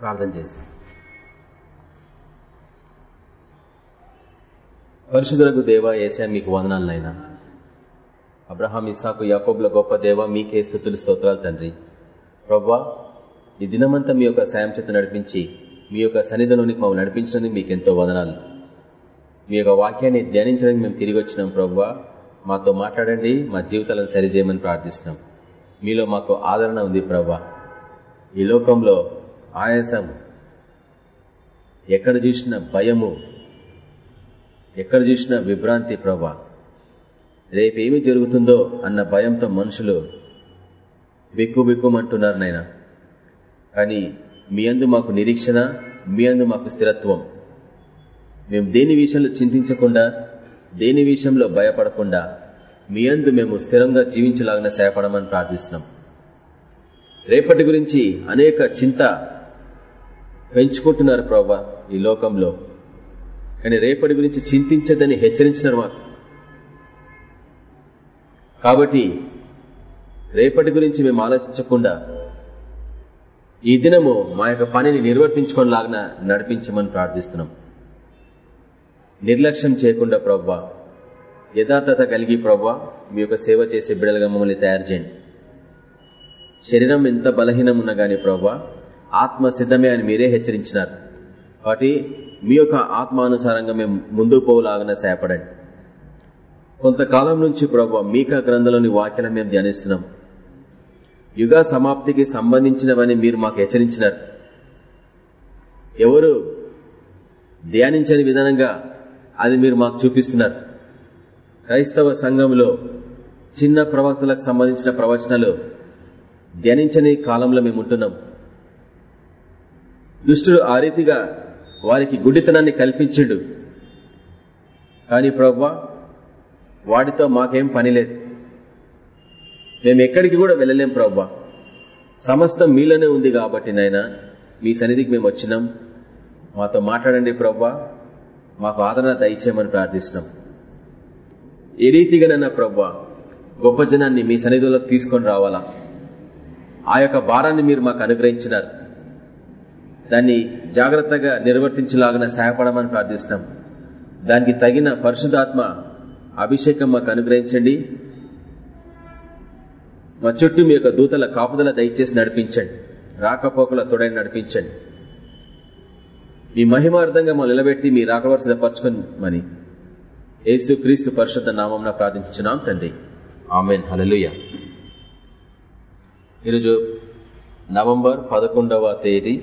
ప్రార్థన చేస్తాం. పరిశుద్ధులకు దేవ ఏసా మీకు వందనాలనైనా అబ్రహాం ఇసాకు యాకోబుల గొప్ప దేవ మీకే స్థుతులు స్తోత్రాలు తండ్రి. ప్రవ్వా ఈ దినమంతా మీ యొక్క సాయం చేత నడిపించి మీ యొక్క సన్నిధిలోనికి మమ్మల్ని నడిపించడానికి మీకు ఎంతో వదనాలు. మీ యొక్క వాక్యాన్ని ధ్యానించడానికి మేము తిరిగి వచ్చినాం ప్రవ్వా. మాతో మాట్లాడండి మా జీవితాలను సరిచేయమని ప్రార్థిస్తున్నాం. మీలో మాకు ఆదరణ ఉంది ప్రవ్వా. ఈ లోకంలో ఆయాసం ఎక్కడ చూసిన భయము. ఎక్కడ చూసిన విభ్రాంతి ప్రభా. రేపేమి జరుగుతుందో అన్న భయంతో మనుషులు బిక్కు బిక్కుమంటున్నారు నాయన. కానీ మీ అందు మాకు నిరీక్షణ మీ అందు మాకు స్థిరత్వం. మేము దేని విషయంలో చింతించకుండా దేని విషయంలో భయపడకుండా మీ అందు మేము స్థిరంగా జీవించలాగిన సేపడమని ప్రార్థిస్తున్నాం. రేపటి గురించి అనేక చింత పెంచుకుంటున్నారు ప్రభా ఈ లోకంలో. కానీ రేపటి గురించి చింతించదని హెచ్చరించినారు మాకు. కాబట్టి రేపటి గురించి మేము ఆలోచించకుండా ఈ దినము మా యొక్క పనిని నిర్వర్తించుకోలాగిన నడిపించమని ప్రార్థిస్తున్నాం. నిర్లక్ష్యం చేయకుండా ప్రవ్వా యథార్థత కలిగి ప్రవ్వా మీ యొక్క సేవ చేసే బిడలుగా మమ్మల్ని తయారు చేయండి. శరీరం ఎంత బలహీనం ఉన్నా గానీ ప్రవ్వా ఆత్మ సిద్ధమే అని మీరే హెచ్చరించినారు. కాబట్టి మీ యొక్క ఆత్మానుసారంగా మేము ముందుకు పోలాగిన సేపడండి కొంతకాలం నుంచి ప్రభు మీకా గ్రంథంలోని వాక్యాలను మేము ధ్యానిస్తున్నాం. యుగ సమాప్తికి సంబంధించినవని మీరు మాకు హెచ్చరించినారు. ఎవరు ధ్యానించని విధానంగా అది మీరు మాకు చూపిస్తున్నారు. క్రైస్తవ సంఘంలో చిన్న ప్రవక్తలకు సంబంధించిన ప్రవచనాలు ధ్యానించని కాలంలో మేము ఉంటున్నాం. దుష్టుడు ఆ రీతిగా వారికి గుడ్డితనాన్ని కల్పించిండు. కానీ ప్రవ్వా వాటితో మాకేం పని లేదు. మేము ఎక్కడికి కూడా వెళ్ళలేం ప్రవ్వా సమస్తం మీలోనే ఉంది కాబట్టి నాయన మీ సన్నిధికి మేము వచ్చినాం. మాతో మాట్లాడండి ప్రవ్వా మాకు ఆదరణ దయచేయమని ప్రార్థిస్తున్నాం. ఏ రీతిగానన్నా ప్రవ్వా గొప్ప జనాన్ని మీ సన్నిధిలోకి తీసుకొని రావాలా? ఆ యొక్క భారాన్ని మీరు మాకు అనుగ్రహించినారు. దాన్ని జాగ్రత్తగా నిర్వర్తించలాగిన సహాయపడమని ప్రార్థిస్తున్నాం. దానికి తగిన పరిశుధాత్మ అభిషేకం మాకు అనుగ్రహించండి. మా చుట్టూ మీ యొక్క దూతల కాపుదల దయచేసి నడిపించండి. రాకపోకల తొడని నడిపించండి. మీ మహిమార్థంగా మా నిలబెట్టి మీ రాకవరు మని యేసు క్రీస్తు పరిశుద్ధ నామం ప్రార్థించున్నాం తండ్రి. ఆమెన్. హలలుయ ఈరోజు నవంబర్ పదకొండవ తేదీ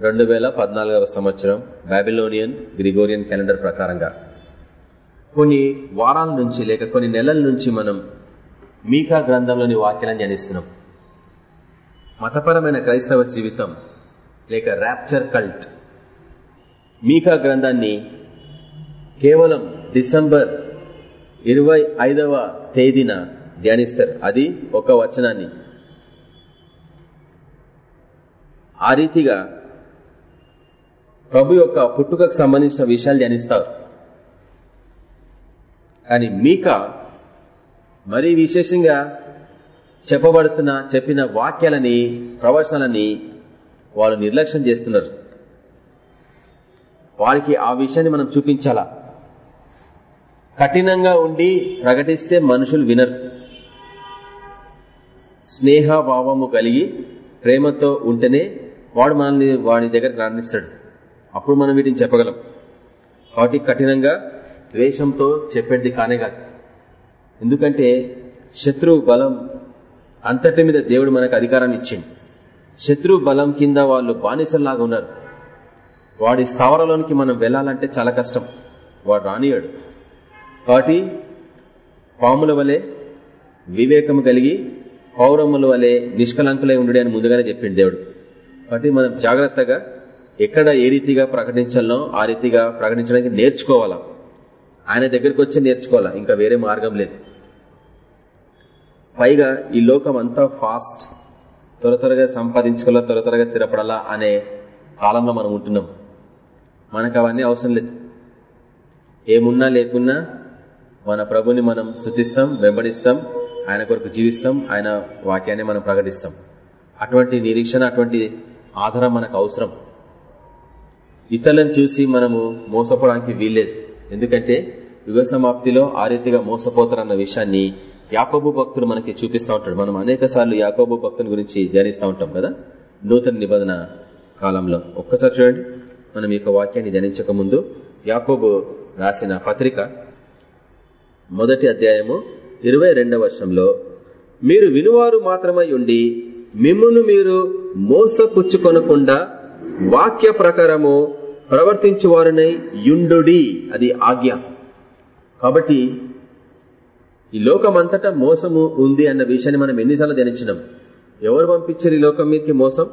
రెండు వేల పద్నాలుగవ సంవత్సరం బాబిలోనియన్ గ్రిగోరియన్ క్యాలెండర్ ప్రకారంగా. కొన్ని వారాల నుంచి లేక కొన్ని నెలల నుంచి మనం మీకా గ్రంథంలోని వాక్యాలను ధ్యానిస్తున్నాం. మతపరమైన క్రైస్తవ జీవితం లేక ర్యాప్చర్ కల్ట్ మీకా గ్రంథాన్ని కేవలం డిసెంబర్ ఇరవై ఐదవ తేదీన ధ్యానిస్తారు. అది ఒక వచనాన్ని. ఆ రీతిగా ప్రభు యొక్క పుట్టుకకు సంబంధించిన విషయాలు ధ్యానిస్తారు. కానీ మీక మరీ విశేషంగా చెప్పబడుతున్న చెప్పిన వాక్యాలని ప్రవచనాలని వాళ్ళు నిర్లక్ష్యం చేస్తున్నారు. వారికి ఆ విషయాన్ని మనం చూపించాలా? కఠినంగా ఉండి ప్రకటిస్తే మనుషులు వినరు. స్నేహభావము కలిగి ప్రేమతో ఉంటేనే వాడు మనల్ని వాడి దగ్గర రాణిస్తాడు అప్పుడు మనం వీటిని చెప్పగలం. కాబట్టి కఠినంగా ద్వేషంతో చెప్పేది కానే కాదు. ఎందుకంటే శత్రువు బలం అంతటి మీద దేవుడు మనకు అధికారాన్ని ఇచ్చింది శత్రు బలం కింద వాళ్ళు బానిసల్లాగా ఉన్నారు. వాడి స్థావరలోనికి మనం వెళ్ళాలంటే చాలా కష్టం. వాడు రానియాడు కాబట్టి పాముల వలె వివేకము కలిగి పౌరముల వలె నిష్కలంకులై ఉండడే అని ముందుగానే చెప్పిండు దేవుడు. కాబట్టి మనం జాగ్రత్తగా ఎక్కడ ఏ రీతిగా ప్రకటించాలనో ఆ రీతిగా ప్రకటించడానికి నేర్చుకోవాలా? ఆయన దగ్గరికి వచ్చి నేర్చుకోవాలా? ఇంకా వేరే మార్గం లేదు. పైగా ఈ లోకం అంతా ఫాస్ట్ త్వర త్వరగా సంపాదించుకోవాలా త్వర త్వరగా స్థిరపడాలా అనే కాలంలో మనం ఉంటున్నాం. మనకు అవన్నీ అవసరం లేదు. ఏమున్నా లేకున్నా మన ప్రభుని మనం స్థుతిస్తాం వెంబడిస్తాం ఆయన కొరకు జీవిస్తాం ఆయన వాక్యాన్ని మనం ప్రకటిస్తాం. అటువంటి నిరీక్షణ అటువంటి ఆధారం మనకు అవసరం. ఇతరులను చూసి మనము మోసపోవడానికి వీల్లేదు. ఎందుకంటే యుగ సమాప్తిలో ఆ రీతిగా మోసపోతారన్న విషయాన్ని యాకోబు భక్తుడు మనకి చూపిస్తూ ఉంటాడు. మనం అనేక సార్లు యాకోబు భక్తుని గురించి ధ్యానిస్తూ ఉంటాం కదా? నూతన నిబంధన కాలంలో. ఒక్కసారి చూడండి. మనం ఈ వాక్యాన్ని ధ్యానించక ముందు యాకోబు రాసిన పత్రిక మొదటి అధ్యాయము ఇరవై రెండవ వర్షంలో మీరు వినువారు మాత్రమై ఉండి మిమ్మును మీరు మోసపుచ్చుకొనకుండా వాక్య ప్రకారము ప్రవర్తించువారునై యుండుడి అది ఆజ్ఞ. కాబట్టి ఈ లోకం అంతటా మోసము ఉంది అన్న విషయాన్ని మనం ఎన్నిసార్లు ధ్యానించినాం. ఎవరు పంపించారు ఈ లోకం మీదకి మోసం?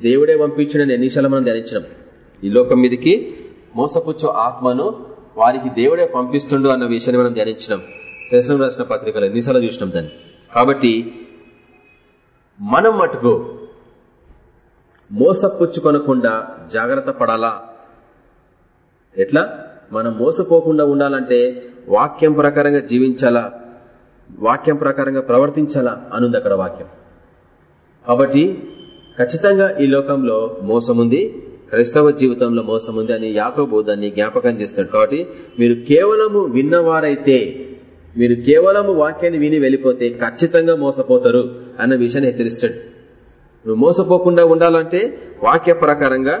దేవుడే పంపించిన ఎన్నిసార్లు మనం ధ్యానించినాం. ఈ లోకం మీదకి మోసపుచ్చు ఆత్మను వారికి దేవుడే పంపిస్తుండు అన్న విషయాన్ని మనం ధ్యానించినాం. దర్శనం రాసిన పత్రికలు ఎన్నిసార్లు చూసినాం దాన్ని. కాబట్టి మనం మటుకు మోసపుచ్చుకొనకుండా జాగ్రత్త పడాలా? ఎట్లా? మనం మోసపోకుండా ఉండాలంటే వాక్యం ప్రకారంగా జీవించాలా? వాక్యం ప్రకారంగా ప్రవర్తించాలా? అనుంది అక్కడ వాక్యం. కాబట్టి ఖచ్చితంగా ఈ లోకంలో మోసముంది క్రైస్తవ జీవితంలో మోసముంది అని యాకోబు దాన్ని జ్ఞాపకం చేస్తున్నాడు. కాబట్టి మీరు కేవలము విన్నవారైతే మీరు కేవలము వాక్యాన్ని విని వెళ్ళిపోతే ఖచ్చితంగా మోసపోతారు అన్న విషయాన్ని హెచ్చరిస్తాడు. నువ్వు మోసపోకుండా ఉండాలంటే వాక్య ప్రకారంగా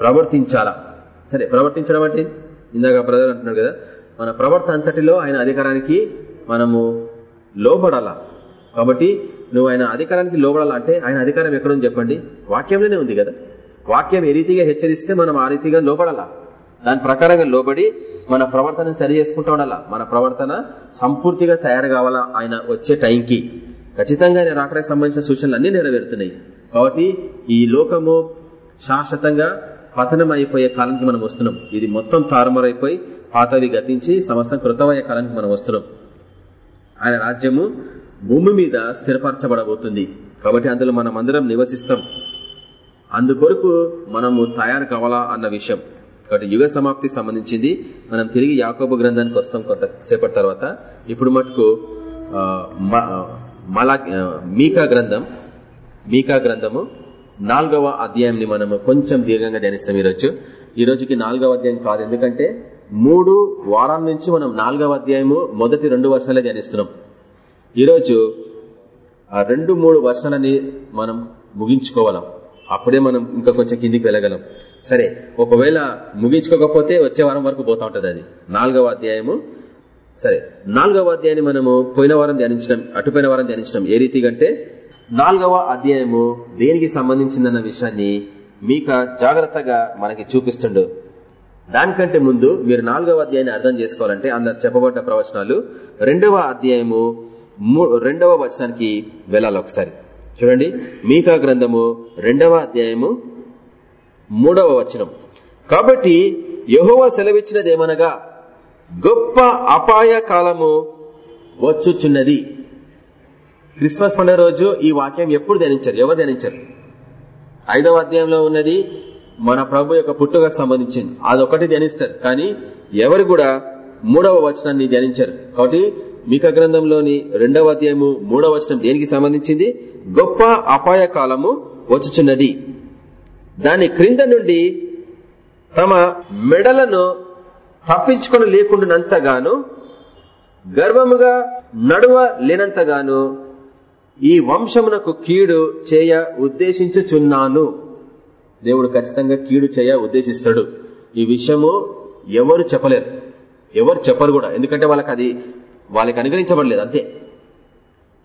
ప్రవర్తించాలా? సరే ప్రవర్తించడం అంటే ఇందాక బ్రదర్ అంటున్నాడు కదా మన ప్రవర్త అంతటిలో ఆయన అధికారానికి మనము లోబడాలా. కాబట్టి నువ్వు ఆయన అధికారానికి లోబడాలా అంటే ఆయన అధికారం ఎక్కడుంది చెప్పండి? వాక్యంలోనే ఉంది కదా. వాక్యం ఏ రీతిగా హెచ్చరిస్తే మనం ఆ రీతిగా లోబడాలా. దాని ప్రకారంగా లోబడి మన ప్రవర్తన సరి చేసుకుంటూ ఉండాలా. మన ప్రవర్తన సంపూర్తిగా తయారు కావాలా ఆయన వచ్చే టైంకి. ఖచ్చితంగా ఆయన రాకడానికి సంబంధించిన సూచనలు అన్ని నెరవేరుతున్నాయి. కాబట్టి ఈ లోకము శాశ్వతంగా పతనం అయిపోయే కాలానికి మనం వస్తున్నాం. ఇది మొత్తం తారుమారైపోయి పాతవి గతించి సమస్తం కృతమయ్యే కాలానికి మనం వస్తున్నాం. ఆయన రాజ్యము భూమి మీద స్థిరపరచబడబోతుంది. కాబట్టి అందులో మనం అందరం నివసిస్తాం. అందుకొరకు మనము తయారు కావాలా అన్న విషయం. కాబట్టి యుగ సమాప్తి సంబంధించింది మనం తిరిగి యాకోబు గ్రంథానికి వస్తాం కొంతసేపటి తర్వాత. ఇప్పుడు మటుకు మలా మీకా గ్రంథం మీకా గ్రంథము నాలుగవ అధ్యాయంని మనము కొంచెం దీర్ఘంగా ధ్యానిస్తాం ఈరోజు ఈ రోజుకి నాలుగవ అధ్యాయం కాదు. ఎందుకంటే మూడు వారాల నుంచి మనం నాలుగవ అధ్యాయము మొదటి రెండు వర్షాలే ధ్యానిస్తున్నాం. ఈరోజు ఆ రెండు మూడు వర్షాలని మనం ముగించుకోవాలం? అప్పుడే మనం ఇంకా కొంచెం కిందికి వెళ్ళగలం. సరే ఒకవేళ ముగించుకోకపోతే వచ్చే వారం వరకు పోతా ఉంటది అది. నాలుగవ అధ్యాయము. సరే నాలుగవ అధ్యాయాన్ని మనము పోయిన వారం ధ్యానించడం అటుపోయిన వారం ధ్యానించడం ఏ రీతిగా అంటే నాలుగవ అధ్యాయము దేనికి సంబంధించిందన్న విషయాన్ని మీక జాగ్రత్తగా మనకి చూపిస్తుండు. దానికంటే ముందు మీరు నాలుగవ అధ్యాయాన్ని అర్థం చేసుకోవాలంటే అందరు చెప్పబడ్డ ప్రవచనాలు. రెండవ అధ్యాయము రెండవ వచనానికి వెళ్ళాలి ఒకసారి. చూడండి మీకా గ్రంథము రెండవ అధ్యాయము మూడవ వచనం. కాబట్టి యహోవా సెలవిచ్చినదేమనగా గొప్ప అపాయ కాలము వచ్చుచున్నది. క్రిస్మస్ పండుగ రోజు ఈ వాక్యం ఎప్పుడు ధ్యానించారు? ఎవరు ధ్యానించారు? ఐదవ అధ్యాయంలో ఉన్నది మన ప్రభు యొక్క పుట్టుకకు సంబంధించింది. అదొకటి ధ్యానిస్తారు. కానీ ఎవరు కూడా మూడవ వచనాన్ని ధ్యానించారు. కాబట్టి మిక గ్రంథంలోని రెండవ అధ్యాయము మూడవ వచనం దేనికి సంబంధించింది? గొప్ప అపాయ కాలము వచ్చుచున్నది. దాని క్రింద నుండి తమ మెడలను తప్పించుకుని లేకుండానంతగాను గర్వముగా నడువ లేనంతగాను ఈ వంశమునకు కీడు చేయ ఉద్దేశించుచున్నాను. దేవుడు ఖచ్చితంగా కీడు చేయ ఉద్దేశిస్తాడు. ఈ విషయము ఎవరు చెప్పలేరు. ఎవరు చెప్పరు కూడా. ఎందుకంటే వాళ్ళకి అది వాళ్ళకి అనుగ్రహించబడలేదు. అంతే.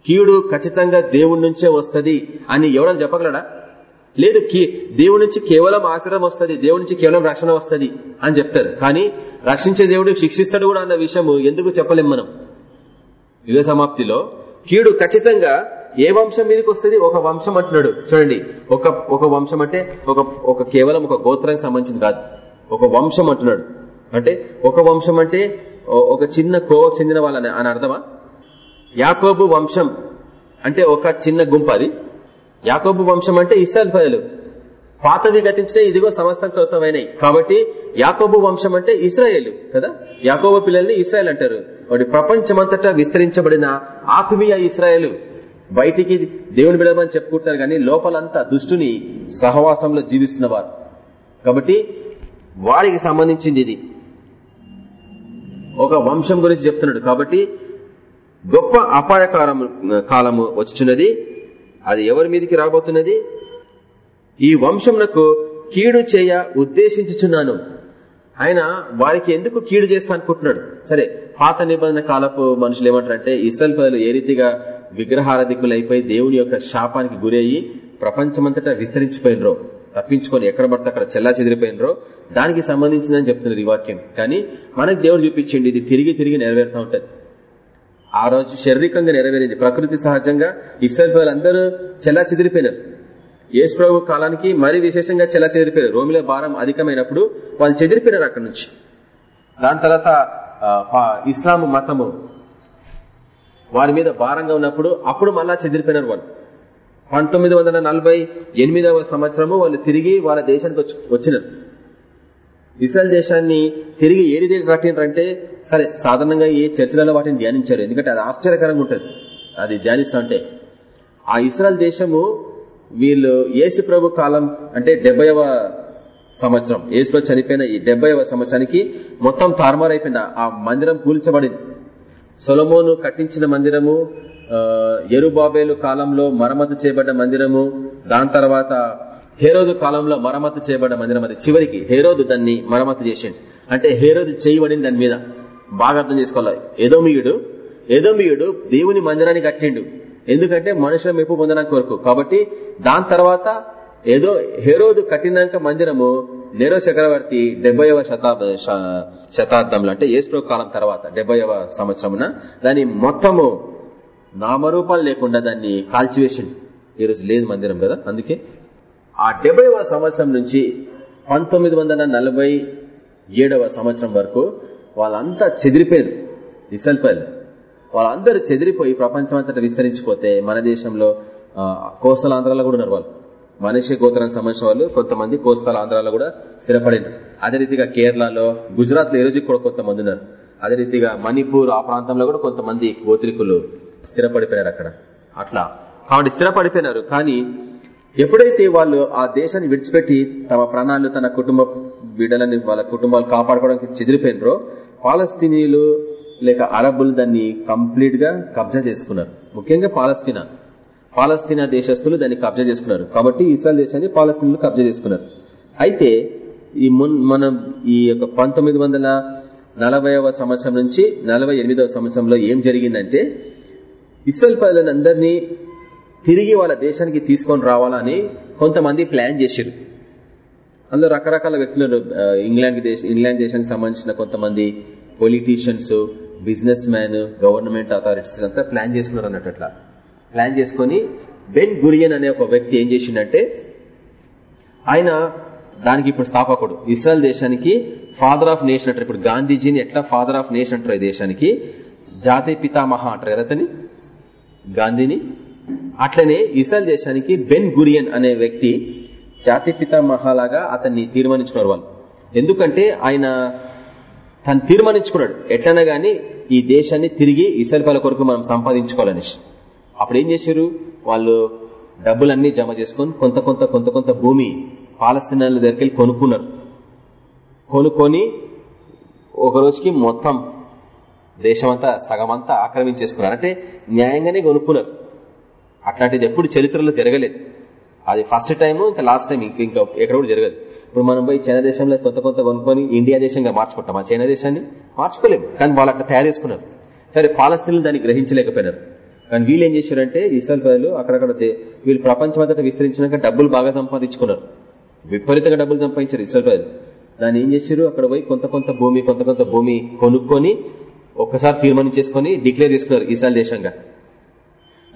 కీడు ఖచ్చితంగా దేవుడి నుంచే వస్తుంది అని ఎవడని చెప్పగలడా? లేదు దేవుడి నుంచి కేవలం ఆశ్రయం వస్తుంది దేవుడి నుంచి కేవలం రక్షణ వస్తుంది అని చెప్తారు. కానీ రక్షించే దేవుడు శిక్షిస్తాడు కూడా అన్న విషయము ఎందుకు చెప్పలేం మనం? యుగ సమాప్తిలో కీడు ఖచ్చితంగా ఏ వంశం మీదకి వస్తుంది? ఒక వంశం అంటున్నాడు. చూడండి ఒక ఒక వంశం అంటే ఒక ఒక కేవలం ఒక గోత్రానికి సంబంధించింది కాదు. ఒక వంశం అంటున్నాడు. అంటే ఒక వంశం అంటే ఒక చిన్న కోవకు చెందిన వాళ్ళని అని అర్థమా? యాకోబు వంశం అంటే ఒక చిన్న గుంపు అది. యాకోబు వంశం అంటే ఇస్రాయల్ ప్రజలు. పాతవి గతించిన ఇదిగో సమస్తం కృతమైనవి. కాబట్టి యాకోబు వంశం అంటే ఇస్రాయేల్ కదా? యాకోబు పిల్లల్ని ఇస్రాయల్ అంటారు. వాటి ప్రపంచమంతటా విస్తరించబడిన ఆత్మీయ ఇస్రాయేలు. బయటికి దేవుని బిడమని చెప్పుకుంటున్నారు కానీ లోపలంతా దుష్టుని సహవాసంలో జీవిస్తున్న వారు కాబట్టి వారికి సంబంధించింది ఇది ఒక వంశం గురించి చెప్తున్నాడు. కాబట్టి గొప్ప అపాయకారం కాలము వచ్చుచున్నది. అది ఎవరి మీదకి రాబోతున్నది? ఈ వంశంనకు కీడు చేయ ఉద్దేశించుచున్నాను. ఆయన వారికి ఎందుకు కీడు చేస్తా అనుకుంటున్నాడు? సరే పాత నిబంధన కాలపు మనుషులు ఏమంటారంటే ఇసల్ ప్రజలు ఏ రీతిగా విగ్రహారధికులైపోయి దేవుని యొక్క శాపానికి గురయ్యి ప్రపంచమంతటా విస్తరించిపోయినరో తప్పించుకొని ఎక్కడ పడితే అక్కడ చెల్లా చెదిరిపోయినరో దానికి సంబంధించిందని చెప్తున్నారు ఈ వాక్యం. కానీ మనకు దేవుడు చూపించింది ఇది తిరిగి తిరిగి నెరవేరుతూ ఉంటుంది. ఆ రోజు శారీరకంగా నెరవేరింది. ప్రకృతి సహజంగా ఇస్రాయల్ అందరూ చెల్లా చెదిరిపోయినారు. యేసు ప్రభు కాలానికి మరీ విశేషంగా చెల్లా చెదిరిపోయారు రోమిల భారం అధికమైనప్పుడు వాళ్ళు చెదిరిపోయినారు అక్కడ నుంచి. దాని తర్వాత ఇస్లాం మతము వారి మీద భారంగా ఉన్నప్పుడు అప్పుడు మళ్ళా చెదిరిపోయినారు వాళ్ళు. పంతొమ్మిది వందల నలభై ఎనిమిదవ సంవత్సరము వాళ్ళు తిరిగి వాళ్ళ దేశానికి వచ్చినారు. ఇస్రాయల్ దేశాన్ని తిరిగి ఏ రీతిగా కట్టినారంటే సరే సాధారణంగా ఏ చర్చలలో వాటిని ధ్యానించారు. ఎందుకంటే అది ఆశ్చర్యకరంగా ఉంటుంది. అది ధ్యానిస్తా ఉంటే. ఆ ఇస్రాయల్ దేశము వీళ్ళు యేసు ప్రభు కాలం అంటే డెబ్బైవ సంవత్సరం. యేసు చనిపోయిన ఈ డెబ్బైవ సంవత్సరానికి మొత్తం తారుమారైపోయింది ఆ మందిరం కూల్చబడింది. సొలమోను కట్టించిన మందిరము ఎరుబాబేలు కాలంలో మరమ్మతు చేయబడ్డ మందిరము దాని తర్వాత హేరోదు కాలంలో మరమ్మతు చేయబడ్డ మందిరం అది. చివరికి హేరోదు దాన్ని మరమ్మతు చేసిండు. అంటే హేరోదు చేయబడింది దాని మీద. బాగా అర్థం చేసుకోవాలి? ఏదోమియుడు యదోమియుడు దేవుని మందిరాన్ని కట్టిండు. ఎందుకంటే మనుషుల మెప్పు పొందడానికి కొరకు. కాబట్టి దాని తర్వాత ఏదో హేరోదు కట్టినాక మందిరము నెరో చక్రవర్తి డెబ్బైవ శతాబ్ద శతాబ్దంలో అంటే ఏస్ప్రో కాలం తర్వాత డెబ్బైవ సంవత్సరమున దాని మొత్తము నామరూపాలు లేకుండా దాన్ని కాల్చివేసిండు. ఈరోజు లేదు మందిరం కదా అందుకే ఆ డెబ్బైవ సంవత్సరం నుంచి పంతొమ్మిది వందల నలభై ఏడవ సంవత్సరం వరకు వాళ్ళంతా చెదిరిపోయారు ఇసల్పల్లి వాళ్ళందరూ చెదిరిపోయి ప్రపంచం అంతటా విస్తరించిపోతే మన దేశంలో కోస్తల కూడా ఉన్నారు వాళ్ళు. మనిషి గోత్రానికి సంబంధించిన వాళ్ళు కొంతమంది కోస్తాల ఆంధ్రాలో కూడా స్థిరపడింది అదే రీతిగా కేరళలో గుజరాత్లో ఈ కూడా కొంతమంది ఉన్నారు. అదే రీతిగా మణిపూర్ ఆ ప్రాంతంలో కూడా కొంతమంది గోత్రికులు స్థిరపడిపోయారు అక్కడ. అట్లా. కాబట్టి స్థిరపడిపోయినారు. కానీ ఎప్పుడైతే వాళ్ళు ఆ దేశాన్ని విడిచిపెట్టి తమ ప్రాణాలు తన కుటుంబ బిడ్డలని వాళ్ళ కుటుంబాలు కాపాడుకోవడానికి చెదిరిపోయినరో పాలస్తీనీయులు లేక అరబులు దాన్ని కంప్లీట్గా కబ్జా చేసుకున్నారు. ముఖ్యంగా పాలస్తీనా. పాలస్తీనా దేశస్తులు దాన్ని కబ్జా చేసుకున్నారు. కాబట్టి ఇస్రాయల్ దేశాన్ని పాలస్తీన్లు కబ్జా చేసుకున్నారు. అయితే ఈ మున్ మనం ఈ యొక్క పంతొమ్మిది వందల నలభైవ సంవత్సరం నుంచి నలభై ఎనిమిదవ సంవత్సరంలో ఏం జరిగిందంటే ఇస్రాయల్ ప్రజలందరినీ తిరిగి వాళ్ళ దేశానికి తీసుకొని రావాలని కొంతమంది ప్లాన్ చేశారు అందులో రకరకాల వ్యక్తులు ఇంగ్లాండ్ దేశ ఇంగ్లాండ్ దేశానికి సంబంధించిన కొంతమంది politicians business man government authorities అంతా ప్లాన్ చేసుకున్నారు అన్నట్టు ప్లాన్ చేసుకుని బెన్ గురియన్ అనే ఒక వ్యక్తి ఏం చేసిండంటే ఆయన దానికి ఇప్పుడు స్థాపకుడు. ఇస్రాయల్ దేశానికి ఫాదర్ ఆఫ్ నేషన్ అంటారు. ఇప్పుడు గాంధీజీని ఎట్లా ఫాదర్ ఆఫ్ నేషన్ అంటారు ఈ దేశానికి? జాతీయ పితామహ అంటారు కదా అతని గాంధీని. అట్లనే ఇస్రాయల్ దేశానికి బెన్ గురియన్ అనే వ్యక్తి జాతి పితామహలాగా అతన్ని తీర్మానించుకున్నారు వాళ్ళు. ఎందుకంటే ఆయన తను తీర్మానించుకున్నాడు. ఎట్లన్నా గాని ఈ దేశాన్ని తిరిగి ఇసల్పాల కొరకు మనం సంపాదించుకోవాలని అప్పుడు ఏం చేశారు? వాళ్ళు డబ్బులన్నీ జమ చేసుకొని కొంత కొంత కొంత కొంత భూమి పాలస్తీనాల దగ్గరికి వెళ్ళి కొనుక్కున్నారు. కొనుక్కొని ఒక రోజుకి మొత్తం దేశమంతా సగమంతా ఆక్రమించేసుకున్నారు. అంటే న్యాయంగానే కొనుక్కున్నారు. అట్లాంటిది ఎప్పుడు చరిత్రలో జరగలేదు. అది ఫస్ట్ టైము ఇంకా లాస్ట్ టైం ఇంకా ఎక్కడ కూడా జరగదు ఇప్పుడు మనం పోయి చైనా దేశంలో కొంత కొంత కొనుక్కొని ఇండియా దేశంగా మార్చుకుంటాం. ఆ చైనా దేశాన్ని మార్చుకోలేము. కానీ వాళ్ళు అట్లా తయారు చేసుకున్నారు. సరే పాలస్తీన్లు దాన్ని గ్రహించలేకపోయినారు. కానీ వీళ్ళు ఏం చేశారంటే ఇస్రాయల్ ప్రజలు అక్కడక్కడ వీళ్ళు ప్రపంచం అంతటా విస్తరించినాక డబ్బులు బాగా సంపాదించుకున్నారు. విపరీతంగా డబ్బులు సంపాదించారు ఇస్రాయల్ ప్రజలు. దాన్ని ఏం చేశారు? అక్కడ పోయి కొంత కొంత భూమి కొంత కొంత భూమి కొనుక్కొని ఒక్కసారి తీర్మానించేసుకుని డిక్లేర్ చేసుకున్నారు ఇస్రాయల్ దేశంగా.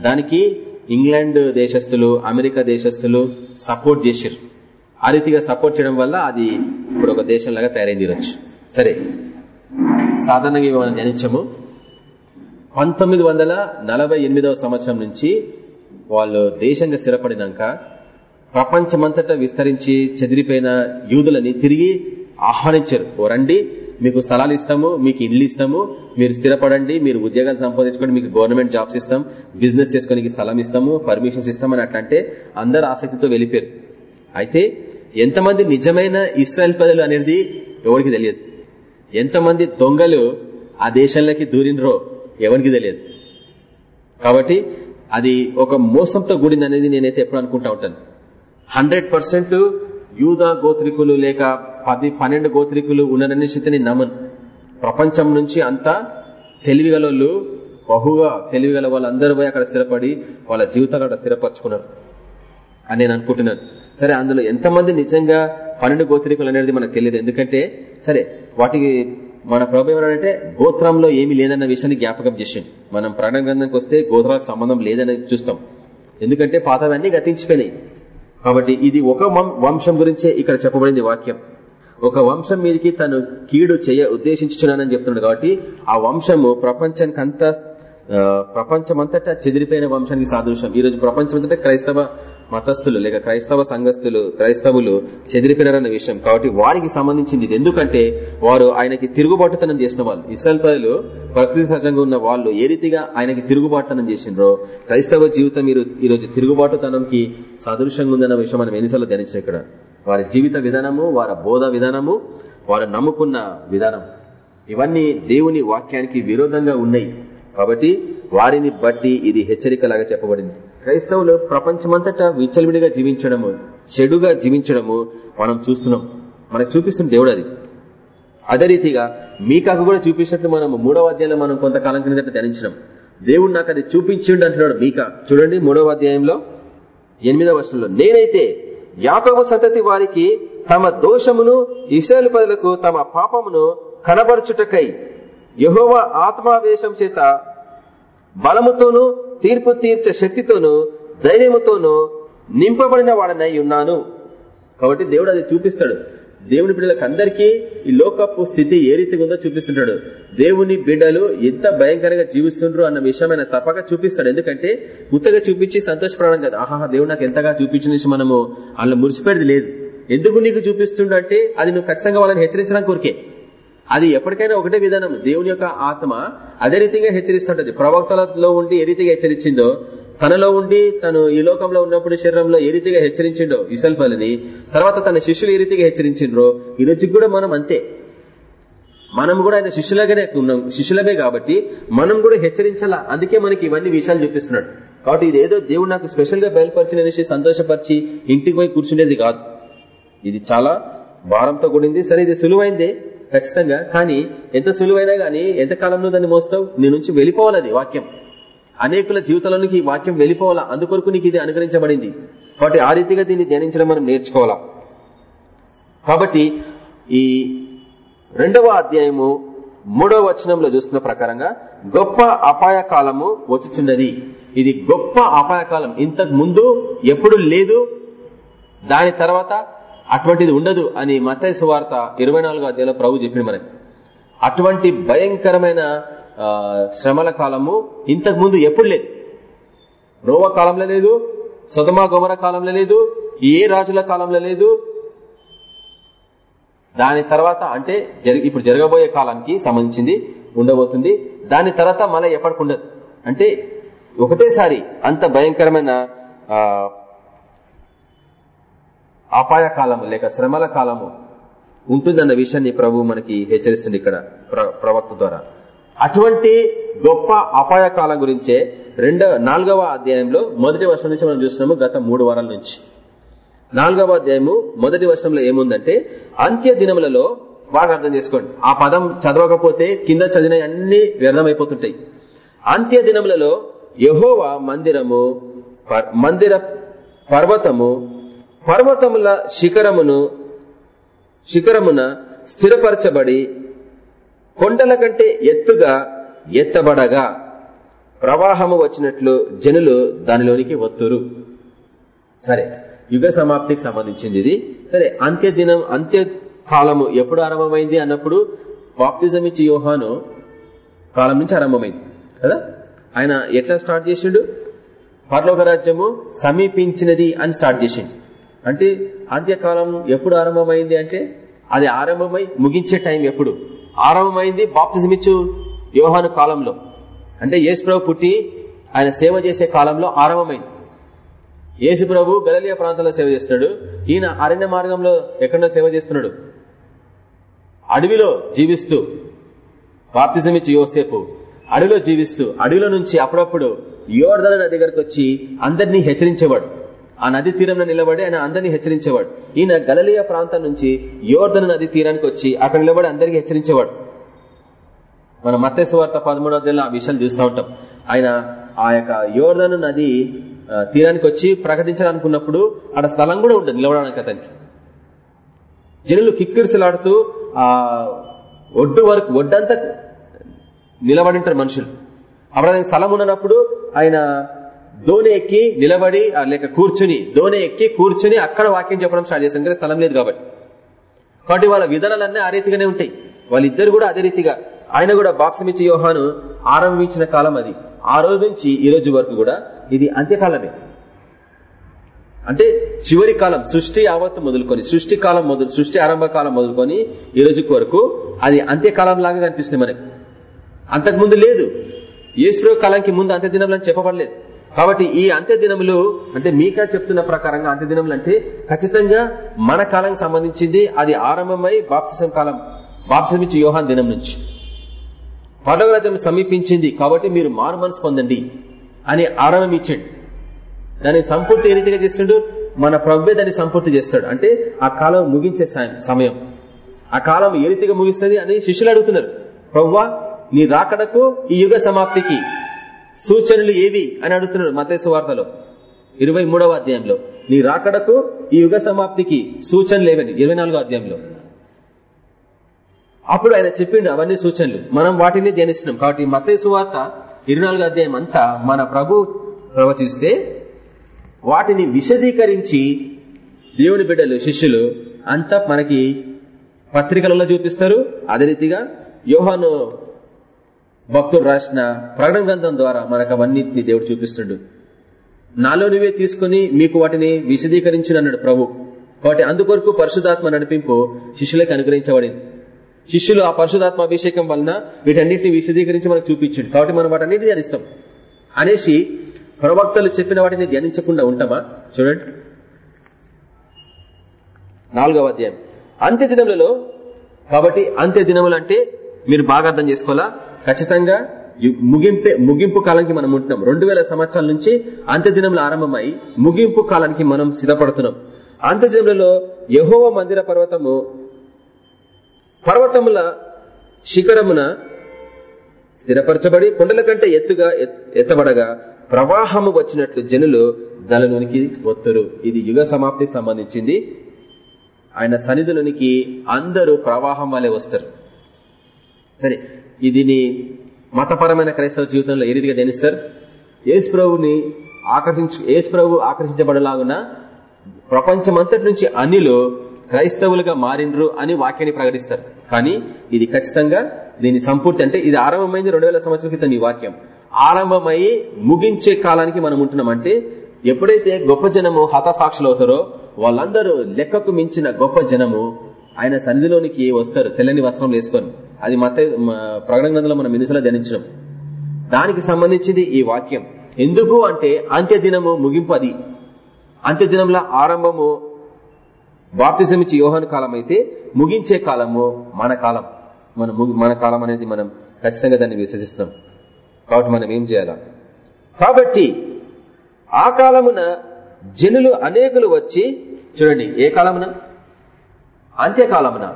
దానికి ఇంగ్లాండ్ దేశస్తులు అమెరికా దేశస్తులు సపోర్ట్ చేశారు. ఆ రీతిగా సపోర్ట్ చేయడం వల్ల అది ఇప్పుడు ఒక దేశంలాగా తయారైంది సరే. సాధారణంగా మనం ధ్యానించము. పంతొమ్మిది వందల నలభై ఎనిమిదవ సంవత్సరం నుంచి వాళ్ళు దేశంగా స్థిరపడినాక ప్రపంచమంతటా విస్తరించి చెదిరిపోయిన యూదులని తిరిగి ఆహ్వానించారు. ఓ రండి మీకు స్థలాలు ఇస్తాము మీకు ఇండ్లు ఇస్తాము మీరు స్థిరపడండి మీరు ఉద్యోగాలు సంపాదించుకోండి మీకు గవర్నమెంట్ జాబ్స్ ఇస్తాం బిజినెస్ చేసుకోనికి స్థలం ఇస్తాము పర్మిషన్స్ ఇస్తామని అట్లా అంటే అందరు ఆసక్తితో వెళ్ళిపోయారు. అయితే ఎంతమంది నిజమైన ఇస్రాయల్ ప్రజలు అనేది ఎవరికి తెలియదు. ఎంతమంది దొంగలు ఆ దేశంలోకి దూరినరో ఎవరికి తెలియదు. కాబట్టి అది ఒక మోసంతో కూడింది అనేది నేనైతే ఎప్పుడు అనుకుంటా ఉంటాను. హండ్రెడ్ పర్సెంట్ యూదా గోత్రికులు లేక పది పన్నెండు గోత్రికులు ఉన్నారనే స్థితిని నమ్మను. ప్రపంచం నుంచి అంతా తెలివిగల బహుగా తెలివిగల వాళ్ళందరూ పోయి అక్కడ స్థిరపడి వాళ్ళ జీవితాలు అక్కడ స్థిరపరచుకున్నారు అని నేను అనుకుంటున్నాను. సరే అందులో ఎంతమంది నిజంగా పన్నెండు గోత్రికులు అనేది మనకు తెలియదు. ఎందుకంటే సరే వాటికి మన ప్రభు ఎవరంటే గోత్రంలో ఏమీ లేదన్న విషయాన్ని జ్ఞాపకం చేసిండు. మనం ప్రకటన గ్రంథంకి వస్తే గోత్రాలకు సంబంధం లేదని చూస్తాం. ఎందుకంటే పాతవన్నీ గతించిపోయినాయి. కాబట్టి ఇది ఒక వంశం గురించే ఇక్కడ చెప్పబడింది వాక్యం. ఒక వంశం మీదకి తను కీడు చేయ ఉద్దేశించున్నానని చెప్తున్నాడు కాబట్టి ఆ వంశము ప్రపంచానికి అంతా ప్రపంచమంతటా చెదిరిపోయిన వంశానికి సాదృశ్యం. ఈ రోజు ప్రపంచమంతటా క్రైస్తవ మతస్థులు లేక క్రైస్తవ సంఘస్థులు క్రైస్తవులు చెదిరిపోయినారన్న విషయం. కాబట్టి వారికి సంబంధించింది ఇది. ఎందుకంటే వారు ఆయనకి తిరుగుబాటుతనం చేసిన వాళ్ళు. ఇస్రాయల్ ప్రజలు ప్రకృతి సహజంగా ఉన్న వాళ్ళు ఏ రీతిగా ఆయనకి తిరుగుబాటుతనం చేసిండ్రో క్రైస్తవ జీవితం మీరు ఈ రోజు తిరుగుబాటుతనంకి సాదృశ్యంగా ఉందన్న విషయం మనం ఎన్నిసార్లు ధ్యానించాం ఇక్కడ. వారి జీవిత విధానము వారి బోధ విధానము వారు నమ్ముకున్న విధానం. ఇవన్నీ దేవుని వాక్యానికి విరోధంగా ఉన్నాయి. కాబట్టి వారిని బట్టి ఇది హెచ్చరికలాగా చెప్పబడింది. క్రైస్తవులు ప్రపంచమంతటా విచ్చలవిడిగా జీవించడము చెడుగా జీవించడము మనం చూస్తున్నాం. మనకు చూపిస్తున్న దేవుడు అది. అదే రీతిగా మీకాకు కూడా చూపించినట్లు మనం మూడవ అధ్యాయంలో మనం కొంతకాలం కిందట ధ్యానించినాం. దేవుడు నాకు అది చూపించిండు అంటున్నాడు మీక. చూడండి మూడవ అధ్యాయంలో ఎనిమిదవ వర్షంలో నేనైతే యాకబు సంతతి వారికి తమ దోషమును ఇసేలు ప్రజలకు తమ పాపమును కనబరుచుటకై యహోవ ఆత్మావేశం చేత బలముతోనూ తీర్పు తీర్చే శక్తితోనూ ధైర్యముతోనూ నింపబడిన వాడనై ఉన్నాను. కాబట్టి దేవుడు అది చూపిస్తాడు. దేవుని బిడ్డలకు అందరికీ ఈ లోకపు స్థితి ఏ రీతిగా ఉందో చూపిస్తుంటాడు. దేవుని బిడ్డలు ఎంత భయంకరంగా జీవిస్తుండ్రు అన్న విషయమైన తప్పక చూపిస్తాడు. ఎందుకంటే ఉత్తగా చూపించి సంతోషపడడం కదా. ఆహా దేవుడు నాకు ఎంతగా చూపించిన మనము అలా మురిసిపెడది లేదు. ఎందుకు నీకు చూపిస్తుండే అది నువ్వు ఖచ్చితంగా వాళ్ళని హెచ్చరించడానికి కోరికే. అది ఎప్పటికైనా ఒకటే విధానం. దేవుని యొక్క ఆత్మ అదే రీతిగా హెచ్చరిస్తుంటది. ప్రవక్తలలో ఉండి ఏ రీతిగా హెచ్చరించిందో తనలో ఉండి తను ఈ లోకంలో ఉన్నప్పుడు శరీరంలో ఏ రీతిగా హెచ్చరించిండో ఇసల్పల్ని తర్వాత తన శిష్యులు ఏ రీతిగా హెచ్చరించిండ్రో ఈ రోజు కూడా మనం అంతే. మనం కూడా ఆయన శిష్యులగానే ఉన్నాం శిష్యులమే కాబట్టి మనం కూడా హెచ్చరించాలా? అందుకే మనకి ఇవన్నీ విషయాలు చూపిస్తున్నాడు. కాబట్టి ఇది ఏదో దేవుడు నాకు స్పెషల్గా బయలుపరిచిన సంతోషపరిచి ఇంటికి పోయి కూర్చునేది కాదు. ఇది చాలా భారంతో కూడింది. సరే ఇది సులువైందే. ఖచ్చితంగా. కానీ ఎంత సులువైనా గానీ ఎంత కాలంలో దాన్ని మోస్తావు? నీ నుంచి వెళ్ళిపోవాలి వాక్యం. అనేకుల జీవితంలోనికి ఈ వాక్యం వెళ్ళిపోవాలా? అందుకొరకు నీకు ఇది అనుగ్రహించబడింది. కాబట్టి ఆ రీతిగా దీన్ని ధ్యానించడం మనం నేర్చుకోవాలా? కాబట్టి ఈ రెండవ అధ్యాయము మూడవ వచనంలో చూస్తున్న ప్రకారంగా గొప్ప అపాయ కాలము వచ్చుచున్నది. ఇది గొప్ప అపాయకాలం ఇంతకు ముందు ఎప్పుడు లేదు. దాని తర్వాత అటువంటిది ఉండదు అని మతయ సువార్త ఇరవై నాలుగో అధ్యాయంలో ప్రభు చెప్పింది మనకి అటువంటి భయంకరమైన శ్రమల కాలము ఇంతకు ముందు ఎప్పుడు లేదు. రోవ కాలంలో లేదు సుధమా గోమర కాలంలో లేదు ఏ రాజుల కాలంలో లేదు. దాని తర్వాత అంటే ఇప్పుడు జరగబోయే కాలానికి సంబంధించింది ఉండబోతుంది. దాని తర్వాత మళ్ళీ ఎప్పటికుండదు అంటే ఒకటేసారి అంత భయంకరమైన అపాయ కాలము లేక శ్రమల కాలము ఉంటుందన్న విషయాన్ని ప్రభు మనకి హెచ్చరిస్తుంది ఇక్కడ ప్రవక్త ద్వారా. అటువంటి గొప్ప అపాయ కాలం గురించే రెండవ నాలుగవ అధ్యాయంలో మొదటి వర్షం నుంచి మనం చూస్తున్నాము గత మూడు వారాల నుంచి. నాలుగవ అధ్యాయము మొదటి వర్షంలో ఏముందంటే అంత్య దినములలో బాగా అర్థం చేసుకోండి. ఆ పదం చదవకపోతే కింద చదివిన అన్ని వ్యర్థమైపోతుంటాయి. అంత్య దినములలో యహోవా మందిరము మందిర పర్వతము పర్వతముల శిఖరమును శిఖరమున స్థిరపరచబడి కొండల కంటే ఎత్తుగా ఎత్తబడగా ప్రవాహము వచ్చినట్లు జనులు దానిలోనికి వత్తురు. సరే యుగ సమాప్తికి సంబంధించింది ఇది. సరే అంత్య దినం అంత్య కాలము ఎప్పుడు ఆరంభమైంది అన్నప్పుడు బాప్తిజం ఇచ్చి యోహాను కాలం నుంచి ఆరంభమైంది కదా? ఆయన ఎట్లా స్టార్ట్ చేసిండు? పర్లోక రాజ్యము సమీపించినది అని స్టార్ట్ చేసిండు. అంటే అంత్యకాలం ఎప్పుడు ఆరంభమైంది అంటే అది ఆరంభమై ముగించే టైం ఎప్పుడు? ఆరంభమైంది బాప్తిజమిచ్చు యోహాను కాలంలో. అంటే యేసుప్రభు పుట్టి ఆయన సేవ చేసే కాలంలో ఆరంభమైంది. యేసు ప్రభు గలలియా ప్రాంతంలో సేవ చేస్తున్నాడు. ఈయన అరణ్య మార్గంలో ఎక్కడో సేవ చేస్తున్నాడు. అడవిలో జీవిస్తూ బాప్తిజమిచ్చి యోసేపు అడవిలో జీవిస్తూ అడవిలో నుంచి అప్పుడప్పుడు యోర్ధన దగ్గరకు వచ్చి అందరినీ హెచ్చరించేవాడు. ఆ నది తీరంలో నిలబడి ఆయన అందరినీ హెచ్చరించేవాడు. ఈయన గలలియా ప్రాంతం నుంచి యోర్ధన నది తీరానికి వచ్చి అక్కడ నిలబడి అందరికీ హెచ్చరించేవాడు. మన మత్స్యవార్త పదమూడవ పదమూడో ఆ విషయాలు చూస్తూ ఉంటాం. ఆయన ఆ యొక్క యోర్ధను నది తీరానికి వచ్చి ప్రకటించాలనుకున్నప్పుడు అక్కడ స్థలం కూడా ఉండదు నిలబడడానికి అతనికి. జనులు కిక్కిరిసలాడుతూ ఆ ఒడ్డు వరకు ఒడ్డంతా నిలబడి ఉంటారు మనుషులు. అప్పుడు స్థలం ఉన్నప్పుడు ఆయన దోణి ఎక్కి నిలబడి లేక కూర్చుని దోణి ఎక్కి కూర్చుని అక్కడ వాక్యం చెప్పడం స్టార్ట్ చేశారు కానీ స్థలం లేదు కాబట్టి. కాబట్టి వాళ్ళ విధానాలన్నీ ఆ రీతిగానే ఉంటాయి. వాళ్ళిద్దరు కూడా అదే రీతిగా. ఆయన కూడా బాప్సమిచ్చి యోహాను ఆరంభించిన కాలం అది. ఆ రోజు నుంచి ఈ రోజు వరకు కూడా ఇది అంత్యకాలమే. అంటే చివరి కాలం సృష్టి ఆవత్తు మొదలుకొని సృష్టి కాలం మొదలు సృష్టి ఆరంభ కాలం మొదలుకొని ఈ రోజు వరకు అది అంత్యకాలం లాగా కనిపిస్తుంది మనకి. అంతకుముందు లేదు. ఏసు కాలానికి ముందు అంత్య దినములు అని చెప్పబడలేదు. కాబట్టి ఈ అంత్య దినములు అంటే మీకా చెప్తున్న ప్రకారంగా అంత్య దినములు అంటే ఖచ్చితంగా మన కాలానికి సంబంధించింది అది ఆరంభమై బాప్తిసం కాలం బాప్తిసం ఇచ్చి యోహాన్ దినం నుంచి. పడవరాజ్యం సమీపించింది కాబట్టి మీరు మారు మనసు పొందండి అని ఆరంభం ఇచ్చాడు. దాన్ని సంపూర్తి ఏ రీతిగా చేస్తుండడు మన ప్రభువే దాన్ని సంపూర్తి చేస్తాడు. అంటే ఆ కాలం ముగించే సమయం. ఆ కాలం ఏ రీతిగా ముగిస్తుంది అని శిష్యులు అడుగుతున్నారు. ప్రవ్వా నీ రాకడకు ఈ యుగ సమాప్తికి సూచనలు ఏవి అని అడుగుతున్నాడు మతేసు వార్తలో. ఇరవై మూడవ అధ్యాయంలో. నీ రాకడకు ఈ యుగ సమాప్తికి సూచనలు ఏవని ఇరవై నాలుగో అధ్యాయంలో. అప్పుడు ఆయన చెప్పిండు అవన్నీ సూచనలు. మనం వాటిని ధ్యానిస్తున్నాం. కాబట్టి మతేసు వార్త ఇరవై అధ్యాయం అంతా మన ప్రభు ప్రవచిస్తే వాటిని విశదీకరించి దేవుని బిడ్డలు శిష్యులు అంతా మనకి పత్రికలలో చూపిస్తారు. అదే రీతిగా యోహాను భక్తుడు రాసిన ప్రకటన గ్రంథం ద్వారా మనకు అవన్నిటిని దేవుడు చూపిస్తుండు. నాలో నువ్వే తీసుకుని మీకు వాటిని విశదీకరించిన అన్నాడు ప్రభు. కాబట్టి అందుకొరకు పరిశుధాత్మ నడిపింపు శిష్యులకు అనుగ్రహించబడింది. శిష్యులు ఆ పరిశుధాత్మ అభిషేకం వలన వీటన్నిటిని విశదీకరించి మనకు చూపించింది కాబట్టి మనం వాటన్నిటిని ధ్యానిస్తాం. అనేసి ప్రవక్తలు చెప్పిన వాటిని ధ్యానించకుండా ఉంటామా? చూడండి. నాలుగవ అధ్యాయం. అంత్య దినములలో కాబట్టి అంత్య దినములు అంటే మీరు బాగా అర్థం చేసుకోవాలా? ఖచ్చితంగా యు- ముగింపే ముగింపు కాలానికి మనం ఉంటున్నాం. రెండు వేల సంవత్సరాల నుంచి అంత్య దినములు ఆరంభమై ముగింపు కాలానికి మనం సిద్ధపడుతున్నాం. అంత్య దినములలో యహోవ మందిర పర్వతము పర్వతముల శిఖరమున స్థిరపరచబడి కొండల కంటే ఎత్తుగా ఎత్- ఎత్తబడగా ప్రవాహము వచ్చినట్లు జనులు దళలోనికి వత్తురు ఇది యుగ సమాప్తికి సంబంధించింది. ఆయన సన్నిధులోనికి అందరూ ప్రవాహం వలె వస్తారు. సరే ఇదిని మతపరమైన క్రైస్తవ జీవితంలో ఏ రీతిగా ధ్యానిస్తారు? యేసు ప్రభుని ఆకర్షించు యేసు ప్రభు ఆకర్షించబడలాగున ప్రపంచమంతటి నుంచి అనిలు క్రైస్తవులుగా మారిండ్రు అని వాక్యాన్ని ప్రకటిస్తారు. కానీ ఇది ఖచ్చితంగా దీని సంపూర్తి అంటే ఇది ఆరంభమైంది రెండు వేల సంవత్సరాల క్రితం ఈ వాక్యం. ఆరంభమై ముగించే కాలానికి మనం ఉంటున్నాం అంటే ఎప్పుడైతే గొప్ప జనము హతసాక్షులు అవుతారో వాళ్ళందరూ లెక్కకు మించిన గొప్ప జనము ఆయన సన్నిధిలోనికి వస్తారు తెల్లని వస్త్రం వేసుకొని. అది మత ప్రకటన గ్రంథంలో మనం మినిసలో ధ్యానించడం దానికి సంబంధించింది ఈ వాక్యం. ఎందుకు అంటే అంత్య దినము ముగింపు అది. అంత్య దినంలో ఆరంభము బాప్తిజం ఇచ్చి యోహాను కాలం అయితే ముగించే కాలము మన కాలం. మన ముగి- మన కాలం అనేది మనం ఖచ్చితంగా దాన్ని విశ్వసిస్తాం. కాబట్టి మనం ఏం చేయాలా? కాబట్టి ఆ కాలమున జనులు అనేకులు వచ్చి చూడండి ఏ కాలమున? అంత్యకాలమున.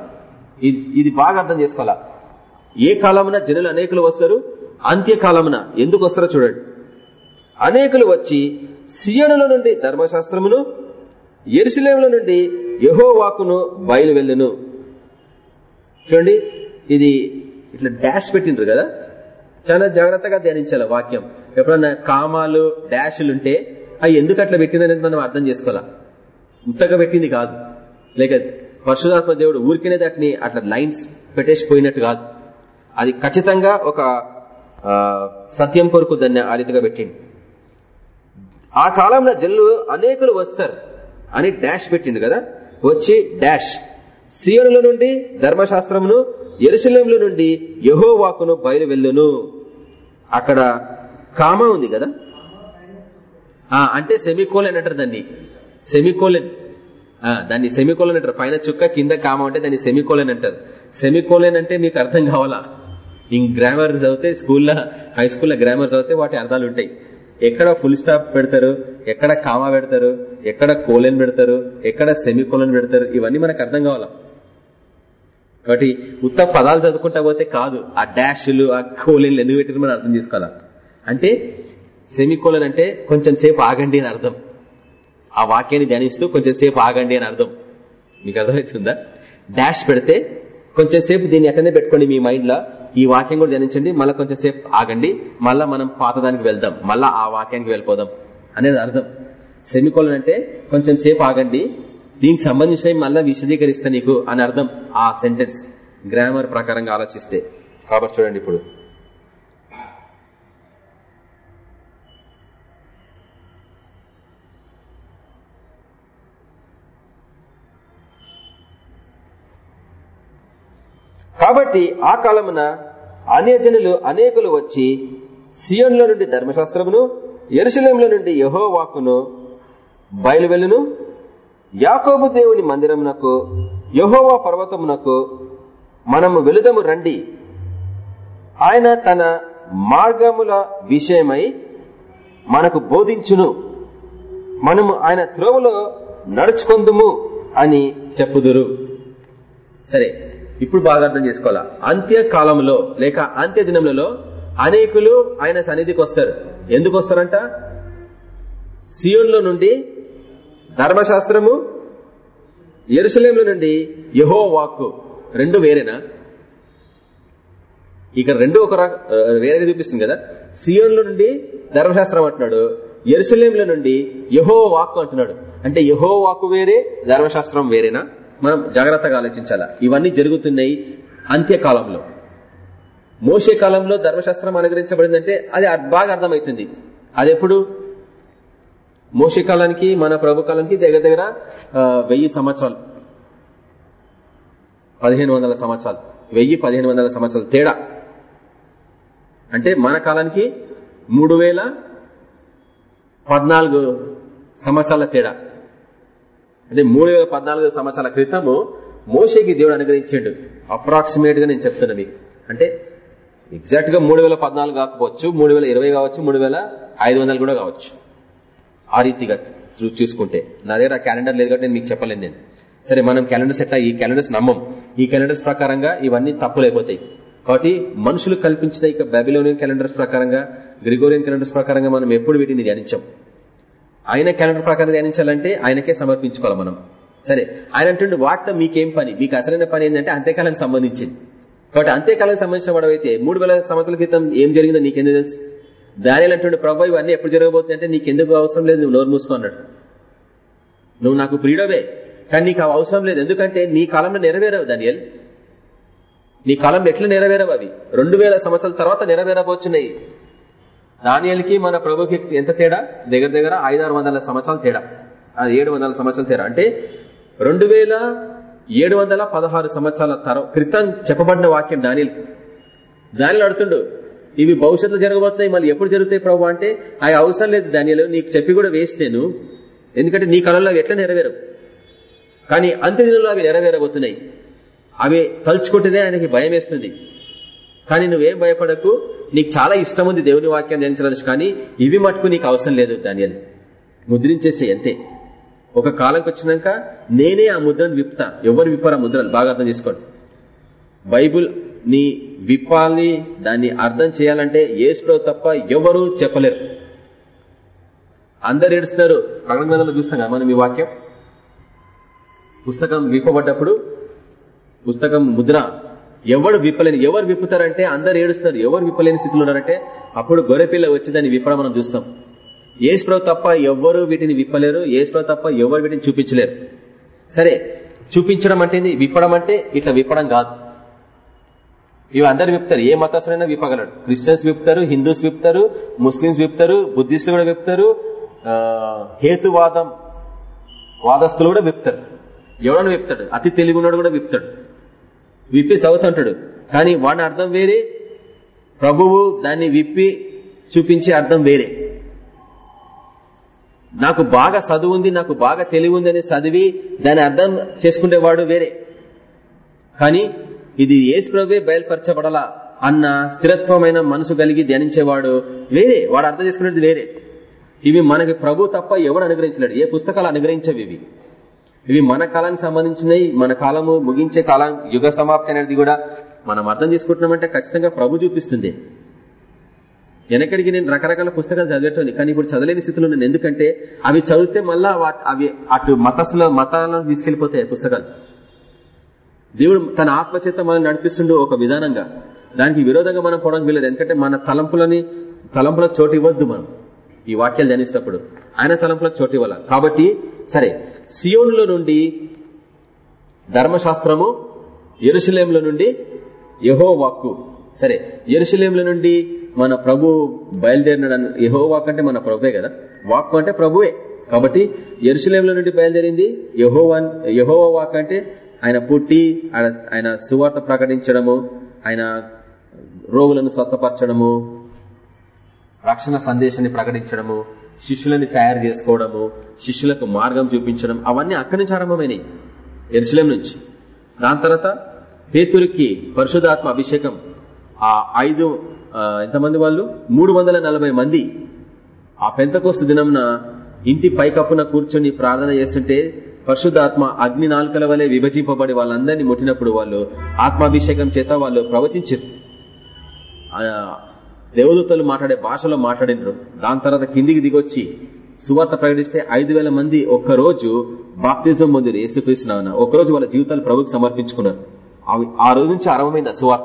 ఇది ఇది బాగా అర్థం చేసుకోవాలా? ఏ కాలమున జనులు అనేకులు వస్తారు? అంత్యకాలమున. ఎందుకు వస్తారో చూడండి. అనేకులు వచ్చి సియనుల నుండి ధర్మశాస్త్రమును ఎరుసలేముల నుండి యహోవాకును బయలు వెళ్ళును చూడండి ఇది ఇట్లా డాష్ పెట్టిండ్రు కదా? చాలా జాగ్రత్తగా ధ్యానించాలి వాక్యం. ఎప్పుడన్నా కామాలు డాష్లు ఉంటే అవి ఎందుకు అట్లా పెట్టిందనేది మనం అర్థం చేసుకోవాలా? ఉత్తగా పెట్టింది కాదు. లేక పరశురాత్మ దేవుడు ఊరికనే దాటిని అట్లా లైన్స్ పెట్టేసిపోయినట్టు కాదు. అది ఖచ్చితంగా ఒక సత్యం కొరకు దాన్ని ఆ రీతిగా పెట్టింది ఆ కాలంలో జల్లు అనేకులు వస్తారు అని డాష్ పెట్టిండు కదా? వచ్చి డాష్. సియోనుల నుండి ధర్మశాస్త్రమును ఎరుసలేంలో నుండి యహోవాకును బయలు వెళ్ళును అక్కడ కామ ఉంది కదా? అంటే సెమికోలన్ అంటారు దాన్ని. సెమికోలన్. దాన్ని సెమికోలన్ అంటారు. పైన చుక్క కింద కామ అంటే దాన్ని సెమికోలన్ అంటారు. సెమికోలన్ అంటే మీకు అర్థం కావాలా? ఇంక గ్రామర్ చదివితే స్కూల్లో హై స్కూల్లో గ్రామర్ చదివితే వాటి అర్థాలు ఉంటాయి. ఎక్కడ ఫుల్ స్టాప్ పెడతారు? ఎక్కడ కామా పెడతారు? ఎక్కడ కోలన్ పెడతారు? ఎక్కడ సెమికోలన్ పెడతారు? ఇవన్నీ మనకు అర్థం కావాలా? కాబట్టి ఉత్త పదాలు చదువుకుంటా పోతే కాదు. ఆ డాష్లు ఆ కోలన్లు ఎందుకు పెట్టారు మనం అర్థం చేసుకోవాలా? అంటే సెమికోలన్ అంటే కొంచెం సేపు ఆగండి అని అర్థం. ఆ వాక్యాన్ని ధ్యానిస్తూ కొంచెం సేపు ఆగండి అని అర్థం. మీకు అర్థమవుతుందా? డాష్ పెడితే కొంచెం సేపు దీన్ని ఎక్కడనే పెట్టుకోండి మీ మైండ్లో ఈ వాక్యం కూడా ధ్యానించండి. మళ్ళీ కొంచెం సేపు ఆగండి. మళ్ళా మనం పాతదానికి వెళ్దాం. మళ్ళా ఆ వాక్యానికి వెళ్ళిపోదాం అనేది అర్థం. సెమికోలన్ అంటే కొంచెం సేపు ఆగండి. దీనికి సంబంధించిన మళ్ళీ విశదీకరిస్తా నీకు అని అర్థం ఆ సెంటెన్స్. గ్రామర్ ప్రకారంగా ఆలోచిస్తే. కాబట్టి చూడండి ఇప్పుడు. కాబట్టి ఆ కాలమున అన్యజనులు అనేకులు వచ్చి సియోన్లో నుండి ధర్మశాస్త్రమును ఎరుశలంలో నుండి యహోవాకును బయలువెలును యాకోబు దేవుని మందిరమునకు యహోవా పర్వతమునకు మనము వెలుదము రండి. ఆయన తన మార్గముల విషయమై మనకు బోధించును. మనము ఆయన త్రోవలో నడుచుకుందుము అని చెప్పుదురు. సరే. ఇప్పుడు బాగా అర్థం చేసుకోవాలా? అంత్యకాలంలో లేక అంత్య దినములలో అనేకులు ఆయన సన్నిధికి వస్తారు. ఎందుకు వస్తారంట? సియోన్లో నుండి ధర్మశాస్త్రము ఎరుసలేంలో నుండి యహో వాక్కు రెండు వేరేనా? ఇక్కడ రెండు ఒక వేరే చూపిస్తుంది కదా? సియోన్లో నుండి ధర్మశాస్త్రం అంటున్నాడు. ఎరుసలేంలో నుండి యహో వాక్కు అంటున్నాడు. అంటే యహో వాక్కు వేరే ధర్మశాస్త్రం వేరేనా? మనం జాగ్రత్తగా ఆలోచించాలా? ఇవన్నీ జరుగుతున్నాయి అంత్యకాలంలో. మోసే కాలంలో ధర్మశాస్త్రం అనుగ్రహించబడిందంటే అది బాగా అర్థమవుతుంది. అది ఎప్పుడు మోసే కాలానికి మన ప్రభు కాలానికి దగ్గర దగ్గర వెయ్యి సంవత్సరాలు. పదిహేను వందల సంవత్సరాలు. వెయ్యి పదిహేను వందల సంవత్సరాలు తేడా. అంటే మన కాలానికి మూడు వేల పద్నాలుగు సంవత్సరాల తేడా. అంటే మూడు వేల పద్నాలుగు సంవత్సరాల క్రితము మోషేకి దేవుడు అనుగ్రహించాడు. అప్రాక్సిమేట్గా నేను చెప్తున్నా మీకు అంటే ఎగ్జాక్ట్గా మూడు వేల పద్నాలుగు కాకపోవచ్చు మూడు వేల ఇరవై కావచ్చు మూడు వేల ఐదు వందలు కూడా కావచ్చు. ఆ రీతిగా చూసుకుంటే. నా దగ్గర క్యాలెండర్ లేదు కాబట్టి నేను మీకు చెప్పలేను నేను. సరే మనం క్యాలెండర్స్ ఎట్లా? ఈ క్యాలెండర్స్ నమ్మం. ఈ క్యాలెండర్స్ ప్రకారంగా ఇవన్నీ తప్పులైపోతాయి కాబట్టి మనుషులు కల్పించిన ఇక బెబిలోనియన్ క్యాలెండర్స్ ప్రకారంగా గ్రిగోరియన్ క్యాలెండర్స్ ప్రకారంగా మనం ఎప్పుడు వీటిని ధ్యానించాం? ఆయన క్యాలెండర్ ప్రకారం ధ్యానించాలంటే ఆయనకే సమర్పించుకోవాలి మనం. సరే ఆయన అంటుండే వాటితో మీకేం పని? మీకు అసలైన పని ఏంటంటే అంత్యకాలానికి సంబంధించింది. కాబట్టి అంత్యకాలానికి సంబంధించిన వాడవైతే మూడు వేల సంవత్సరాల క్రితం ఏం జరిగిందో నీకెందుకు తెలుసు? దానిలో అంటుండే ప్రభావ ఇవన్నీ ఎప్పుడు జరగబోతుందంటే నీకెందుకు అవసరం లేదు నువ్వు నోరు మూసుకున్నాడు నువ్వు నాకు ప్రియుడవే కానీ నీకు అవసరం లేదు. ఎందుకంటే నీ కాలంలో నెరవేరవు దానియల్. నీ కాలంలో ఎట్లా నెరవేరవు అవి? రెండు వేల సంవత్సరాల తర్వాత నెరవేరబోచున్నాయి. దానియాలకి మన ప్రభుకి ఎంత తేడా? దగ్గర దగ్గర ఐదారు వందల సంవత్సరాల తేడా. ఏడు వందల సంవత్సరాల తేడా. అంటే రెండు వేల ఏడు వందల పదహారు సంవత్సరాల తర క్రితం చెప్పబడిన వాక్యం దానిల్ దానిలో అడుతుండు ఇవి భవిష్యత్తులో జరగబోతున్నాయి మళ్ళీ ఎప్పుడు జరుగుతాయి ప్రభు అంటే అవి అవసరం లేదు దానిలో నీకు చెప్పి కూడా వేస్ట్ నేను. ఎందుకంటే నీ కళల్లో అవి ఎట్లా నెరవేరవు? కానీ అంత్యదినంలో అవి నెరవేరబోతున్నాయి. అవి తలుచుకుంటేనే ఆయనకి భయం వేస్తుంది. కానీ నువ్వేం భయపడకు. నీకు చాలా ఇష్టం ఉంది దేవుని వాక్యం ధ్యానించడానికి కానీ ఇవి మటుకు నీకు అవసరం లేదు దాని ముద్రించేస్తే అంతే. ఒక కాలంకి వచ్చినాక నేనే ఆ ముద్రను విప్పుతా. ఎవరు విప్పారు ఆ ముద్రను? బాగా అర్థం చేసుకోండి. బైబుల్ నీ విప్పాలి దాన్ని అర్థం చేయాలంటే ఏసులో తప్ప ఎవరు చెప్పలేరు. అందరు ఏడుస్తున్నారు. ప్రకటన గ్రంథంలో చూస్తాం కదా మనం ఈ వాక్యం. పుస్తకం విప్పబడ్డప్పుడు పుస్తకం ముద్ర ఎవరు విప్పలేని ఎవరు విప్పుతారంటే అందరు ఏడుస్తున్నారు. ఎవరు విప్పలేని స్థితిలో ఉన్నారంటే అప్పుడు గొర్రెపిల్ల వచ్చి దాన్ని విప్పడం మనం చూస్తాం. ఏసుప్రభు తప్ప ఎవరు వీటిని విప్పలేరు. ఏసుప్రభు తప్ప ఎవరు వీటిని చూపించలేరు. సరే చూపించడం అంటే విప్పడం అంటే ఇట్లా విప్పడం కాదు. ఇవి అందరు విప్తారు ఏ మతస్థుడైనా విప్పగలడు. క్రిస్టియన్స్ విప్తారు హిందూస్ విప్తారు ముస్లింస్ విప్తారు బుద్ధిస్టులు కూడా విప్తారు హేతువాదం వాదస్తులు కూడా విప్తారు ఎవడన్నా విప్తాడు అతి తెలివి ఉన్నాడు కూడా విప్తాడు విప్పి చదువుతుంటాడు కానీ వాడి అర్థం వేరే ప్రభువు దాన్ని విప్పి చూపించే అర్థం వేరే. నాకు బాగా చదువు ఉంది నాకు బాగా తెలివి ఉంది అని చదివి దాని అర్థం చేసుకునేవాడు వేరే. కానీ ఇది ఏసు ప్రభువే బయలుపరచబడలా అన్న స్థిరత్వమైన మనసు కలిగి ధ్యానించేవాడు వేరే. వాడు అర్థం చేసుకునేది వేరే. ఇవి మనకి ప్రభు తప్ప ఎవడు అనుగ్రహించలేడు. ఏ పుస్తకాలు అనుగ్రహించవి ఇవి. ఇవి మన కాలానికి సంబంధించినవి మన కాలము ముగించే కాలం యుగ సమాప్తి అనేది కూడా మనం అర్థం చేసుకుంటున్నామంటే ఖచ్చితంగా ప్రభు చూపిస్తుంది. వెనకడికి నేను రకరకాల పుస్తకాలు చదివేటోని కానీ ఇప్పుడు చదవలేని స్థితిలో నేను ఎందుకంటే అవి చదివితే మళ్ళా అవి అటు మతస్థుల మతాలను తీసుకెళ్ళిపోతాయి పుస్తకాలు. దేవుడు తన ఆత్మచేత మనం నడిపిస్తుండే ఒక విధానంగా. దానికి విరోధంగా మనం పోవడానికి వీలేదు ఎందుకంటే మన తలంపులని తలంపులకు చోటు ఇవ్వద్దు మనం. ఈ వాక్యాలు ధ్యానించినప్పుడు ఆయన తలంపులకు చోటు ఇవ్వాల? కాబట్టి సరే సియోనులో నుండి ధర్మశాస్త్రము ఎరుశలేంలో నుండి యహో వాక్కు సరే ఎరుశలేంలో నుండి మన ప్రభు బయలుదేరినాడు యహో వాక్ అంటే మన ప్రభువే కదా? వాక్కు అంటే ప్రభువే. కాబట్టి ఎరుశలేంలో నుండి బయలుదేరింది యహోవన్ యహోవ వాక్ అంటే ఆయన పుట్టి ఆయన సువార్త ప్రకటించడము ఆయన రోగులను స్వస్థపరచడము రక్షణ సందేశాన్ని ప్రకటించడము శిష్యులని తయారు చేసుకోవడము శిష్యులకు మార్గం చూపించడం అవన్నీ అక్కడి నుంచి ఆరంభమైనవి ఎరుసలేం నుంచి. దాని తర్వాత పేతురికి పరిశుధాత్మ అభిషేకం. ఆ ఐదు ఎంతమంది వాళ్ళు? మూడు మంది. ఆ పెంతకోస్తు దినంన ఇంటి పైకప్పున కూర్చొని ప్రార్థన చేస్తుంటే పరిశుద్ధాత్మ అగ్ని నాలుకల వలె విభజింపబడి వాళ్ళందరినీ ముట్టినప్పుడు వాళ్ళు ఆత్మాభిషేకం చేత వాళ్ళు ప్రవచించారు దేవదూతలు మాట్లాడే భాషలో మాట్లాడినరు. దాని తర్వాత కిందికి దిగొచ్చి సువార్త ప్రకటిస్తే ఐదు వేల మంది ఒక్కరోజు బాప్తిజం పొందిరు యేసుకృష్ణ ఒకరోజు వాళ్ళ జీవితాలు ప్రభుకి సమర్పించుకున్నారు. ఆ రోజు నుంచి ఆరంభమైంది సువార్త.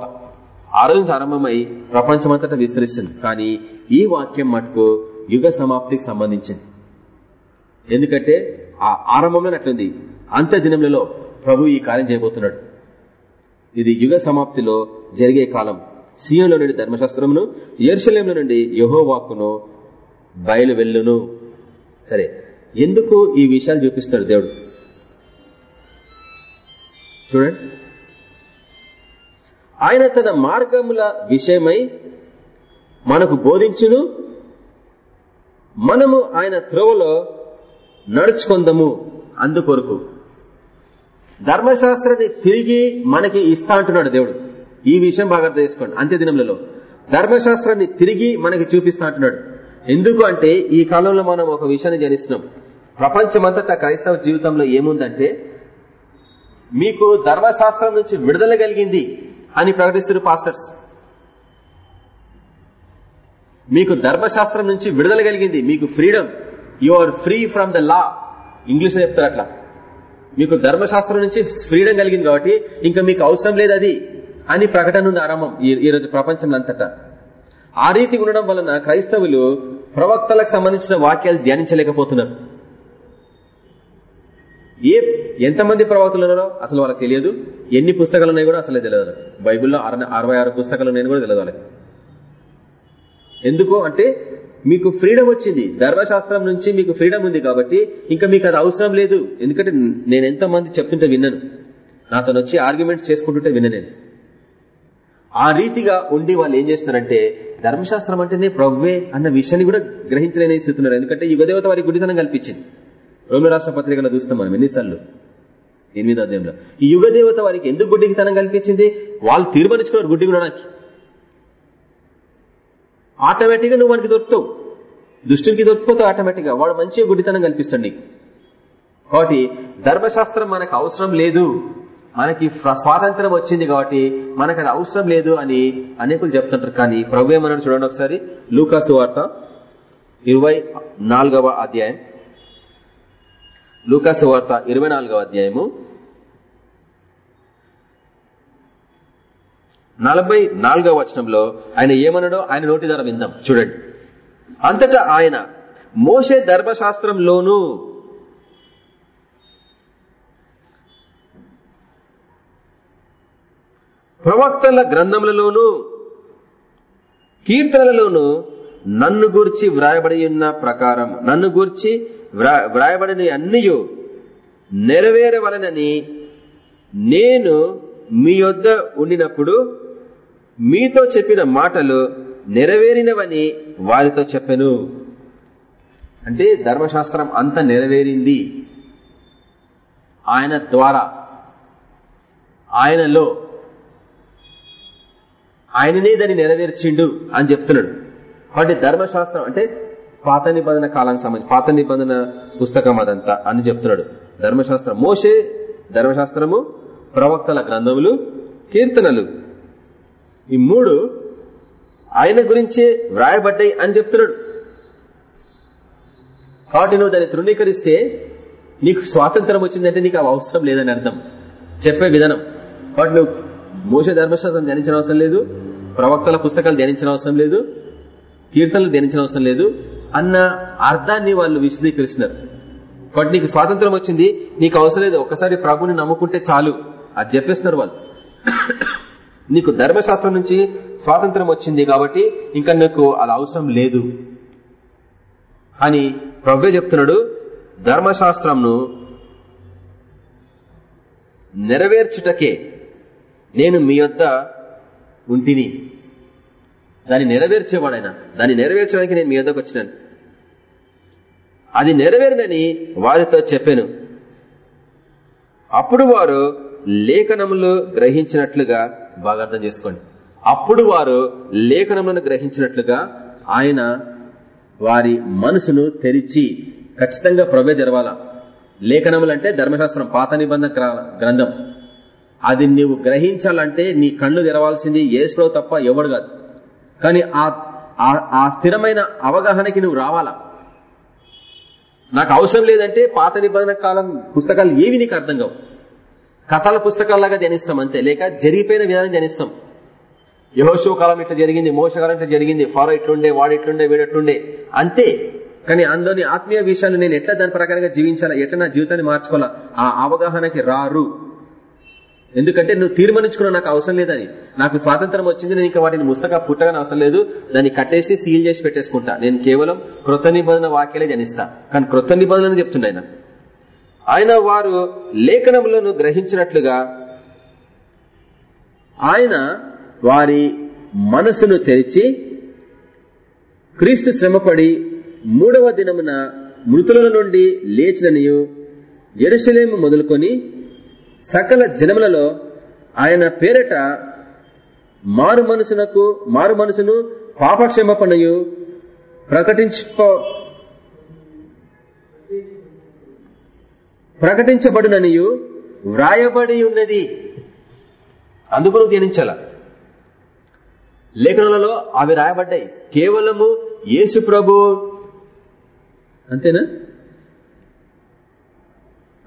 ఆ రోజు నుంచి ఆరంభమై ప్రపంచమంతటా విస్తరిస్తుంది. కానీ ఈ వాక్యం మటుకు యుగ సమాప్తికి సంబంధించింది. ఎందుకంటే ఆ ఆరంభంలో అట్లుంది. అంత్య దినములలో ప్రభు ఈ కార్యం చేయబోతున్నాడు. ఇది యుగ సమాప్తిలో జరిగే కాలం. సియోలో నుండి ధర్మశాస్త్రమును ఎర్షలేంలో నుండి యహోవాకును బయలు వెళ్ళును సరే ఎందుకు ఈ విషయాలు చూపిస్తాడు దేవుడు? చూడండి. ఆయన తన మార్గముల విషయమై మనకు బోధించును. మనము ఆయన త్రోవలో నడుచుకుందము అందుకొరకు. ధర్మశాస్త్రాన్ని తిరిగి మనకి ఇస్తా అంటున్నాడు దేవుడు. ఈ విషయం బాగా అర్థం చేసుకోండి అంత్య దినములలో ధర్మశాస్త్రాన్ని తిరిగి మనకి చూపిస్తా అంటున్నాడు. ఎందుకు అంటే ఈ కాలంలో మనం ఒక విషయాన్ని జనిస్తున్నాం ప్రపంచమంతటా క్రైస్తవ జీవితంలో ఏముందంటే మీకు ధర్మశాస్త్రం నుంచి విడుదల కలిగింది అని ప్రకటిస్తున్నారు పాస్టర్స్. మీకు ధర్మశాస్త్రం నుంచి విడుదల కలిగింది. మీకు freedom. You are free from the law English చెప్తారు అట్లా. మీకు ధర్మశాస్త్రం నుంచి ఫ్రీడమ్ కలిగింది కాబట్టి ఇంకా మీకు అవసరం లేదు అది. అని ప్రకటన ఉంది ఆరంభం ఈ రోజు ప్రపంచంలో అంతటా ఆ రీతి ఉండడం వలన క్రైస్తవులు ప్రవక్తలకు సంబంధించిన వాక్యాలు ధ్యానించలేకపోతున్నారు. ఏ ఎంతమంది ప్రవక్తలు ఉన్నారో అసలు వాళ్ళకి తెలియదు. ఎన్ని పుస్తకాలు ఉన్నాయి కూడా అసలే తెలియదు బైబిల్లో అరవై ఆరు పుస్తకాలు ఉన్నాయని కూడా తెలియదు వాళ్ళకి. ఎందుకు అంటే మీకు ఫ్రీడమ్ వచ్చింది. ధర్మశాస్త్రం నుంచి మీకు ఫ్రీడమ్ ఉంది కాబట్టి ఇంకా మీకు అది అవసరం లేదు. ఎందుకంటే నేను ఎంతమంది చెప్తుంటే విన్నాను. నాతో వచ్చి ఆర్గ్యుమెంట్స్ చేసుకుంటుంటే విన్నా నేను. ఆ రీతిగా ఉండి వాళ్ళు ఏం చేస్తున్నారంటే ధర్మశాస్త్రం అంటేనే ప్రవ్వే అన్న విషయాన్ని కూడా గ్రహించలేని స్థితున్నారు ఎందుకంటే యుగదేవత వారి గుడితనం కల్పించింది. రోమి రాష్ట్ర పత్రికలో చూస్తాం మనం ఎన్నిసార్లు? ఎనిమిదో అధ్యాయంలో. ఈ యుగదేవత వారికి ఎందుకు గుడ్డితనం కల్పించింది? వాళ్ళు తీర్మానించుకున్నారు గుడ్డి గుణానికి. ఆటోమేటిక్గా నువ్వు మనకి దొరుకుతావు. దుష్టునికి దొరికిపోతావు ఆటోమేటిక్గా వాడు మంచిగా గుడ్డితనం కల్పిస్తాడు నీకు. కాబట్టి ధర్మశాస్త్రం మనకు అవసరం లేదు. మనకి స్వాతంత్రం వచ్చింది కాబట్టి మనకు అది అవసరం లేదు అని అనేకులు చెప్తుంటారు. కానీ ప్రభు ఏమన్నాడు చూడండి ఒకసారి. లూకాసు వార్త ఇరవై అధ్యాయం. లూకాసు వార్త ఇరవై అధ్యాయము. నలభై నాలుగవ వచనంలో ఆయన ఏమన్నాడో ఆయన నోటి ధర విందాం. చూడండి. అంతటా ఆయన మోసే ధర్మశాస్త్రంలోనూ ప్రవక్తల గ్రంథములలోను కీర్తనలలోను నన్ను గూర్చి వ్రాయబడి ఉన్న ప్రకారం నన్ను గూర్చి వ్రాయబడిన అన్నయు నెరవేరవలనని నేను మీ యొద్ద ఉండినప్పుడు మీతో చెప్పిన మాటలు నెరవేరినవని వారితో చెప్పెను. అంటే ధర్మశాస్త్రం అంత నెరవేరింది. ఆయన ద్వారా ఆయనలో ఆయననే దాన్ని నెరవేర్చిండు అని చెప్తున్నాడు. కాబట్టి ధర్మశాస్త్రం అంటే పాత నిబంధన కాలానికి సంబంధించి పాత నిబంధన పుస్తకం అదంతా అని చెప్తున్నాడు. ధర్మశాస్త్రం మోసే ధర్మశాస్త్రము ప్రవక్తల గ్రంథములు కీర్తనలు. ఈ మూడు ఆయన గురించే వ్రాయబడ్డాయి అని చెప్తున్నాడు. కాబట్టి నువ్వు దాన్ని తృణీకరిస్తే నీకు స్వాతంత్రం వచ్చిందంటే నీకు అవి అవసరం లేదని అర్థం. చెప్పే విధానం. కాబట్టి నువ్వు మోస ధర్మశాస్త్రం ధ్యానించిన అవసరం లేదు. ప్రవక్తల పుస్తకాలు ధ్యానించిన అవసరం లేదు. కీర్తనలు ధ్యానించిన అవసరం లేదు. అన్న అర్థాన్ని వాళ్ళు విశదీకరిస్తున్నారు. కాబట్టి నీకు స్వాతంత్రం వచ్చింది. నీకు అవసరం లేదు. ఒకసారి ప్రభుని నమ్ముకుంటే చాలు అది చెప్పేస్తున్నారు వాళ్ళు. నీకు ధర్మశాస్త్రం నుంచి స్వాతంత్రం వచ్చింది కాబట్టి ఇంకా నీకు అలా అవసరం లేదు. అని ప్రభు చెప్తున్నాడు. ధర్మశాస్త్రంను నెరవేర్చుటకే నేను మీ యొద్ద ఉంటిని. దాన్ని నెరవేర్చేవాడైనా దాన్ని నెరవేర్చడానికి నేను మీ యొద్దకు వచ్చినాను. అది నెరవేరినని వారితో చెప్పాను. అప్పుడు వారు లేఖనములు గ్రహించినట్లుగా బాగా అర్థం చేసుకోండి. అప్పుడు వారు లేఖనములను గ్రహించినట్లుగా ఆయన వారి మనసును తెరిచి ఖచ్చితంగా ప్రభే తెరవాల. లేఖనములు అంటే ధర్మశాస్త్రం పాత నిబంధన గ్రంథం. అది నువ్వు గ్రహించాలంటే నీ కళ్ళు తెరవాల్సింది ఏసులో తప్ప ఎవడు కాదు. కానీ ఆ స్థిరమైన అవగాహనకి నువ్వు రావాలా? నాకు అవసరం లేదంటే పాత నిబంధన కాలం పుస్తకాలు ఏవి నీకు అర్థం కావు. కథల పుస్తకాల్లాగా ధ్యానిస్తాం అంతే. లేక జరిగిపోయిన విధానం ధ్యానిస్తాం. యహోశివ కాలం ఇట్లా జరిగింది మోసకాలం ఇట్లా జరిగింది ఫారో ఇట్లుండే వాడు ఇట్లుండే వీడట్లుండే అంతే. కానీ అందులోని ఆత్మీయ విషయాలు నేను ఎట్లా దాని ప్రకారంగా జీవించాలా ఎట్లా నా జీవితాన్ని మార్చుకోవాలా ఆ అవగాహనకి రారు. ఎందుకంటే నువ్వు తీర్మానించుకున్న నాకు అవసరం లేదని అది. నాకు స్వాతంత్రం వచ్చింది నేను ఇంకా వాటిని ముస్తగా పుట్టగానే అవసరం లేదు. దాన్ని కట్టేసి సీల్ చేసి పెట్టేసుకుంటా. నేను కేవలం కృత నిబంధన వాక్యాలే జనిస్తా కానీ కృత నిబంధన చెప్తుండే ఆయన. ఆయన వారు లేఖనములను గ్రహించినట్లుగా ఆయన వారి మనసును తెరిచి క్రీస్తు శ్రమపడి మూడవ దినమున మృతుల నుండి లేచిననియు ఎరుసలేము మొదలుకొని సకల జనములలో ఆయన పేరట మారు మనసునకు మారు మనసును పాపక్షమపణయు ప్రకటించుకో ప్రకటించబడుననియు వ్రాయబడి ఉన్నది. అందుకు నువ్వు ధ్యానించాల. లేఖనాలలో అవి రాయబడ్డాయి. కేవలము యేసు ప్రభు అంతేనా?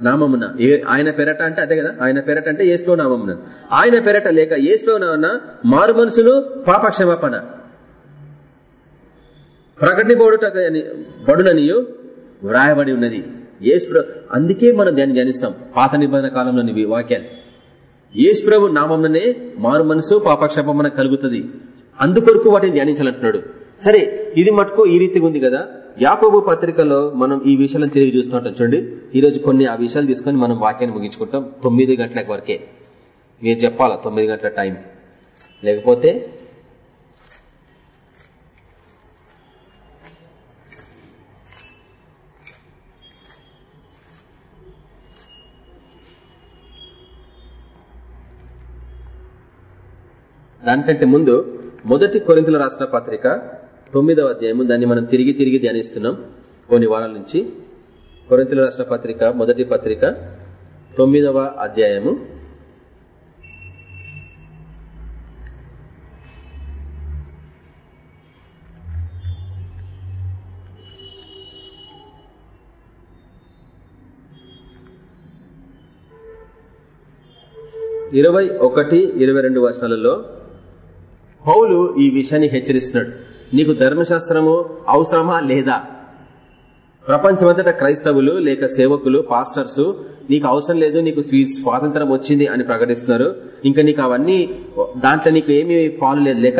నామమున. ఆయన పెరట అంటే అదే కదా? ఆయన పెరట అంటే ఏసులో నామమున. ఆయన పెరట లేక ఏసులో నామన మారు మనసును పాపక్షమాపణ. ప్రకటింపబడుట బడుననియు వ్రాయబడి ఉన్నది. ఏసు అందుకే మనం దాన్ని ధ్యానిస్తాం. పాత నిబంధన కాలంలోని వాక్యాలు. ఏసు ప్రభు నామంలోనే మారు మనసు పాపక్షేపం కలుగుతుంది. అందుకొరకు వాటిని ధ్యానించాలంటున్నాడు. సరే ఇది మటుకు ఈ రీతిగా ఉంది కదా? యాకోబు పత్రికలో మనం ఈ విషయాలను తిరిగి చూస్తుంటాం చూడండి ఈ రోజు కొన్ని ఆ విషయాలు తీసుకొని మనం వాక్యాన్ని ముగించుకుంటాం. తొమ్మిది గంటల వరకే. మీరు చెప్పాలా తొమ్మిది గంటల టైం? లేకపోతే దానికంటే ముందు మొదటి కొరింతలు రాసిన పత్రిక తొమ్మిదవ అధ్యాయము. దాన్ని మనం తిరిగి తిరిగి ధ్యానిస్తున్నాం. కొన్ని వారాల నుంచి. కొరింతలు రాష్ట్ర పత్రిక మొదటి పత్రిక తొమ్మిదవ అధ్యాయము. ఇరవై ఒకటి ఇరవై రెండు వర్షాలలో పౌలు ఈ విషయాన్ని హెచ్చరిస్తున్నాడు. నీకు ధర్మశాస్త్రము అవసరమా లేదా? ప్రపంచమంతటా క్రైస్తవులు లేక సేవకులు పాస్టర్స్ నీకు అవసరం లేదు నీకు స్వాతంత్రం వచ్చింది అని ప్రకటిస్తున్నారు. ఇంకా నీకు అవన్నీ దాంట్లో నీకు ఏమి పాలు లేదు. లేక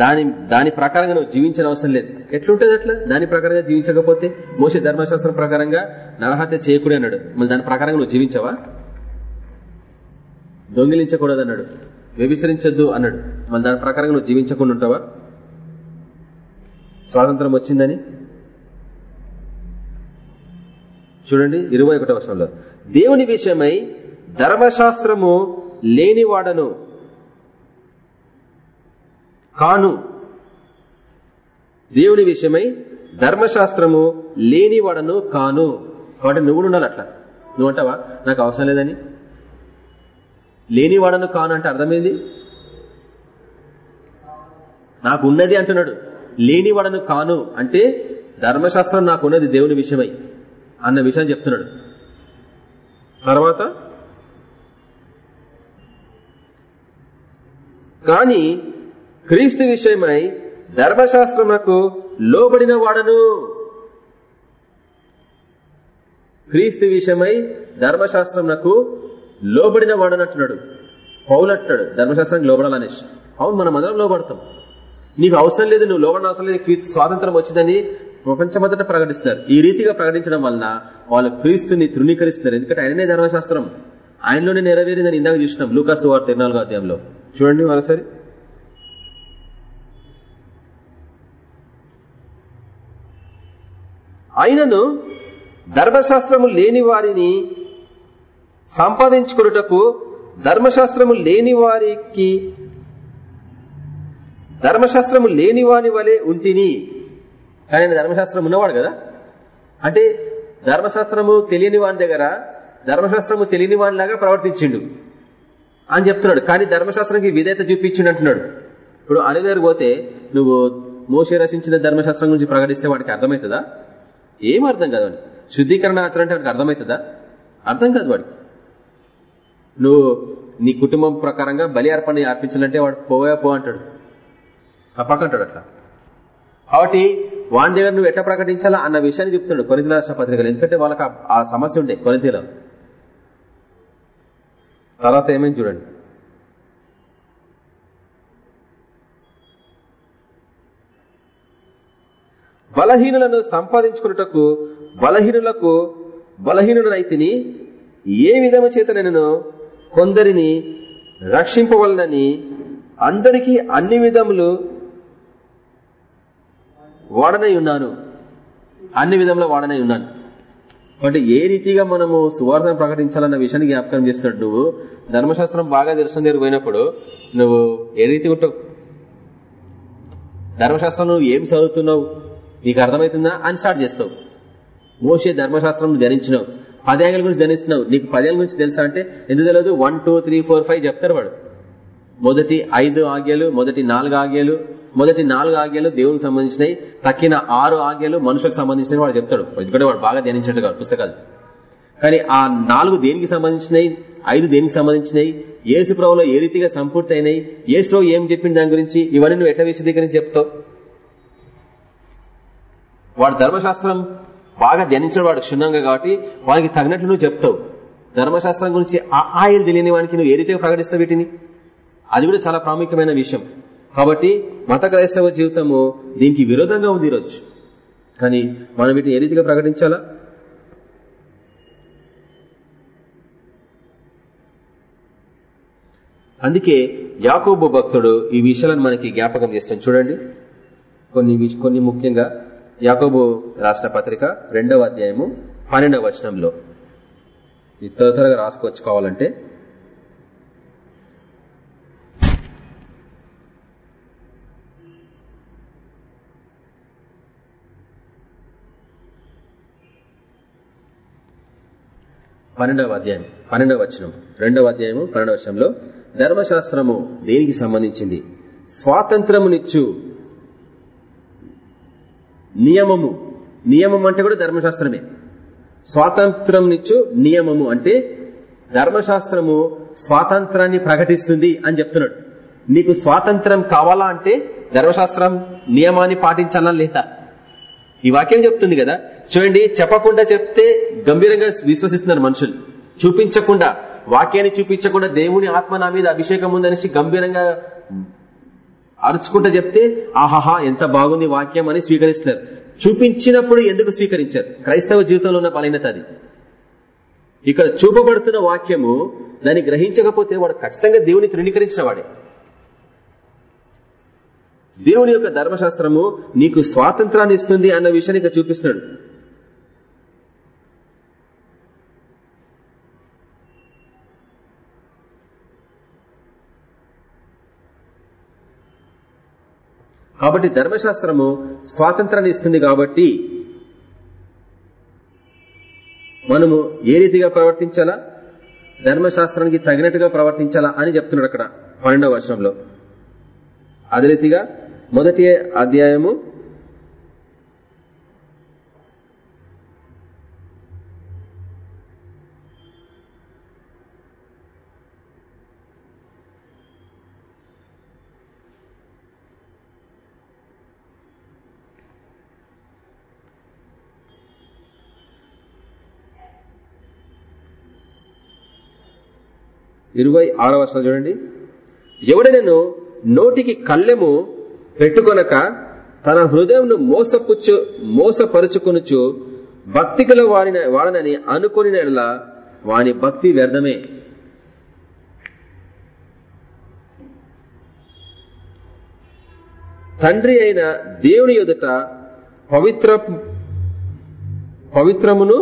దాని దాని ప్రకారంగా నువ్వు జీవించిన అవసరం లేదు. ఎట్లుంటది అట్లా? దాని ప్రకారంగా జీవించకపోతే? మోసే ధర్మశాస్త్రం ప్రకారంగా నరహత్య చేయకూడదు అన్నాడు. మళ్ళీ దాని ప్రకారంగా నువ్వు జీవించవా? దొంగిలించకూడదు అన్నాడు. వ్యభిసరించద్దు అన్నాడు. మళ్ళీ దాని ప్రకారంగా నువ్వు జీవించకుండా ఉంటావా? స్వాతంత్రం వచ్చిందని? చూడండి ఇరవై ఒకటో వర్షంలో దేవుని విషయమై ధర్మశాస్త్రము లేనివాడను కాను. దేవుని విషయమై ధర్మశాస్త్రము లేనివాడను కాను. కాబట్టి నువ్వు ఉండాలి అట్లా నువ్వు అంటావా నాకు అవసరం లేదని. లేనివాడను కాను అంటే అర్థమైంది? నాకు ఉన్నది అంటున్నాడు. లేనివాడను కాను అంటే ధర్మశాస్త్రం నాకు ఉన్నది దేవుని విషయమై అన్న విషయం చెప్తున్నాడు. తర్వాత కాని క్రీస్తు విషయమై ధర్మశాస్త్రమునకు లోబడిన వాడను క్రీస్తు విషయమై ధర్మశాస్త్రంకు లోబడిన వాడనట్టున్నాడు పౌలట్టాడు ధర్మశాస్త్రానికి లోబడాలనేసి. అవును మనం అందరం లోబడతాం. నీకు అవసరం లేదు నువ్వు లోబడిన అవసరం లేదు స్వాతంత్రం వచ్చిందని ప్రపంచమంతట ప్రకటిస్తున్నారు. ఈ రీతిగా ప్రకటించడం వలన వాళ్ళు క్రీస్తుని తృణీకరిస్తున్నారు. ఎందుకంటే ఆయననే ధర్మశాస్త్రం. ఆయనలోనే నెరవేరిందని ఇందాక చూసినాం. లూకాసు వార్త ఇరవై నాలుగో అధ్యాయంలో. చూడండి మరోసారి. అయినను ధర్మశాస్త్రము లేని వారిని సంపాదించుకున్నటకు ధర్మశాస్త్రము లేని వారికి ధర్మశాస్త్రము లేని వాని వలె ఉంటిని. కానీ ఆయన ధర్మశాస్త్రం ఉన్నవాడు కదా? అంటే ధర్మశాస్త్రము తెలియని వాని దగ్గర ధర్మశాస్త్రము తెలియని వానిలాగా ప్రవర్తించిండు అని చెప్తున్నాడు. కానీ ధర్మశాస్త్రంకి విధేయత చూపించిండు అంటున్నాడు. ఇప్పుడు అనే దగ్గర పోతే నువ్వు మోసే రచించిన ధర్మశాస్త్రం గురించి ప్రకటిస్తే వాడికి అర్థమవుతుందా? ఏం అర్థం కాదు వాడికి. శుద్ధీకరణ ఆచరణ అంటే వాడికి అర్థమవుతుందా? అర్థం కాదు వాడికి. నువ్వు నీ కుటుంబం ప్రకారంగా బలి అర్పణ అర్పించాలంటే వాడు పోవే పో అంటాడు. తప్పకంటాడు అట్లా. కాబట్టి వాని దగ్గర నువ్వు ఎట్లా ప్రకటించాలా అన్న విషయాన్ని చెప్తున్నాడు కొరింత రాష్ట్ర పత్రికలు. ఎందుకంటే వాళ్ళకి ఆ- సమస్య ఉండే కొరింతలో. తర్వాత ఏమైంది చూడండి. బలహీనులను సంపాదించుకున్నటకు బలహీనులకు బలహీనుడనైతిని ఏ విధము చేత నేను కొందరిని రక్షింపవలనని అందరికీ అన్ని విధములు వాడనై ఉన్నాను. అన్ని విధంలో వాడనై ఉన్నాను. అంటే ఏ రీతిగా మనము సువార్థను ప్రకటించాలన్న విషయాన్ని జ్ఞాపకం చేస్తున్నాడు నువ్వు ధర్మశాస్త్రం బాగా దర్శనం దగ్గర పోయినప్పుడు నువ్వు ఏ రీతి ఉంటావు ధర్మశాస్త్రం నువ్వు ఏం చదువుతున్నావు? నీకు అర్థమవుతుందా? అని స్టార్ట్ చేస్తావు. మోసే ధర్మశాస్త్రం ధరించినావు పదేళ్ళ గురించి ధరిస్తున్నావు నీకు పదేళ్ళ గురించి తెలుసా అంటే ఎందుకు తెలియదు? One two three four five చెప్తారు వాడు. మొదటి ఐదు ఆజ్ఞలు మొదటి నాలుగు ఆజ్ఞలు మొదటి నాలుగు ఆజ్ఞలు దేవునికి సంబంధించినవి. తక్కిన ఆరు ఆజ్ఞలు మనుషులకు సంబంధించినవి వాడు చెప్తాడు. ఎందుకంటే వాడు బాగా ధ్యానించినట్టుగా పుస్తకాలు. కానీ ఆ నాలుగు దేనికి సంబంధించినవి? ఐదు దేనికి సంబంధించినవి? ఏసు ప్రభులో ఏ రీతిగా సంపూర్తి అయినాయి ఏసులో ఏం చెప్పింది దాని గురించి? ఇవన్నీ నువ్వు ఎట్లా విశదీకరించి చెప్తావు? వాడు ధర్మశాస్త్రం బాగా ధ్యానించిన వాడు క్షుణ్ణంగా కాబట్టి వానికి తగినట్లు నువ్వు చెప్తావు. ధర్మశాస్త్రం గురించి ఆ ఆయిల్ తెలియని వానికి నువ్వు ఏ రీతిగా ప్రకటిస్తావు వీటిని? అది కూడా చాలా ప్రాముఖ్యమైన విషయం. కాబట్టి మత క్రైస్తవ జీవితము దీనికి విరోధంగా ఉంది ఈరోజు. కానీ మనం వీటిని ఏ రీతిగా ప్రకటించాలా? అందుకే యాకోబు భక్తుడు ఈ విషయాలను మనకి జ్ఞాపకం చేస్తాం చూడండి. కొన్ని కొన్ని ముఖ్యంగా యాకోబు రాసిన పత్రిక రెండవ అధ్యాయము పన్నెండవ వచనంలో. ఇది త్వర త్వరగా రాసుకొచ్చుకోవాలంటే పన్నెండవ అధ్యాయం పన్నెండవ వచనం. రెండవ అధ్యాయము పన్నెండవ వచనంలో ధర్మశాస్త్రము దేనికి సంబంధించింది? స్వాతంత్రమునిచ్చు నియమము. నియమం అంటే కూడా ధర్మశాస్త్రమే. స్వాతంత్రంనిచ్చు నియమము అంటే ధర్మశాస్త్రము స్వాతంత్రాన్ని ప్రకటిస్తుంది అని చెప్తున్నాడు. నీకు స్వాతంత్రం కావాలా అంటే ధర్మశాస్త్రం నియమాన్ని పాటించాలా లేదా? ఈ వాక్యం చెప్తుంది కదా? చూడండి చెప్పకుండా చెప్తే గంభీరంగా విశ్వసిస్తున్నారు మనుషులు. చూపించకుండా వాక్యాన్ని చూపించకుండా దేవుని ఆత్మ నా మీద అభిషేకం ఉందనేసి గంభీరంగా అరుచుకుంటూ చెప్తే ఆహాహా ఎంత బాగుంది వాక్యం అని స్వీకరిస్తున్నారు. చూపించినప్పుడు ఎందుకు స్వీకరించారు? క్రైస్తవ జీవితంలో ఉన్న బలహీనత అది. ఇక్కడ చూపబడుతున్న వాక్యము దాన్ని గ్రహించకపోతే వాడు ఖచ్చితంగా దేవుని తృణీకరించిన వాడే. దేవుని యొక్క ధర్మశాస్త్రము నీకు స్వాతంత్రాన్ని ఇస్తుంది అన్న విషయాన్ని ఇక్కడ చూపిస్తున్నాడు. కాబట్టి ధర్మశాస్త్రము స్వాతంత్రాన్ని ఇస్తుంది కాబట్టి మనము ఏ రీతిగా ప్రవర్తించాలా? ధర్మశాస్త్రానికి తగినట్టుగా ప్రవర్తించాలా అని చెప్తున్నాడు అక్కడ పన్నెండవ వచనంలో. అదే రీతిగా మొదటి అధ్యాయము ఇరవై ఆరవ చూడండి. ఎవడనను నోటికి కళ్ళెము పెట్టుకొనక తన హృదయంను మోసపుచ్చు మోసపరుచుకొనుచు భక్తిగల వారిన వాడనని అనుకుని వాని భక్తి వ్యర్థమే. తండ్రి అయిన దేవుని ఎదుట పవిత్ర పవిత్రమును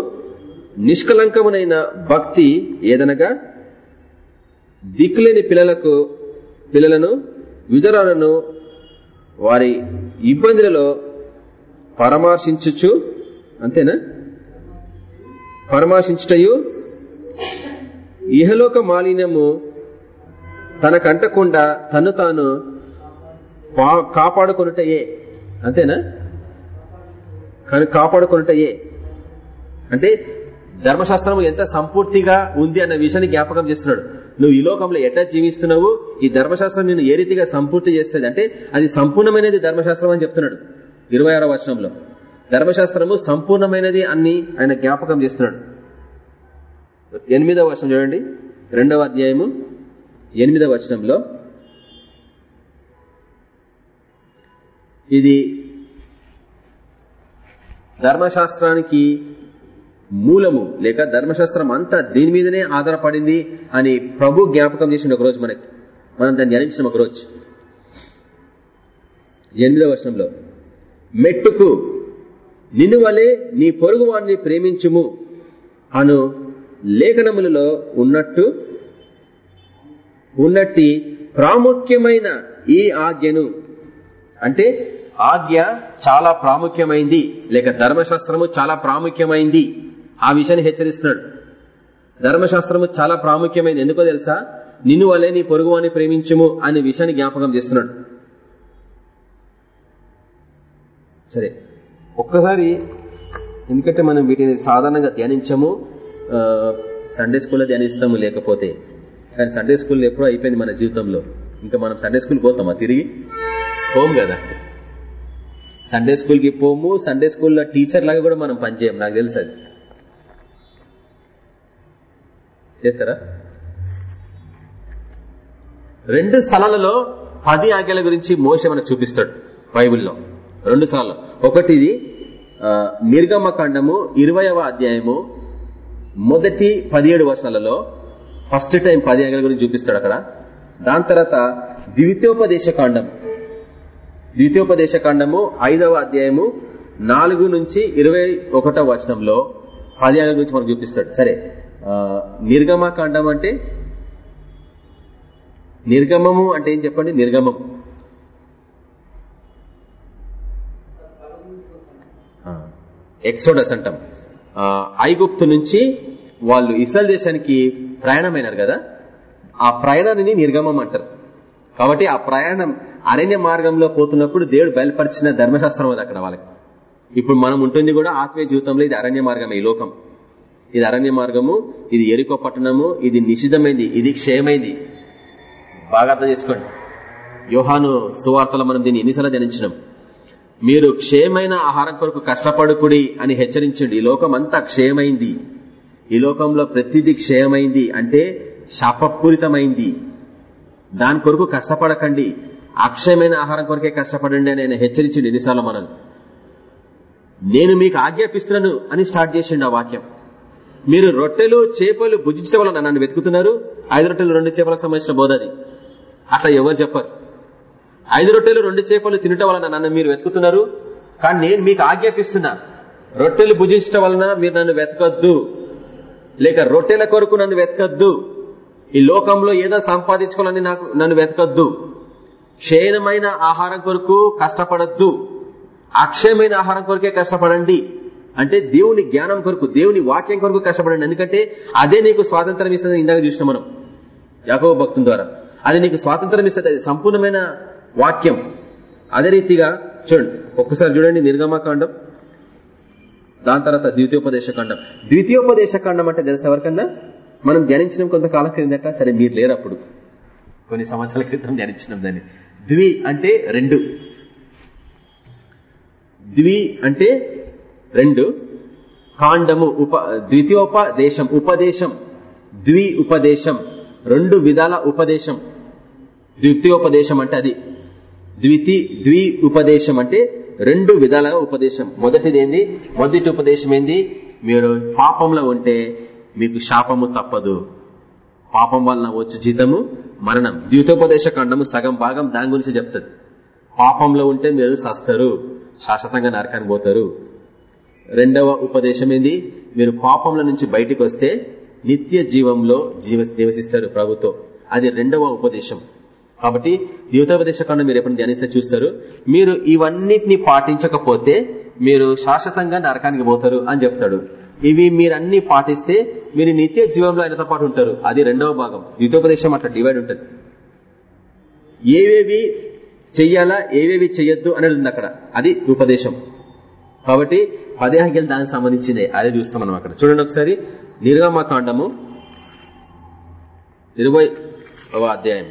నిష్కలంకమునైన భక్తి ఏదనగా? దిక్కులేని పిల్లలకు పిల్లలను విధురాలను వారి ఇబ్బందులలో పరామర్శించచ్చు అంతేనా? పరామర్శించుటయు ఇహలోక మాలిన్యము తనకంటకుండా తను తాను కాపాడుకొనుటయే అంతేనా? కానీ కాపాడుకొనుటయే. అంటే ధర్మశాస్త్రం ఎంత సంపూర్తిగా ఉంది అన్న విషయాన్ని జ్ఞాపకం చేస్తున్నాడు. నువ్వు ఈ లోకంలో ఎట్లా జీవిస్తున్నావు? ఈ ధర్మశాస్త్రం నిన్ను ఏ రీతిగా సంపూర్తి చేస్తుంది? అంటే అది సంపూర్ణమైనది ధర్మశాస్త్రం అని చెప్తున్నాడు. ఇరవై ఆరో వచనంలో. ధర్మశాస్త్రము సంపూర్ణమైనది అని ఆయన జ్ఞాపకం చేస్తున్నాడు. ఎనిమిదవ వచనం చూడండి. రెండవ అధ్యాయము ఎనిమిదవ వచనంలో. ఇది ధర్మశాస్త్రానికి మూలము లేక ధర్మశాస్త్రం అంతా దీని మీదనే ఆధారపడింది అని ప్రభు జ్ఞాపకం చేసిన ఒకరోజు మనకి. మనం దాన్ని ధ్యానించిన ఒకరోజు. ఎనిమిదవ వర్షంలో మెట్టుకు నిన్ను వలె నీ పొరుగు వారిని ప్రేమించుము అను లేఖనములలో ఉన్నట్టు ఉన్నట్టి ప్రాముఖ్యమైన ఈ ఆజ్ఞను అంటే ఆజ్ఞ చాలా ప్రాముఖ్యమైంది లేక ధర్మశాస్త్రము చాలా ప్రాముఖ్యమైంది. ఆ విషయాన్ని హెచ్చరిస్తున్నాడు. ధర్మశాస్త్రము చాలా ప్రాముఖ్యమైనది. ఎందుకో తెలుసా? నిన్ను వలే నీ పొరుగువాన్ని ప్రేమించము అనే విషయాన్ని జ్ఞాపకం చేస్తున్నాడు. సరే ఒక్కసారి ఎందుకంటే మనం వీటిని సాధారణంగా ధ్యానించము సండే స్కూల్లో ధ్యానిస్తాము లేకపోతే. కానీ సండే స్కూల్ ఎప్పుడో అయిపోయింది మన జీవితంలో. ఇంకా మనం సండే స్కూల్ పోతామా తిరిగి? పోము కదా. సండే స్కూల్కి పోము సండే స్కూల్లో టీచర్ లాగా కూడా మనం పనిచేయం నాకు తెలుసు అది. చేస్తారా? రెండు స్థలాలలో పది ఆజ్ఞల గురించి మోస మనకు చూపిస్తాడు బైబిల్లో. రెండు స్థలాల్లో ఒకటి ఇది నిర్గమ కాండము ఇరవయవ అధ్యాయము మొదటి పదిహేడు వర్షాలలో ఫస్ట్ టైం పది ఆజ్ఞల గురించి చూపిస్తాడు అక్కడ. దాని తర్వాత ద్వితీయోపదేశ కాండం ద్వితీయోపదేశ కాండము ఐదవ అధ్యాయము నాలుగు నుంచి ఇరవై ఒకటో వచనంలో పది ఆజ్ఞల గురించి మనకు చూపిస్తాడు. సరే. నిర్గమకాండం అంటే నిర్గమము అంటే ఏం చెప్పండి? నిర్గమం. ఎక్సోడస్ అంటాం. ఐగుప్తు నుంచి వాళ్ళు ఇస్రాయల్ దేశానికి ప్రయాణమైనారు కదా? ఆ ప్రయాణాన్ని నిర్గమం అంటారు. కాబట్టి ఆ ప్రయాణం అరణ్య మార్గంలో పోతున్నప్పుడు దేవుడు బయలుపరిచిన ధర్మశాస్త్రం అది అక్కడ వాళ్ళకి. ఇప్పుడు మనం ఉంటుంది కూడా ఆత్మీయ జీవితంలో ఇది అరణ్య మార్గం ఈ లోకం. ఇది అరణ్య మార్గము ఇది ఎరుకో పట్టణము ఇది నిషిద్ధమైంది ఇది క్షయమైంది. బాగా అర్థం చేసుకోండి. యోహాను సువార్తలో మనం దీన్ని ఎన్నిసార్లు ధ్యానించినాం. మీరు క్షయమైన ఆహారం కొరకు కష్టపడుకుడి అని హెచ్చరించండి. ఈ లోకం అంతా క్షయమైంది. ఈ లోకంలో ప్రతిదీ క్షయమైంది అంటే శాపపూరితమైంది. దాని కొరకు కష్టపడకండి. అక్షయమైన ఆహారం కొరకే కష్టపడండి అని ఆయన హెచ్చరించింది ఎన్నిసార్లు మనం. నేను మీకు ఆజ్ఞాపిస్తున్నాను అని స్టార్ట్ చేసిండు ఆ వాక్యం. మీరు రొట్టెలు చేపలు భుజించడం వలన నన్ను వెతుకుతున్నారు. ఐదు రొట్టెలు రెండు చేపలకు సంబంధించిన బోధ అది. అట్లా ఎవరు చెప్పరు. ఐదు రొట్టెలు రెండు చేపలు తినటం వలన నన్ను మీరు వెతుకుతున్నారు. కానీ నేను మీకు ఆజ్ఞాపిస్తున్నా రొట్టెలు భుజించడం వలన మీరు నన్ను వెతకద్దు. లేక రొట్టెల కొరకు నన్ను వెతకద్దు. ఈ లోకంలో ఏదో సంపాదించుకోవాలని నాకు నన్ను వెతకద్దు. క్షీణమైన ఆహారం కొరకు కష్టపడద్దు. అక్షయమైన ఆహారం కొరకే కష్టపడండి. అంటే దేవుని జ్ఞానం కొరకు దేవుని వాక్యం కొరకు కష్టపడండి. ఎందుకంటే అదే నీకు స్వాతంత్రం ఇస్తుంది ఇందాక చూసిన మనం. యాకవ భక్తుల ద్వారా. అది నీకు స్వాతంత్రం ఇస్తుంది అది సంపూర్ణమైన వాక్యం. అదే రీతిగా చూడండి ఒక్కసారి చూడండి నిర్గమకాండం దాని తర్వాత ద్వితీయోపదేశ ఖండం ద్వితీయోపదేశ ఖండం అంటే తెలుసు ఎవరికన్నా? మనం ధ్యానించిన కొంతకాలం క్రిందట సరే మీరు లేరు అప్పుడు. కొన్ని సంవత్సరాల క్రితం ధ్యానించినాం దాన్ని. ద్వి అంటే రెండు. ద్వి అంటే రెండు కాండము ఉప ద్వితీయోపదేశం ఉపదేశం ద్వి ఉపదేశం రెండు విధాల ఉపదేశం. ద్వితీయోపదేశం అంటే అది. ద్వితి ద్వి ఉపదేశం అంటే రెండు విధాలుగా ఉపదేశం. మొదటిది ఏంది? మొదటి ఉపదేశం ఏంది? మీరు పాపంలో ఉంటే మీకు శాపము తప్పదు. పాపం వలన వచ్చే జీతము మరణం. ద్వితోపదేశ ఖండము సగం భాగం దాని గురించి చెప్తుంది. పాపంలో ఉంటే మీరు సస్తారు శాశ్వతంగా నరకానికి పోతారు. రెండవ ఉపదేశం ఏంది? మీరు పాపంలో నుంచి బయటకు వస్తే నిత్య జీవంలో జీవ నివసిస్తారు ప్రభుతో అది రెండవ ఉపదేశం. కాబట్టి ద్వితోపదేశ ఖండం మీరు ఎప్పుడు ధ్యానిస్తే చూస్తారు మీరు ఇవన్నిటిని పాటించకపోతే మీరు శాశ్వతంగా నరకానికి పోతారు అని చెప్తాడు. ఇవి మీరన్ని పాటిస్తే మీరు నిత్య జీవంలో ఆయనతో పాటు ఉంటారు. అది రెండవ భాగం. ద్వితోపదేశం అట్లా డివైడ్ ఉంటుంది. ఏవేవి చెయ్యాలా ఏవేవి చెయ్యొద్దు అనేది ఉంది అక్కడ. అది ఉపదేశం. కాబట్టి పదే ఆజ్ఞలు దానికి సంబంధించింది. అదే చూస్తాం మనం అక్కడ. చూడండి ఒకసారి. నిర్గమకాండము ఇరవై అధ్యాయం.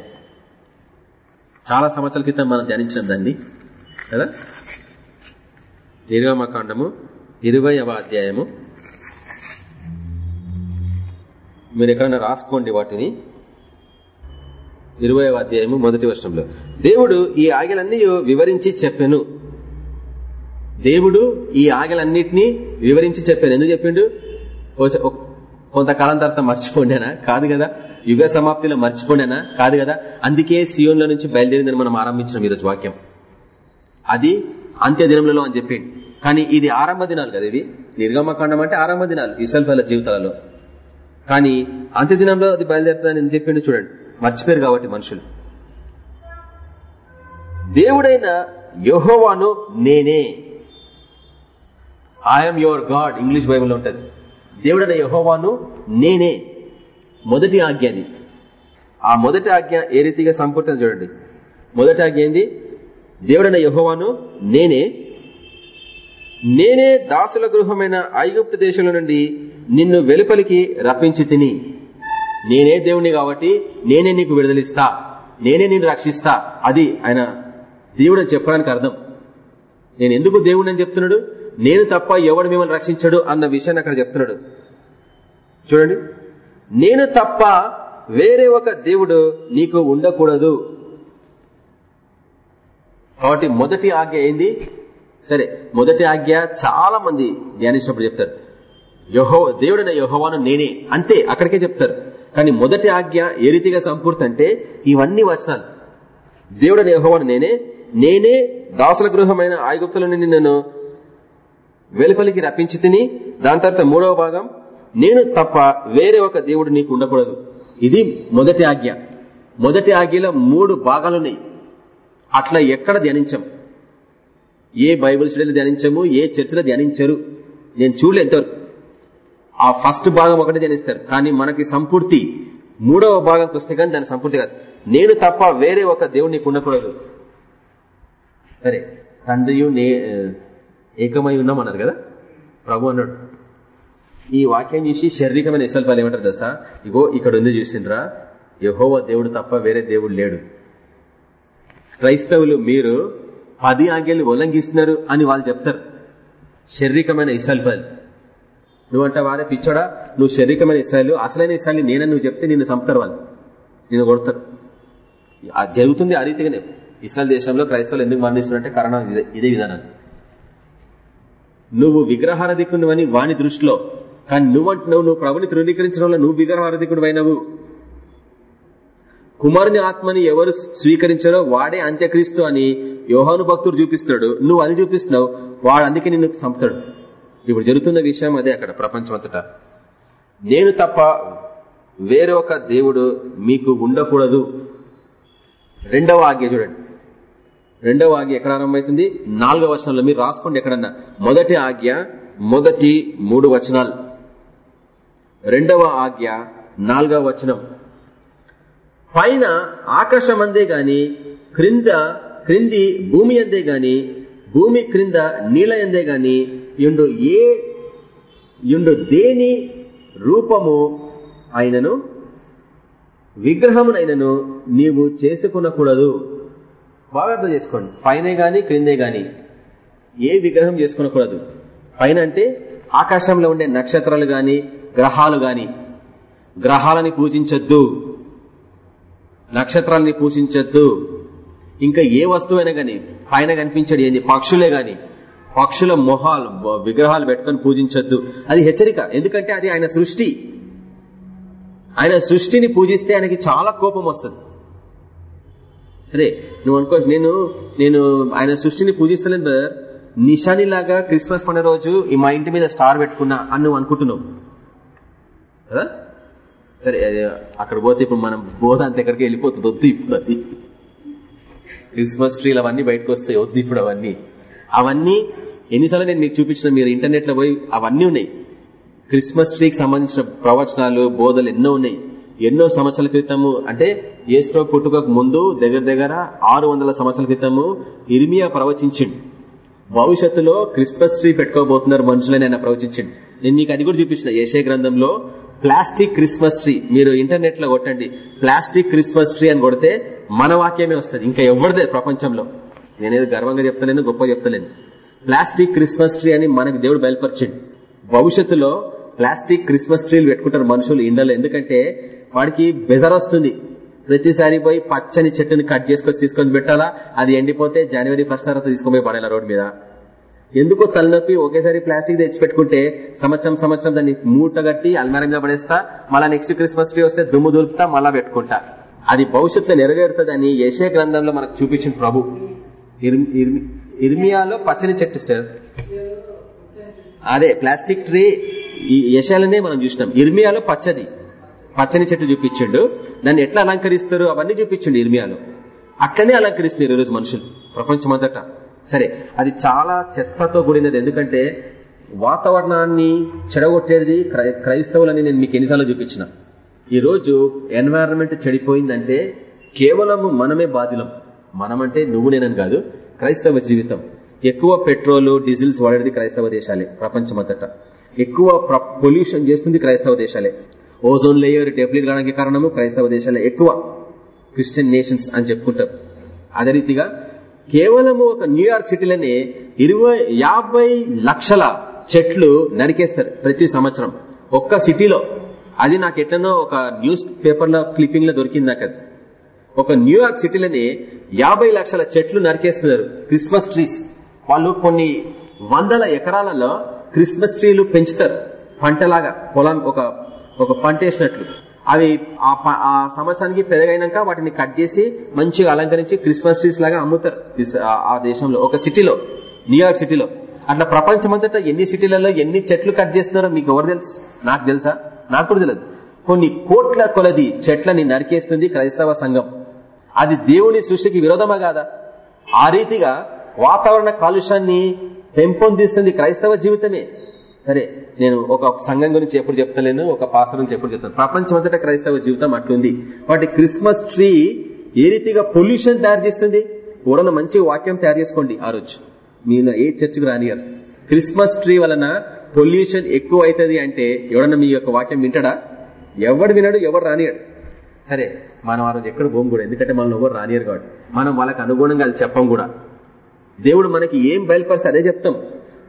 చాలా సంవత్సరాల క్రితం మనం ధ్యానించిన దాన్ని. కదా? నిర్గమకాండము ఇరవైవ అధ్యాయము. మీరు ఎక్కడైనా రాసుకోండి వాటిని. ఇరవైవ అధ్యాయము మొదటి వర్షంలో దేవుడు ఈ ఆగలన్నీ వివరించి చెప్పాను. దేవుడు ఈ ఆగలన్నిటినీ వివరించి చెప్పాను. ఎందుకు చెప్పిండు? కొంతకాలం తర్వాత మర్చిపోండానా? కాదు కదా. యుగ సమాప్తిలో మర్చిపోండానా? కాదు కదా. అందుకే సియోన్ల నుంచి బయలుదేరిందని మనం ఆరంభించినాం ఈరోజు వాక్యం. అది అంత్య దినములలో అని చెప్పిండు కానీ ఇది ఆరంభ దినాలు కదా ఇవి. నిర్గమకాండం అంటే ఆరంభ దినాలు ఇసల్ఫల జీవితాలలో. కానీ అంత్య దినంలో అది బయలుదేరుతుందని చెప్పిండు చూడండి. మర్చిపోయారు కాబట్టి మనుషులు. దేవుడైన యహోవాను నేనే. ఐఎమ్ యువర్ గాడ్ ఇంగ్లీష్ బైబుల్లో ఉంటుంది. దేవుడైన యహోవాను నేనే. మొదటి ఆజ్ఞ అది. ఆ మొదటి ఆజ్ఞ ఏ రీతిగా సంపూర్తం చూడండి. మొదటి ఆజ్ఞ ఏంది? దేవుడైన యహోవాను నేనే. నేనే దాసుల గృహమైన ఐగుప్త దేశంలో నుండి నిన్ను వెలుపలికి రప్పించి తిని. నేనే దేవుణ్ణి కాబట్టి నేనే నీకు విడుదలిస్తా. నేనే నిన్ను రక్షిస్తా. అది ఆయన దేవుడు చెప్పడానికి అర్థం. నేను ఎందుకు దేవుడు అని చెప్తున్నాడు? నేను తప్ప ఎవడు మిమ్మల్ని రక్షించడు అన్న విషయాన్ని అక్కడ చెప్తున్నాడు. చూడండి. నేను తప్ప వేరే ఒక దేవుడు నీకు ఉండకూడదు. కాబట్టి మొదటి ఆజ్ఞ ఏంది? సరే మొదటి ఆజ్ఞ చాలా మంది ధ్యానించినప్పుడు చెప్తారు. యహో దేవుడైన యహోవాను నేనే. అంతే అక్కడికే చెప్తారు. కానీ మొదటి ఆజ్ఞ ఏ రీతిగా సంపూర్తి అంటే ఇవన్నీ వచనాలు. దేవుడైన యహోవాను నేనే. నేనే దాసుల గృహమైన ఆయుగుప్తుల నుండి నేను వెలుపలికి రప్పించి తిని దాని తర్వాత మూడవ భాగం నేను తప్ప వేరే ఒక దేవుడు నీకు ఉండకూడదు. ఇది మొదటి ఆజ్ఞ. మొదటి ఆజ్ఞలో మూడు భాగాలున్నాయి. అట్లా ఎక్కడ ధ్యానించం? ఏ బైబుల్ స్టడీలో ధ్యానించము ఏ చర్చిలో ధ్యానించరు? నేను చూడలే ఎంతవరకు ఆ ఫస్ట్ భాగం ఒకటి ధ్యానిస్తారు. కానీ మనకి సంపూర్తి మూడవ భాగంకి వస్తే కానీ దాని సంపూర్తి కాదు. నేను తప్ప వేరే ఒక దేవుడు నీకు ఉండకూడదు. సరే. తండ్రియు ఏకమై ఉన్నామన్నారు కదా? ప్రభు అన్నాడు ఈ వాక్యం చూసి శారీరకమైన ఇసల్పాలు ఏమంటారు దశ ఇగో ఇక్కడ ఉంది చూసిండ్రా యహోవ దేవుడు తప్ప వేరే దేవుడు లేడు. క్రైస్తవులు మీరు పది ఆజ్ఞలు ఉల్లంఘిస్తున్నారు అని వాళ్ళు చెప్తారు. శారీరకమైన ఇసల్పాలు నువ్వంట వారే పిచ్చోడా? నువ్వు శారీరకమైన ఇసాయిలు అసలైన ఇసాయిలు నేనని నువ్వు చెప్తే నిన్ను చంపుతారు వాళ్ళు. నిన్ను కొడతారు. జరుగుతుంది ఆ రీతిగానే. ఇస్రాయల్ దేశంలో క్రైస్తవులు ఎందుకు మరణిస్తున్నారంటే కారణం ఇదే విధానాన్ని నువ్వు విగ్రహారధికునివని వాని దృష్టిలో. కానీ నువ్వంటున్నావు నువ్వు ప్రభుని తృణీకరించడం వల్ల నువ్వు విగ్రహారధికుడు అయినవు కుమారుని ఆత్మని ఎవరు స్వీకరించారో వాడే అంత్యక్రీస్తు అని యోహాను భక్తుడు చూపిస్తాడు నువ్వు అది చూపిస్తున్నావు వాడు అందుకే నిన్ను చంపుతాడు. ఇప్పుడు జరుగుతున్న విషయం అదే అక్కడ ప్రపంచం అంతటా నేను తప్ప వేరొక దేవుడు మీకు ఉండకూడదు. రెండవ ఆజ్ఞ చూడండి. రెండవ ఆజ్ఞ ఎక్కడ ఆరంభమవుతుంది? నాలుగవ వచనంలో. మీరు రాసుకోండి ఎక్కడన్నా. మొదటి ఆజ్ఞ మొదటి మూడు వచనాలు. రెండవ ఆజ్ఞ నాలుగవ వచనం. పైన ఆకాశం అందే గాని క్రింద క్రింది భూమి అందే గాని భూమి క్రింద నీళ్ళ అందే గాని ఎండు ఏ ఎండు దేని రూపము ఆయనను విగ్రహమునైనను నీవు చేసుకునకూడదు. బాగా అర్థం చేసుకోండి. పైనే గాని క్రిందే గాని ఏ విగ్రహం చేసుకునకూడదు. పైన అంటే ఆకాశంలో ఉండే నక్షత్రాలు గాని గ్రహాలు గాని. గ్రహాలని పూజించద్దు. నక్షత్రాలని పూజించద్దు. ఇంకా ఏ వస్తువైనా గాని పైన కనిపించడు ఏంది? పక్షులే గాని. పక్షుల మొహాలు విగ్రహాలు పెట్టుకొని పూజించొద్దు. అది హెచ్చరిక. ఎందుకంటే అది ఆయన సృష్టి. ఆయన సృష్టిని పూజిస్తే ఆయనకి చాలా కోపం వస్తుంది. సరే నువ్వు అనుకో నేను నేను ఆయన సృష్టిని పూజిస్తలేదు బ్రదర్ నిషాని లాగా క్రిస్మస్ పండుగ రోజు ఈ మా ఇంటి మీద స్టార్ పెట్టుకున్నా అని నువ్వు అనుకుంటున్నావు. కదా సరే అక్కడ పోతే ఇప్పుడు మనం బోధ అంత ఎక్కడికి వెళ్ళిపోతుంది వద్దు ఇప్పుడు అది. క్రిస్మస్ ట్రీలు అవన్నీ బయటకు వస్తాయి వద్దు ఇప్పుడు అవన్నీ. అవన్నీ ఎన్నిసార్లు నేను మీకు చూపించిన మీరు ఇంటర్నెట్లో పోయి అవన్నీ ఉన్నాయి. క్రిస్మస్ ట్రీకి సంబంధించిన ప్రవచనాలు బోధలు ఎన్నో ఉన్నాయి. ఎన్నో సంవత్సరాల క్రితము అంటే ఏసులో పుట్టుకకు ముందు దగ్గర దగ్గర ఆరు వందల సంవత్సరాల క్రితము ఇర్మియా ప్రవచించిండు. భవిష్యత్తులో క్రిస్మస్ ట్రీ పెట్టుకోబోతున్నారు మనుషులని ఆయన ప్రవచించిండు. నేను మీకు అది కూడా చూపించిన ఏషే గ్రంథంలో ప్లాస్టిక్ క్రిస్మస్ ట్రీ మీరు ఇంటర్నెట్లో కొట్టండి ప్లాస్టిక్ క్రిస్మస్ ట్రీ అని కొడితే మన వాక్యమే వస్తుంది ఇంకా ఎవరిదే ప్రపంచంలో. నేనేదో గర్వంగా చెప్తలేను గొప్ప చెప్తలేను. ప్లాస్టిక్ క్రిస్మస్ ట్రీ అని మనకు దేవుడు బయలుపరిచిండు. భవిష్యత్తులో ప్లాస్టిక్ క్రిస్మస్ ట్రీలు పెట్టుకుంటారు మనుషులు ఇండలో ఎందుకంటే వాడికి బెజర్ వస్తుంది. ప్రతిసారి పోయి పచ్చని చెట్టుని కట్ చేసుకొని తీసుకొని పెట్టాలా? అది ఎండిపోతే జనవరి ఫస్ట్ తర్వాత తీసుకొని పోయి పడాలా రోడ్ మీద? ఎందుకో తలనొప్పి ఒకేసారి ప్లాస్టిక్ తెచ్చి పెట్టుకుంటే సంవత్సరం సంవత్సరం దాన్ని మూట కట్టి అల్మారంగా పడేస్తా మళ్ళా నెక్స్ట్ క్రిస్మస్ ట్రీ వస్తే దుమ్ము దులుపుతా మళ్ళా పెట్టుకుంటా. అది భవిష్యత్తులో నెరవేరుతుంది అని యశే గ్రంథంలో మనకు చూపించిన ప్రభు. ఇర్మియాలో పచ్చని చెట్టు సార్ అదే ప్లాస్టిక్ ట్రీ ఈ యశాలనే మనం చూసినాం. ఇర్మియాలో పచ్చది. పచ్చని చెట్టు చూపించిండు. దాన్ని ఎట్లా అలంకరిస్తారు? అవన్నీ చూపించిండు ఇర్మియాలో. అట్లనే అలంకరిస్తున్నారు ఈరోజు మనుషులు ప్రపంచమంతట. సరే అది చాలా చెత్తతో కూడినది. ఎందుకంటే వాతావరణాన్ని చెడగొట్టేది క్రైస్తవులని నేను మీకు ఎన్నిసార్లు చూపించిన. ఈరోజు రోజు ఎన్వైరన్మెంట్ చెడిపోయిందంటే కేవలం మనమే బాధ్యులం మనమంటే నువ్వు నేనని కాదు క్రైస్తవ జీవితం. ఎక్కువ పెట్రోల్ డీజిల్స్ వాడేది క్రైస్తవ దేశాలే ప్రపంచమంతటా. ఎక్కువ పొల్యూషన్ చేస్తుంది క్రైస్తవ దేశాలే. ఓజోన్ లేయర్ డెప్లీట్ కావడానికి కారణము క్రైస్తవ దేశాలే. ఎక్కువ క్రిస్టియన్ నేషన్స్ అని చెప్పుకుంటారు. అదే రీతిగా కేవలము ఒక న్యూయార్క్ సిటీలోనే ఇరవై యాభై లక్షల చెట్లు నరికేస్తారు ప్రతి సంవత్సరం. ఒక్క సిటీలో. అది నాకు ఎట్లనో ఒక న్యూస్ పేపర్లో క్లిప్పింగ్లో దొరికింది నాకు అది ఒక న్యూయార్క్ సిటీలోనే యాభై లక్షల చెట్లు నరికేస్తున్నారు క్రిస్మస్ ట్రీస్. వాళ్ళు కొన్ని వందల ఎకరాలలో క్రిస్మస్ ట్రీలు పెంచుతారు. పంటలాగా పొలం ఒక ఒక పంట వేసినట్లు. అవి ఆ సంవత్సరానికి పెదగైనాక వాటిని కట్ చేసి మంచిగా అలంకరించి క్రిస్మస్ ట్రీస్ లాగా అమ్ముతారు ఆ దేశంలో. ఒక సిటీలో న్యూయార్క్ సిటీలో. అట్లా ప్రపంచమంతటా ఎన్ని సిటీలలో ఎన్ని చెట్లు కట్ చేస్తున్నారో మీకు ఎవరు తెలుసు? నాకు తెలుసా? నాకు కూడా తెలియదు కొన్ని కోట్ల కొలది చెట్లని నరికేస్తుంది క్రైస్తవ సంఘం. అది దేవుని సృష్టికి విరోధమా కాదా? ఆ రీతిగా వాతావరణ కాలుష్యాన్ని పెంపొందిస్తుంది క్రైస్తవ జీవితమే. సరే నేను ఒక సంఘం గురించి ఎప్పుడు చెప్తలేను ఒక పాసర నుంచి ఎప్పుడు చెప్తాను. ప్రపంచమంతటా క్రైస్తవ జీవితం అట్లుంది. వాటి క్రిస్మస్ ట్రీ ఏ రీతిగా పొల్యూషన్ తయారు చేస్తుంది? ఎవరన్నా మంచి వాక్యం తయారు చేసుకోండి ఆ రోజు. మీరు ఏ చర్చకు రానియర్ క్రిస్మస్ ట్రీ వలన పొల్యూషన్ ఎక్కువ అవుతుంది అంటే ఎవడన్నా మీ యొక్క వాక్యం వింటాడా? ఎవడు వినడు ఎవడు రానియాడు సరే మనం ఆ రోజు ఎక్కడ పోం కూడా ఎందుకంటే మనల్ని ఎవరు రానియరు కాబట్టి. మనం వాళ్ళకి అనుగుణంగా అది చెప్పం కూడా. దేవుడు మనకి ఏం బయలుపరిస్తే అదే చెప్తాం.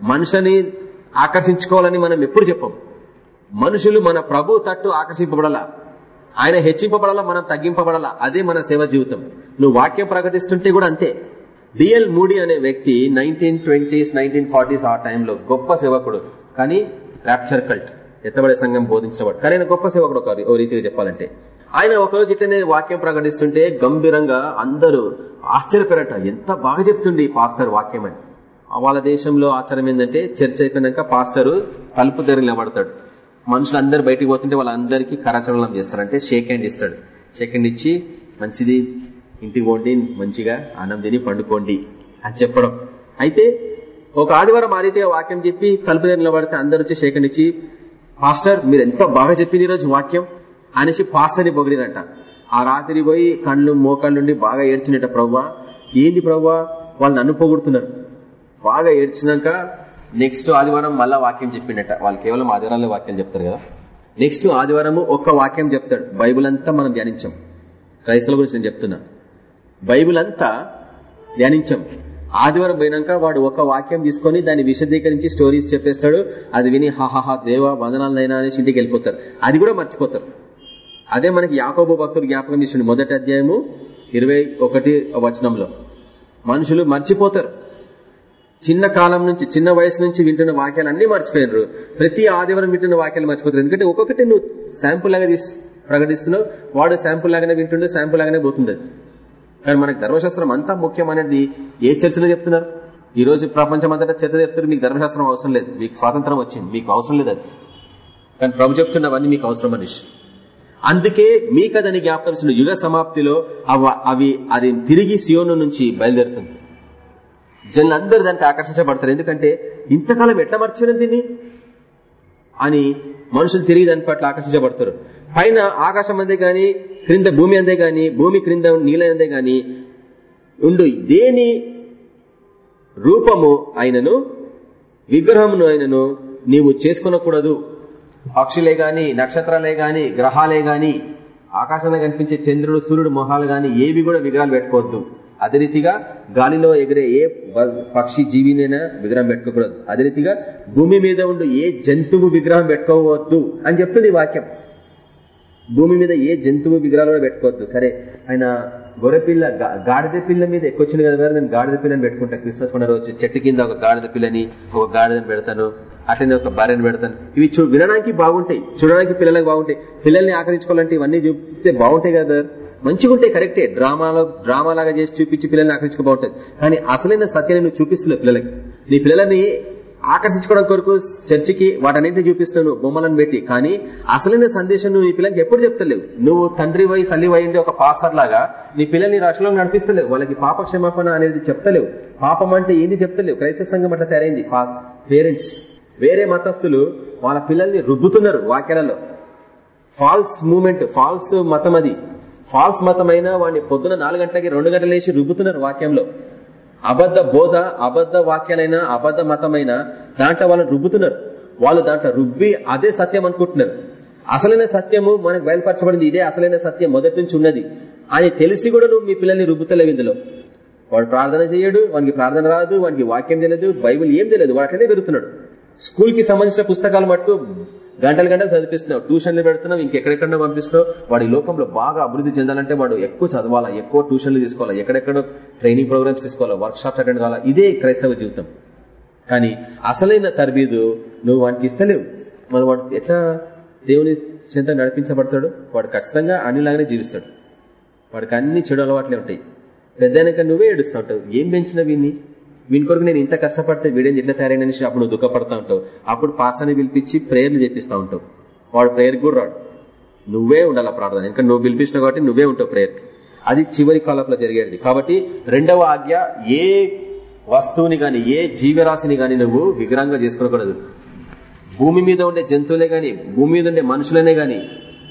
మనుషుని ఆకర్షించుకోవాలని మనం ఎప్పుడు చెప్పం. మనుషులు మన ప్రభు తట్టు ఆకర్షింపబడాలా? ఆయన హెచ్చింపబడాలా? మనం తగ్గింపబడాలా? అదే మన సేవ జీవితం. నువ్వు వాక్యం ప్రకటిస్తుంటే కూడా అంతే. డిఎల్ మూడీ అనే వ్యక్తి నైన్టీన్ ట్వంటీస్ నైన్టీన్ ఫార్టీస్ ఆ టైంలో గొప్ప సేవకుడు. కానీ ర్యాప్చర్ కల్ట్ ఎత్తబడే సంఘం బోధించినవాడు. కానీ ఆయన గొప్ప సేవకుడు ఒక ఓ రీతిగా చెప్పాలంటే. ఆయన ఒకరోజు ఇట్లనే వాక్యం ప్రకటిస్తుంటే గంభీరంగా అందరూ ఆశ్చర్యపరట ఎంత బాగా చెప్తుండే ఈ పాస్టర్ వాక్యం అని. వాళ్ళ దేశంలో ఆచారం ఏంటంటే చర్చ అయిపోయినాక పాస్టర్ తలుపు దగ్గర నిలబడతాడు. మనుషులందరూ బయటికి పోతుంటే వాళ్ళందరికీ కరాచరణం చేస్తారు అంటే షేక్ హ్యాండ్ ఇస్తాడు. షేక్ హ్యాండ్ ఇచ్చి మంచిది ఇంటికి పోండి మంచిగా అన్నం తిని పండుకోండి అని చెప్పడం. అయితే ఒక ఆదివారం ఆ వాక్యం చెప్పి తలుపు దగ్గర నిలబడితే అందరు వచ్చి షేక్ హ్యాండ్ ఇచ్చి పాస్టర్ మీరు ఎంత బాగా చెప్పింది ఈరోజు వాక్యం? అనేసి పాస్టర్ని పొగిడినట్ట ఆ రాత్రి పోయి కళ్ళు మోకాళ్ళుండి బాగా ఏడ్చినట్ట ప్రవ్వా. ఏంది ప్రవ్వా? వాళ్ళు నన్ను పొగుడుతున్నారు. బాగా ఏడ్చినాక నెక్స్ట్ ఆదివారం మళ్ళా వాక్యం చెప్పిండట. వాళ్ళు కేవలం ఆదివారాల్లో వాక్యం చెప్తారు కదా. నెక్స్ట్ ఆదివారం ఒక్క వాక్యం చెప్తాడు. బైబుల్ అంతా మనం ధ్యానించాం. క్రైస్తవుల గురించి నేను చెప్తున్నా. బైబుల్ అంతా ధ్యానించాం. ఆదివారం పోయినాక వాడు ఒక వాక్యం తీసుకొని దాన్ని విశదీకరించి స్టోరీస్ చెప్పేస్తాడు. అది విని హాహాహా దేవ వందనాలైనా అనేసి ఇంటికి వెళ్ళిపోతారు. అది కూడా మర్చిపోతారు. అదే మనకి యాకోబు భక్తులు జ్ఞాపకం చేసిండు మొదటి అధ్యాయము ఇరవై ఒకటి వచనంలో. మనుషులు మర్చిపోతారు. చిన్న కాలం నుంచి చిన్న వయసు నుంచి వింటున్న వాక్యాలు అన్ని మర్చిపోయినారు. ప్రతి ఆదివారం వింటున్న వాక్యాలు మర్చిపోతారు. ఎందుకంటే ఒక్కొక్కటి నువ్వు శాంపుల్ లాగా తీసి ప్రకటిస్తున్నావు. వాడు శాంపుల్ లాగానే వింటుండే శాంపుల్ లాగానే పోతుంది కానీ మనకు ధర్మశాస్త్రం అంతా ముఖ్యమైనది ఏ చర్చలో చెప్తున్నారు? ఈ రోజు ప్రపంచం అంతటా చర్చ చెప్తారు మీకు ధర్మశాస్త్రం అవసరం లేదు. మీకు స్వాతంత్రం వచ్చింది. మీకు అవసరం లేదు అది. కానీ ప్రభు చెప్తున్నవన్నీ మీకు అవసరం మనిషి. అందుకే మీ కదని జ్ఞాపకం యుగ సమాప్తిలో అవి అది తిరిగి సియోను నుంచి బయలుదేరుతుంది. జనులందరూ దానికి ఆకర్షించబడతారు. ఎందుకంటే ఇంతకాలం ఎట్లా మర్చిపోయిన దీన్ని? అని మనుషులు తిరిగి దాని పట్ల ఆకర్షించబడతారు. పైన ఆకాశం అందే గాని క్రింద భూమి అందే గాని భూమి క్రింద నీళ్ళ అందే గాని ఉండు. దేని రూపము అయినను విగ్రహమును అయినను నీవు చేసుకునకూడదు. పక్షులే గాని నక్షత్రాలే గాని గ్రహాలే గాని ఆకాశంలో కనిపించే చంద్రుడు సూర్యుడు మొహాలు గాని ఏవి కూడా విగ్రహాలు పెట్టుకోవద్దు. అదే రీతిగా గాలిలో ఎగిరే ఏ పక్షి జీవినైనా విగ్రహం పెట్టుకోకూడదు. అదే రీతిగా భూమి మీద ఉండు ఏ జంతువు విగ్రహం పెట్టుకోవద్దు అని చెప్తుంది వాక్యం. భూమి మీద ఏ జంతువు విగ్రహాలు కూడా పెట్టుకోవద్దు. సరే ఆయన గొర్రెపిల్ల గాడిద పిల్ల మీద ఎక్కువ కదా నేను గాడిద పిల్లని పెట్టుకుంటా. క్రిస్మస్ పండుగ రోజు చెట్టు కింద ఒక గాడిద పిల్లని ఒక గాడిదని పెడతాను. అట్లనే ఒక భార్యను పెడతాను. ఇవి వినడానికి బాగుంటాయి. చూడడానికి పిల్లలకు బాగుంటాయి. పిల్లల్ని ఆకరించుకోవాలంటే ఇవన్నీ చూపితే బాగుంటాయి కదా. మంచిగా ఉంటాయి కరెక్టే. డ్రామాలో డ్రామా లాగా చేసి చూపించి పిల్లల్ని ఆకర్షించుకో బాగుంటుంది. కానీ అసలైన సత్యాన్ని నువ్వు చూపిస్తున్నావు పిల్లలకి. నీ పిల్లలని ఆకర్షించుకోవడం కొరకు చర్చికి వాటన్నింటినీ చూపిస్తున్నావు బొమ్మలను పెట్టి. కానీ అసలైన సందేశం నువ్వు నీ పిల్లలకి ఎప్పుడు చెప్తలేవు. నువ్వు తండ్రి వై తల్లి వై ఒక పాసర్ లాగా నీ పిల్లల్ని రక్షణలో నడిపిస్తలేవు. వాళ్ళకి పాప క్షమాపణ అనేది చెప్తలేవు. పాపం అంటే ఏంది చెప్తలేవు. క్రైస్తవ సంఘం అట్లా తయారైంది. పేరెంట్స్ వేరే మతస్థులు వాళ్ళ పిల్లల్ని రుబ్బుతున్నారు వాక్యాలలో. ఫాల్స్ మూమెంట్ ఫాల్స్ మతం అది. ఫాల్స్ మతమైన వాడిని పొద్దున నాలుగు గంటలకి రెండు గంటలు వేసి రుబ్బుతున్నారు వాక్యంలో. అబద్ధ బోధ అబద్ధ వాక్యాలైనా అబద్ధ మతమైన దాంట్లో వాళ్ళని రుబ్బుతున్నారు. వాళ్ళు దాంట్లో రుబ్బి అదే సత్యం అనుకుంటున్నారు. అసలైన సత్యము మనకు బయలుపరచబడింది ఇదే అసలైన సత్యం మొదటి నుంచి ఉన్నది అని తెలిసి కూడా నువ్వు మీ పిల్లల్ని రుబ్బుతలేవు ఇందులో. వాడు ప్రార్థన చేయడు వానికి ప్రార్థన రాదు వానికి వాక్యం తెలియదు బైబుల్ ఏం తెలియదు వాడు అట్లనే పెరుగుతున్నాడు. స్కూల్కి సంబంధించిన పుస్తకాలు మటుకు గంటలు గంటలు చదివిస్తున్నావు ట్యూషన్లు పెడుతున్నావు ఇంకెక్కడెక్కడో పంపిస్తున్నావు. వాడి లోకంలో బాగా అభివృద్ధి చెందాలంటే వాడు ఎక్కువ చదవాలా ఎక్కువ ట్యూషన్లు తీసుకోవాలా ఎక్కడెక్కడో ట్రైనింగ్ ప్రోగ్రామ్స్ తీసుకోవాలా వర్క్ షాప్స్ అటెండ్ కావాలా ఇదే క్రైస్తవ జీవితం. కానీ అసలైన తరబీదు నువ్వు వానికి ఇస్తలేవు. మరి వాడు ఎట్లా దేవుని చెంత నడిపించబడతాడు? వాడు ఖచ్చితంగా అన్నిలాగానే జీవిస్తాడు. వాడికి అన్ని చెడు అలవాట్లే ఉంటాయి. పెద్దనక నువ్వే ఏడుస్తూ ఉంటావు. ఏం పెంచిన వీన్ని వీని కొరకు నేను ఇంత కష్టపడితే వీడేం ఎట్లా తయారైన అప్పుడు నువ్వు దుఃఖపడతా ఉంటావు. అప్పుడు పాసాన్ని పిలిపించి ప్రేయర్లు చేపిస్తా ఉంటావు. వాడు ప్రేయర్ కూడా రాడు. నువ్వే ఉండాలి ప్రార్థన. ఇంకా నువ్వు పిలిపించినావు కాబట్టి నువ్వే ఉంటావు ప్రేయర్ అది చివరి కాలంలో జరిగేది. కాబట్టి రెండవ ఆజ్ఞ ఏ వస్తువుని గాని ఏ జీవరాశిని గాని నువ్వు విగ్రహంగా చేసుకోకూడదు. భూమి మీద ఉండే జంతువులే గాని భూమి మీద ఉండే మనుషులనే గాని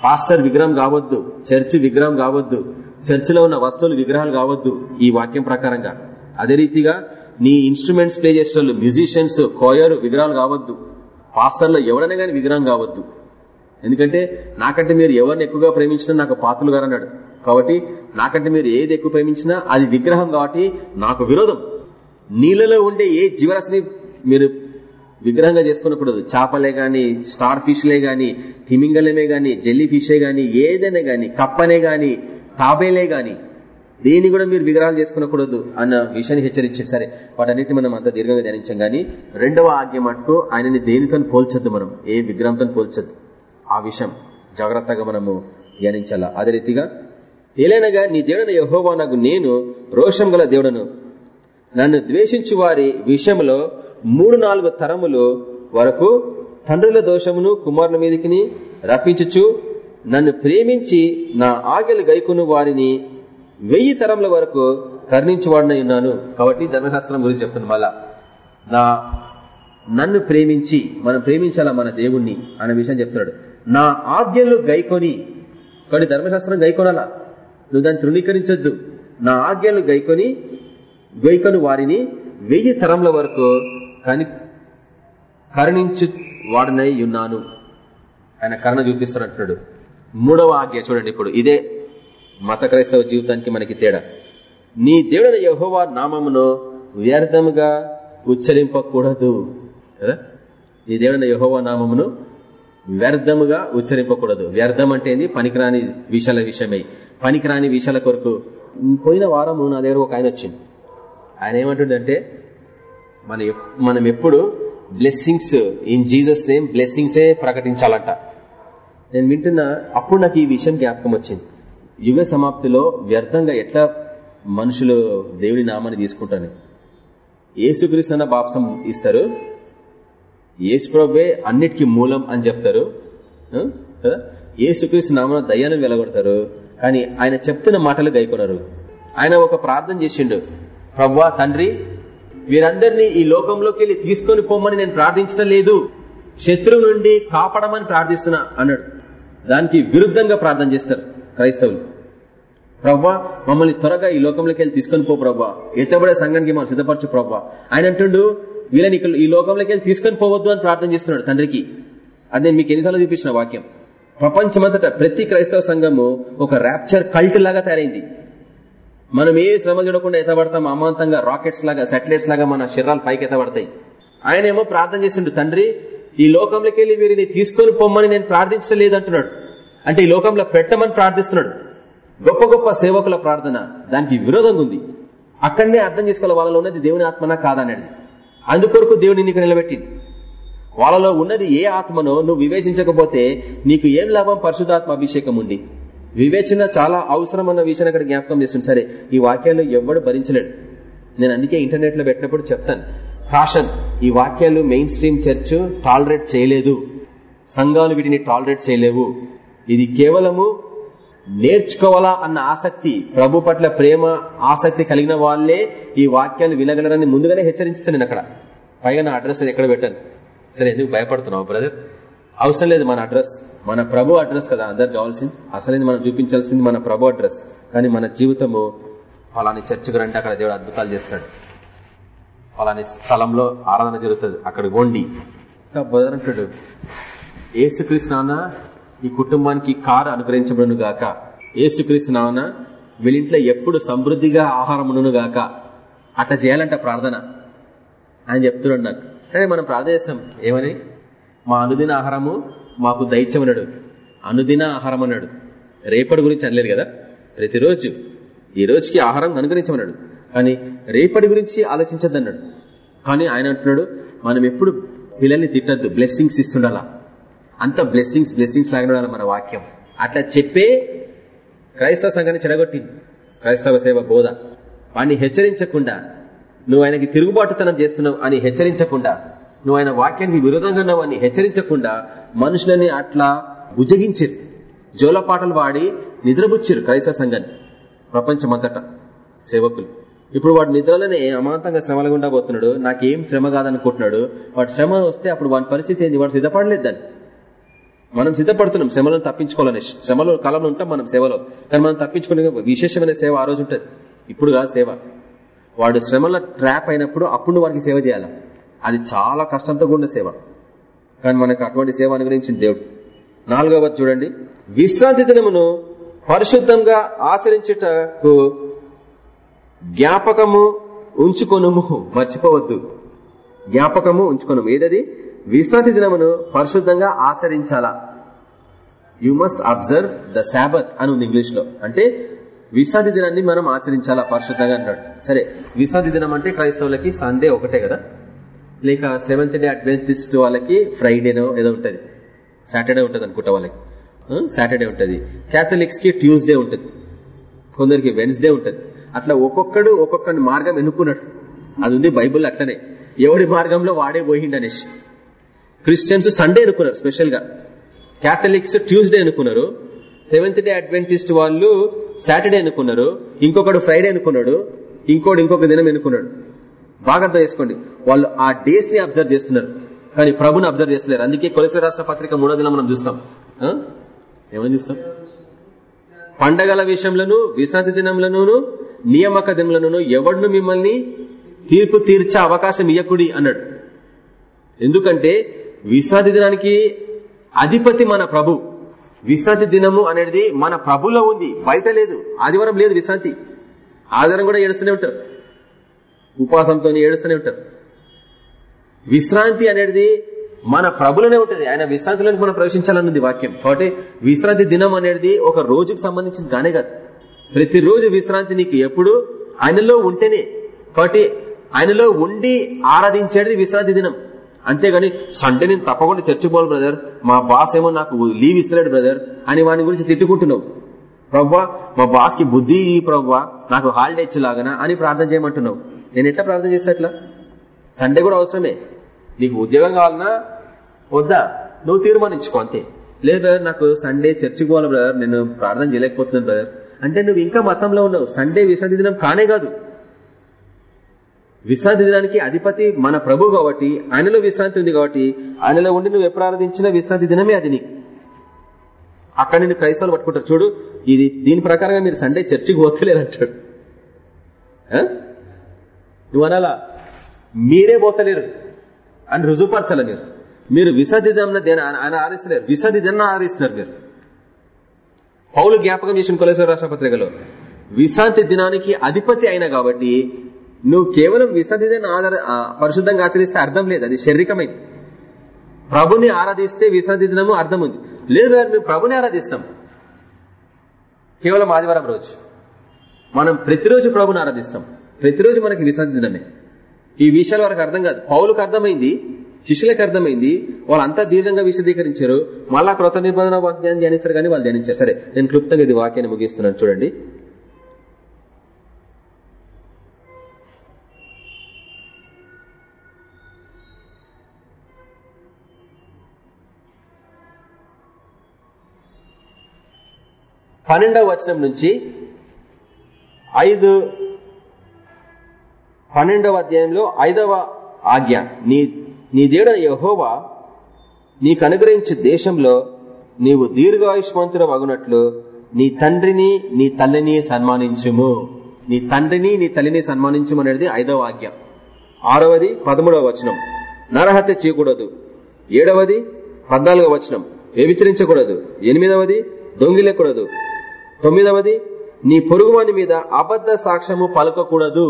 పాస్టర్ విగ్రహం కావద్దు చర్చి విగ్రహం కావద్దు చర్చిలో ఉన్న వస్తువులు విగ్రహాలు కావద్దు ఈ వాక్యం ప్రకారంగా. అదే రీతిగా నీ ఇన్స్ట్రుమెంట్స్ ప్లే చేసేటోళ్ళు మ్యూజిషియన్స్ కోయర్ విగ్రహాలు కావద్దు. పాస్టర్లో ఎవరైనా కానీ విగ్రహం కావద్దు. ఎందుకంటే నాకంటే మీరు ఎవరిని ఎక్కువగా ప్రేమించినా నాకు పాత్రలు గారు అన్నాడు. కాబట్టి నాకంటే మీరు ఏది ఎక్కువ ప్రేమించినా అది విగ్రహం కాబట్టి నాకు విరోధం. నీళ్ళలో ఉండే ఏ జీవరాశిని మీరు విగ్రహంగా చేసుకునకూడదు. చేపలే గాని స్టార్ ఫిష్లే గాని తిమింగలమే గాని జెల్లీ ఫిషే గాని ఏదైనా గాని కప్పనే గాని తాబేలే గాని దీన్ని కూడా మీరు విగ్రహాలు చేసుకునకూడదు అన్న విషయాన్ని హెచ్చరించారు. సరే వాటన్నిటిని మనం అంత దీర్ఘంగా ధ్యానించాం గానీ రెండవ ఆజ్ఞ మటుకు ఆయనని దేనితో పోల్చొద్దు మనం? ఏ విగ్రహంతో పోల్చొద్దు? ఆ విషయం జాగ్రత్తగా మనము ధ్యానించాలా? అదే రీతిగా ఏలైనగా నీ దేవుడైన యహోవా నాకు నేను రోషం గల దేవుడను. నన్ను ద్వేషించు వారి విషయంలో మూడు నాలుగు తరములు వరకు తండ్రుల దోషమును కుమారుల మీదకి రప్పించుచు నన్ను ప్రేమించి నా ఆగలి గైకును వారిని వెయ్యి తరముల వరకు కర్ణించువాడినై ఉన్నాను. కాబట్టి ధర్మశాస్త్రం గురించి చెప్తున్నా మళ్ళా. నా నన్ను ప్రేమించి మనం ప్రేమించాలా మన దేవుణ్ణి అనే విషయం చెప్తున్నాడు. నా ఆజ్ఞలు గైకొని కొన్ని ధర్మశాస్త్రం గైకొనాలా? నువ్వు దాన్ని తృణీకరించొద్దు. నా ఆజ్ఞలు గైకొని గైకొని వారిని వెయ్యి తరముల వరకు కని కరుణించు వాడనై ఉన్నాను. ఆయన కరుణ చూపిస్తున్నట్టున్నాడు మూడవ ఆజ్ఞ చూడండి ఇప్పుడు. ఇదే మత క్రైస్తవ జీవితానికి మనకి తేడా. నీ దేవుడైన యహోవా నామమును వ్యర్థముగా ఉచ్చరింపకూడదు. కదా? నీ దేవుడైన యహోవా నామమును వ్యర్థముగా ఉచ్చరింపకూడదు. వ్యర్థం అంటే ఏంది? పనికిరాని విషయాల విషయమై. పనికిరాని విషయాల కొరకు. పోయిన వారము నా దగ్గర ఒక ఆయన వచ్చింది ఆయన ఏమంటుండంటే మన మనం ఎప్పుడు బ్లెస్సింగ్స్ ఇన్ జీసస్ నేమ్ బ్లెస్సింగ్సే ప్రకటించాలంట. నేను వింటున్నా అప్పుడు నాకు ఈ విషయం జ్ఞాపకం వచ్చింది. యుగ సమాప్తిలో వ్యర్థంగా ఎట్లా మనుషులు దేవుని నామాన్ని తీసుకుంటాను ఏసుక్రీస్తు అన్న బాప్సం ఇస్తారు. ఏసుప్రభే అన్నిటికీ మూలం అని చెప్తారు. ఏసుక్రీస్తు నామన దయ్యాన్ని వెలగొడతారు. కానీ ఆయన చెప్తున్న మాటలు గైకొనరు. ఆయన ఒక ప్రార్థన చేసిండు. ప్రవ్వా తండ్రి వీరందరినీ ఈ లోకంలోకి వెళ్ళి తీసుకొని పోమని నేను ప్రార్థించడం లేదు. శత్రువు నుండి కాపాడమని ప్రార్థిస్తున్నా అన్నాడు. దానికి విరుద్ధంగా ప్రార్థన చేస్తారు క్రైస్తవులు. ప్రవ్వా మమ్మల్ని త్వరగా ఈ లోకంలోకి వెళ్ళి తీసుకొని పో ప్రవ్వా ఎత్తబడే సంఘానికి మనం సిద్ధపరచు ప్రవ్వా ఆయన అంటుండు వీళ్ళని ఈ లోకంలోకి వెళ్ళి తీసుకొని పోవద్దు అని ప్రార్థన చేస్తున్నాడు తండ్రికి. అది నేను మీకు ఎన్నిసార్లు చూపించిన వాక్యం. ప్రపంచమంతటా ప్రతి క్రైస్తవ సంఘము ఒక ర్యాప్చర్ కల్ట్ లాగా తయారైంది. మనం ఏ శ్రమ చూడకుండా ఎత్తబడతాం అమాంతంగా రాకెట్స్ లాగా సాటిలైట్స్ లాగా మన శరీరాలు పైకి ఎత్తబడతాయి. ఆయన ఏమో ప్రార్థన చేసిండు తండ్రి ఈ లోకంలోకి వెళ్ళి వీరిని తీసుకొని పొమ్మని నేను ప్రార్థించడం లేదంటున్నాడు అంటే ఈ లోకంలో పెట్టమని ప్రార్థిస్తున్నాడు. గొప్ప గొప్ప సేవకుల ప్రార్థన దానికి విరోధంగా ఉంది. అక్కడనే అర్థం చేసుకోవాలి. వాళ్ళలో ఉన్నది దేవుని ఆత్మనా కాదనేది అందుకొరకు దేవుని నీకు నిలబెట్టింది. వాళ్ళలో ఉన్నది ఏ ఆత్మనో నువ్వు వివేచించకపోతే నీకు ఏం లాభం? పరిశుధాత్మ అభిషేకం ఉండి వివేచన చాలా అవసరం అన్న విషయాన్ని అక్కడ జ్ఞాపకం చేస్తుంది. సరే ఈ వాక్యాలు ఎవడు భరించలేడు? నేను అందుకే ఇంటర్నెట్లో పెట్టినప్పుడు చెప్తాను. కాషన్ ఈ వాక్యాలు మెయిన్ స్ట్రీమ్ చర్చ్ టాలరేట్ చేయలేదు. సంఘాలు వీటిని టాలరేట్ చేయలేవు. ఇది కేవలము నేర్చుకోవాలా అన్న ఆసక్తి ప్రభు పట్ల ప్రేమ ఆసక్తి కలిగిన వాళ్ళే ఈ వాక్యాలు వినగలరని ముందుగానే హెచ్చరించుతాను నేను అక్కడ. పైగా నా అడ్రస్ ఎక్కడ పెట్టాను? సరే ఎందుకు భయపడుతున్నావు బ్రదర్? అవసరం లేదు మన అడ్రస్. మన ప్రభు అడ్రస్ కదా అందరు కావాల్సింది. అసలు మనం చూపించాల్సింది మన ప్రభు అడ్రస్. కానీ మన జీవితము ఫలాని చర్చకు రండి అక్కడ దేవుడు అద్భుతాలు చేస్తాడు. ఫలాని స్థలంలో ఆరాధన జరుగుతుంది. అక్కడ వండి ఇంకా బోధనంటాడు ఏసుకృష్ణ ఈ కుటుంబానికి కారు అనుగ్రహించబడును గాక. ఏసుకృష్ణ వీళ్ళింట్లో ఎప్పుడు సమృద్ధిగా ఆహారం ఉండును గాక. అట్లా చేయాలంట ప్రార్థన ఆయన చెప్తున్నాడు నాకు. అదే మనం ప్రార్థన చేస్తాం. ఏమని? మా అనుదిన ఆహారము మాకు దైత్యమన్నాడు. అనుదిన ఆహారం అన్నాడు రేపటి గురించి అనలేదు కదా? ప్రతిరోజు ఈ రోజుకి ఆహారం అనుగ్రహించమన్నాడు. కానీ రేపటి గురించి ఆలోచించద్దన్నాడు. కానీ ఆయన అంటున్నాడు మనం ఎప్పుడు పిల్లల్ని తిట్టద్దు బ్లెస్సింగ్స్ ఇస్తుండాలా? అంత బ్లెస్సింగ్స్ బ్లెస్సింగ్స్ లాగా మన వాక్యం. అట్లా చెప్పే క్రైస్తవ సంఘాన్ని చెడగొట్టింది. క్రైస్తవ సేవ బోధ. వాడిని హెచ్చరించకుండా నువ్వు ఆయనకి తిరుగుబాటుతనం చేస్తున్నావు అని హెచ్చరించకుండా నువ్వు ఆయన వాక్యానికి విరోధంగా ఉన్నావు అని హెచ్చరించకుండా మనుషులని అట్లా భుజగించారు జోలపాటలు వాడి నిద్రబుచ్చారు క్రైస్తవ సంఘాన్ని. ప్రపంచమంతటా సేవకులు. ఇప్పుడు వాడు నిద్రలోనే అమాంతంగా శ్రమల గుండా పోతున్నాడు. నాకేం శ్రమ కాదనుకుంటున్నాడు. వాడు శ్రమ వస్తే అప్పుడు వాడి పరిస్థితి ఏంది? వాడు సిద్ధపడలేదు దాన్ని. మనం సిద్ధపడుతున్నాం శ్రమలను తప్పించుకోవాలని శ్రమలో కాలంలో ఉంటాం మనం సేవలో. కానీ మనం తప్పించుకునే విశేషమైన సేవ ఆ రోజు ఉంటుంది. ఇప్పుడు కాదు సేవ. వాడు శ్రమల ట్రాప్ అయినప్పుడు అప్పుడు వారికి సేవ చేయాలి? అది చాలా కష్టంతో కూడిన సేవ. కానీ మనకు అటువంటి సేవ అనుగ్రహించిన దేవుడు. నాలుగవ చూడండి. విశ్రాంతి దినమును పరిశుద్ధంగా ఆచరించుటకు జ్ఞాపకము ఉంచుకొనుము. మర్చిపోవద్దు. జ్ఞాపకము ఉంచుకోను ఏదది? విశ్రాంతి దినమును పరిశుద్ధంగా ఆచరించాలా? You must observe the sabbath అని ఉంది ఇంగ్లీష్లో అంటే విశ్రాంతి దినాన్ని మనం ఆచరించాలా పరిశుద్ధంగా అన్నాడు సరే విశ్రాంతి దినం అంటే క్రైస్తవులకి సండే ఒకటే కదా? లేక సెవెంత్ డే అడ్వెంటిస్ట్ వాళ్ళకి ఫ్రైడేనో ఏదో ఉంటుంది. సాటర్డే ఉంటుంది అనుకుంటా వాళ్ళకి. సాటర్డే ఉంటుంది. క్యాథలిక్స్కి ట్యూస్డే ఉంటుంది. కొందరికి వెన్స్డే ఉంటుంది. అట్లా ఒక్కొక్కడు ఒక్కొక్క మార్గం ఎన్నుకున్నాడు. అది ఉంది బైబుల్ అట్లనే. ఎవడి మార్గంలో వాడే పోయిండు అనేసి క్రిస్టియన్స్ సండే అనుకున్నారు స్పెషల్గా. క్యాథలిక్స్ ట్యూస్డే అనుకున్నారు సెవెంత్ డే అడ్వెంటిస్ట్ వాళ్ళు సాటర్డే అనుకున్నారు ఇంకొకడు ఫ్రైడే అనుకున్నాడు ఇంకోడు ఇంకొక దినం ఎన్నుకున్నాడు బాగా అర్థం చేసుకోండి. వాళ్ళు ఆ డేస్ని అబ్జర్వ్ చేస్తున్నారు. కానీ ప్రభుని అబ్జర్వ్ చేస్తున్నారు అందుకే కొలస రాష్ట్ర పత్రిక మూడో దినం మనం చూస్తాం. ఏమని చూస్తాం? పండగల విషయంలోను విశ్రాంతి దినంలోను నియామక దినంలోను ఎవడును మిమ్మల్ని తీర్పు తీర్చే అవకాశం ఇయ్యకుడి అన్నాడు. ఎందుకంటే విశ్రాంతి దినానికి అధిపతి మన ప్రభు. విశ్రాంతి దినము అనేది మన ప్రభులో ఉంది. బయట లేదు. ఆదివారం లేదు విశ్రాంతి. ఆదివారం కూడా ఏడుస్తూనే ఉంటారు. ఉపవాసంతో ఏడుస్తూనే ఉంటారు. విశ్రాంతి అనేది మన ప్రభులోనే ఉంటుంది. ఆయన విశ్రాంతిలోకి మనం ప్రవేశించాలన్నది వాక్యం. కాబట్టి విశ్రాంతి దినం అనేది ఒక రోజుకు సంబంధించింది కానే కాదు. ప్రతిరోజు విశ్రాంతి నీకు ఎప్పుడు? ఆయనలో ఉంటేనే. కాబట్టి ఆయనలో ఉండి ఆరాధించేది విశ్రాంతి దినం. అంతేగాని సండే నేను తప్పకుండా చర్చి పోవాలి బ్రదర్. మా బాస్ ఏమో నాకు లీవ్ ఇస్తలేడు బ్రదర్ అని వాని గురించి తిట్టుకుంటున్నావు. ప్రవ్వా మా బాస్కి బుద్ధి ప్రవ్వా నాకు హాలిడే ఇచ్చేలాగనా అని ప్రార్థన చేయమంటున్నావు. నేను ఎట్లా ప్రార్థన చేస్తా అట్లా? సండే కూడా అవసరమే. నీకు ఉద్యోగం కావాలన్నా వద్దా? నువ్వు తీర్మానించుకో అంతే. లేదు బ్రదర్ నాకు సండే చర్చికి పోవాలి బ్రదర్. నేను ప్రార్థన చేయలేకపోతున్నాను బ్రదర్. అంటే నువ్వు ఇంకా మతంలో ఉన్నావు. సండే విశ్రాంతి దినం కానే కాదు. విశ్రాంతి దినానికి అధిపతి మన ప్రభు కాబట్టి ఆయనలో విశ్రాంతి ఉంది కాబట్టి ఆయనలో ఉండి నువ్వు ఎప్పుడు విశ్రాంతి దినమే అది నీకు. అక్కడ నిన్ను క్రైస్తవులు పట్టుకుంటారు. చూడు ఇది దీని ప్రకారంగా మీరు సండే చర్చికి పోతలేరు అంటాడు. నువ్వు అనాలా? మీరే పోతలేరు అని రుజువుపరచాల మీరు? మీరు విశ్రాంతి ఆయన ఆరిస్తలేరు విశ్రాంతి ఆరిస్తున్నారు మీరు. పౌలు జ్ఞాపకం చేసిన కొలేశ్వర రాష్ట్రపత్రికలో విశ్రాంతి దినానికి అధిపతి అయినా కాబట్టి నువ్వు కేవలం విశ్రాంతిది ఆధార పరిశుద్ధంగా ఆచరిస్తే అర్థం లేదు అది శారీరకమైంది. ప్రభుని ఆరాధిస్తే విశ్రాంతి దినము అర్థం ఉంది లేదు మేము ప్రభుని ఆరాధిస్తాం. కేవలం ఆదివారం రోజు. మనం ప్రతిరోజు ప్రభుని ఆరాధిస్తాం. ప్రతిరోజు మనకి విశ్రాంతి దినమే ఈ విషయాలు వారికి అర్థం కాదు. పౌలకు అర్థమైంది శిష్యులకు అర్థమైంది వాళ్ళంతా దీర్ఘంగా విశదీకరించారు. మళ్ళా క్రొత్త నిబంధన వాక్యాన్ని ధ్యానిస్తారు కానీ వాళ్ళు ధ్యానించారు. సరే నేను క్లుప్తంగా ఇది వాక్యాన్ని ముగిస్తున్నాను. చూడండి. పన్నెండవ వచనం నుంచి ఐదు పన్నెండవ అధ్యాయంలో ఐదవ ఆజ్ఞ. నీ నీ దేడ యహోవా నీకు అనుగ్రహించే దేశంలో నీవు దీర్ఘాయుష్మంతుడు అగునట్లు నీ తండ్రిని నీ తల్లిని సన్మానించుము. నీ తండ్రిని నీ తల్లిని సన్మానించమనేది ఐదవ ఆజ్ఞ. ఆరవది పదమూడవ వచనం. నరహత్య చేయకూడదు. ఏడవది పద్నాలుగవ వచనం. వ్యభిచరించకూడదు. ఎనిమిదవది దొంగిలకూడదు తొమ్మిదవది నీ పొరుగువాని మీద అబద్ధ సాక్ష్యము పలకకూడదు.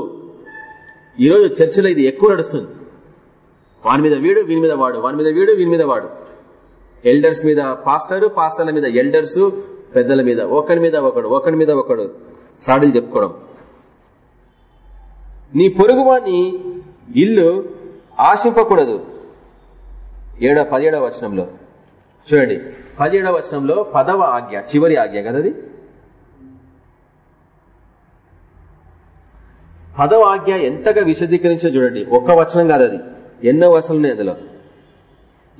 ఈరోజు చర్చిలో ఇది ఎక్కువ నడుస్తుంది. వాని మీద వీడు వీని మీద వాడు వాని మీద వీడు వీని మీద వాడు. ఎల్డర్స్ మీద పాస్టర్ పాస్టర్ల మీద ఎల్డర్స్ పెద్దల మీద ఒకరి మీద ఒకడు ఒకరి మీద ఒకడు. సాడులు చెప్పుకోవడం. నీ పొరుగువాని ఇల్లు ఆశింపకూడదు. ఏడో పదిహేడవ వచనంలో. చూడండి పదిహేడవ వచనంలో పదవ ఆజ్ఞ చివరి ఆజ్ఞ కదా పదవాజ్ఞ ఎంతగా విశదీకరించో చూడండి. ఒక్క వచనం కాదు అది. ఎన్నో వచనాలు అందులో.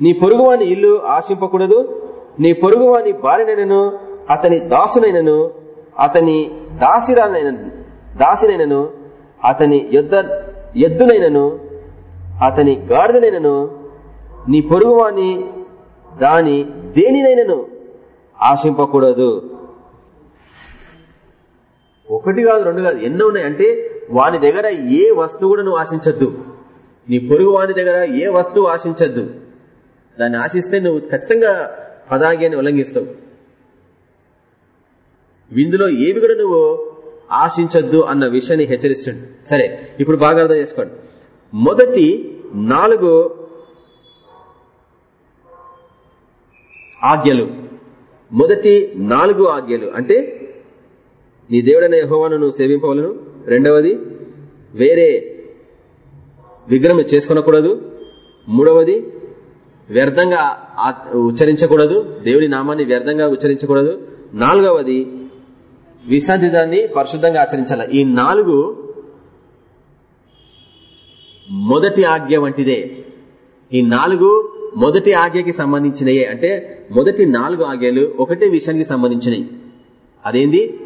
నీ పొరుగువాని ఇల్లు ఆశింపకూడదు. నీ పొరుగువాని భార్యనైనను అతని దాసునైనను అతని దాసిరానైన దాసినైనను అతని యుద్ధ ఎద్దునైనను అతని గాడిదనైనను నీ పొరుగువాని దాని దేనినైనను ఆశింపకూడదు. ఒకటి కాదు రెండు కాదు ఎన్నో ఉన్నాయి. అంటే వాని దగ్గర ఏ వస్తువు కూడా నువ్వు ఆశించద్దు. నీ పొరుగు వాని దగ్గర ఏ వస్తువు ఆశించద్దు. దాన్ని ఆశిస్తే నువ్వు ఖచ్చితంగా పదాగ్యాన్ని ఉల్లంఘిస్తావు. విందులో ఏవి కూడా నువ్వు ఆశించద్దు అన్న విషయాన్ని హెచ్చరిస్తుండు. సరే ఇప్పుడు బాగా అర్థం చేసుకోండి. మొదటి నాలుగు ఆజ్ఞలు. మొదటి నాలుగు ఆజ్ఞలు. అంటే నీ దేవుడైన యహోవాను నువ్వు సేవింపవలను రెండవది వేరే విగ్రహం చేసుకునకూడదు. మూడవది వ్యర్థంగా ఉచ్చరించకూడదు. దేవుని నామాన్ని వ్యర్థంగా ఉచ్చరించకూడదు. నాలుగవది విశ్రాంతి దాన్ని పరిశుద్ధంగా ఆచరించాల. ఈ నాలుగు మొదటి ఆజ్ఞ వంటిదే. ఈ నాలుగు మొదటి ఆజ్ఞకి సంబంధించినయే. అంటే మొదటి నాలుగు ఆజ్ఞలు ఒకటే విషయానికి సంబంధించినవి అదేంది?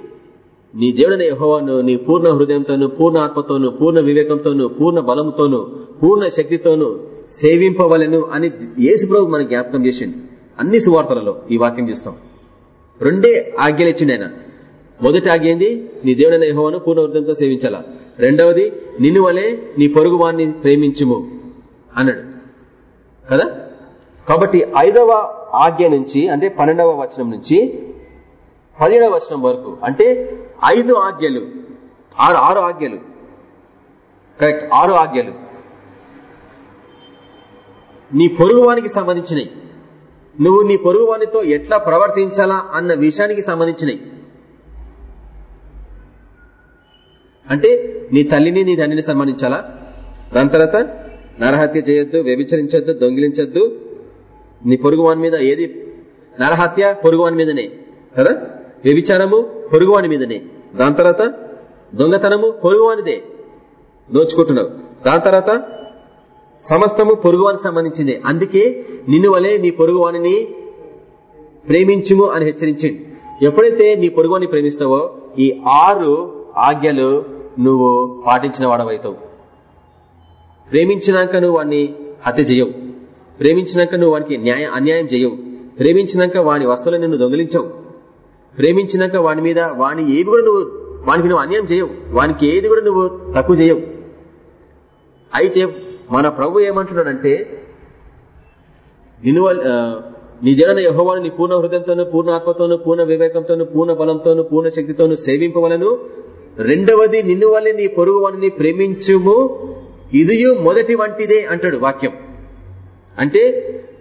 నీ దేవుడైన యహోవాను నీ పూర్ణ హృదయంతోను పూర్ణ ఆత్మతోను పూర్ణ వివేకంతోను పూర్ణ బలంతోను పూర్ణ శక్తితోను సేవింపవలను అని యేసుప్రభు మనకు జ్ఞాపకం చేసిండు. అన్ని సువార్తలలో ఈ వాక్యం చేస్తాం. రెండే ఆజ్ఞలు ఇచ్చిండు ఆయన. మొదటి ఆజ్ఞ ఏంది? నీ దేవుడైన యహోవాను పూర్ణ హృదయంతో సేవించాలా? రెండవది నిన్ను వలే నీ పొరుగు వాణ్ణి ప్రేమించుము అన్నాడు. కదా? కాబట్టి ఐదవ ఆజ్ఞ నుంచి అంటే పన్నెండవ వచనం నుంచి పదిహేడవ వచనం వరకు. అంటే ఐదు ఆజ్ఞలు. ఆరు ఆరు ఆజ్ఞలు. కరెక్ట్ ఆరు ఆజ్ఞలు. నీ పొరుగువానికి సంబంధించినవి నువ్వు నీ పొరుగువానితో ఎట్లా ప్రవర్తించాలా అన్న విషయానికి సంబంధించినవి అంటే నీ తల్లిని నీ తండ్రిని సంబంధించాలా దాని తర్వాత నరహత్య చేయొద్దు వ్యభిచరించొద్దు దొంగిలించొద్దు. నీ పొరుగువాని మీద ఏది? నరహత్య పొరుగువాని మీదనే. కదా? వ్యభిచారము పొరుగువాని మీదనే దాని తర్వాత దొంగతనము పొరుగువానిదే. దోచుకుంటున్నావు. దాని తర్వాత సమస్తము పొరుగువానికి సంబంధించింది. అందుకే నిన్ను వలే నీ పొరుగువాణిని ప్రేమించుము అని హెచ్చరించింది ఎప్పుడైతే నీ పొరుగువాని ప్రేమిస్తావో ఈ ఆరు ఆజ్ఞలు నువ్వు పాటించిన వాడవైతావు. ప్రేమించినాక నువ్వు వాడిని హత్య చేయవు. ప్రేమించినాక నువ్వు వానికి న్యాయ అన్యాయం చేయవు. ప్రేమించినాక వాని వస్తువులను నువ్వు దొంగిలించవు. ప్రేమించినాక వాని మీద వాని ఏవి కూడా నువ్వు వానికి నువ్వు అన్యాయం చేయవు. వానికి ఏది కూడా నువ్వు తక్కువ చేయవు. అయితే మన ప్రభు ఏమంటున్నాడంటే నిన్ను నీ దేవుని యహోవాను నీ పూర్ణ హృదయంతోను పూర్ణ ఆత్మతోను పూర్ణ వివేకంతోను పూర్ణ బలంతోను పూర్ణ శక్తితోను సేవింపవలను. రెండవది నిన్ను వల్ల నీ పొరుగు వాణిని ప్రేమించుము. ఇదియు మొదటి వంటిదే అంటాడు వాక్యం. అంటే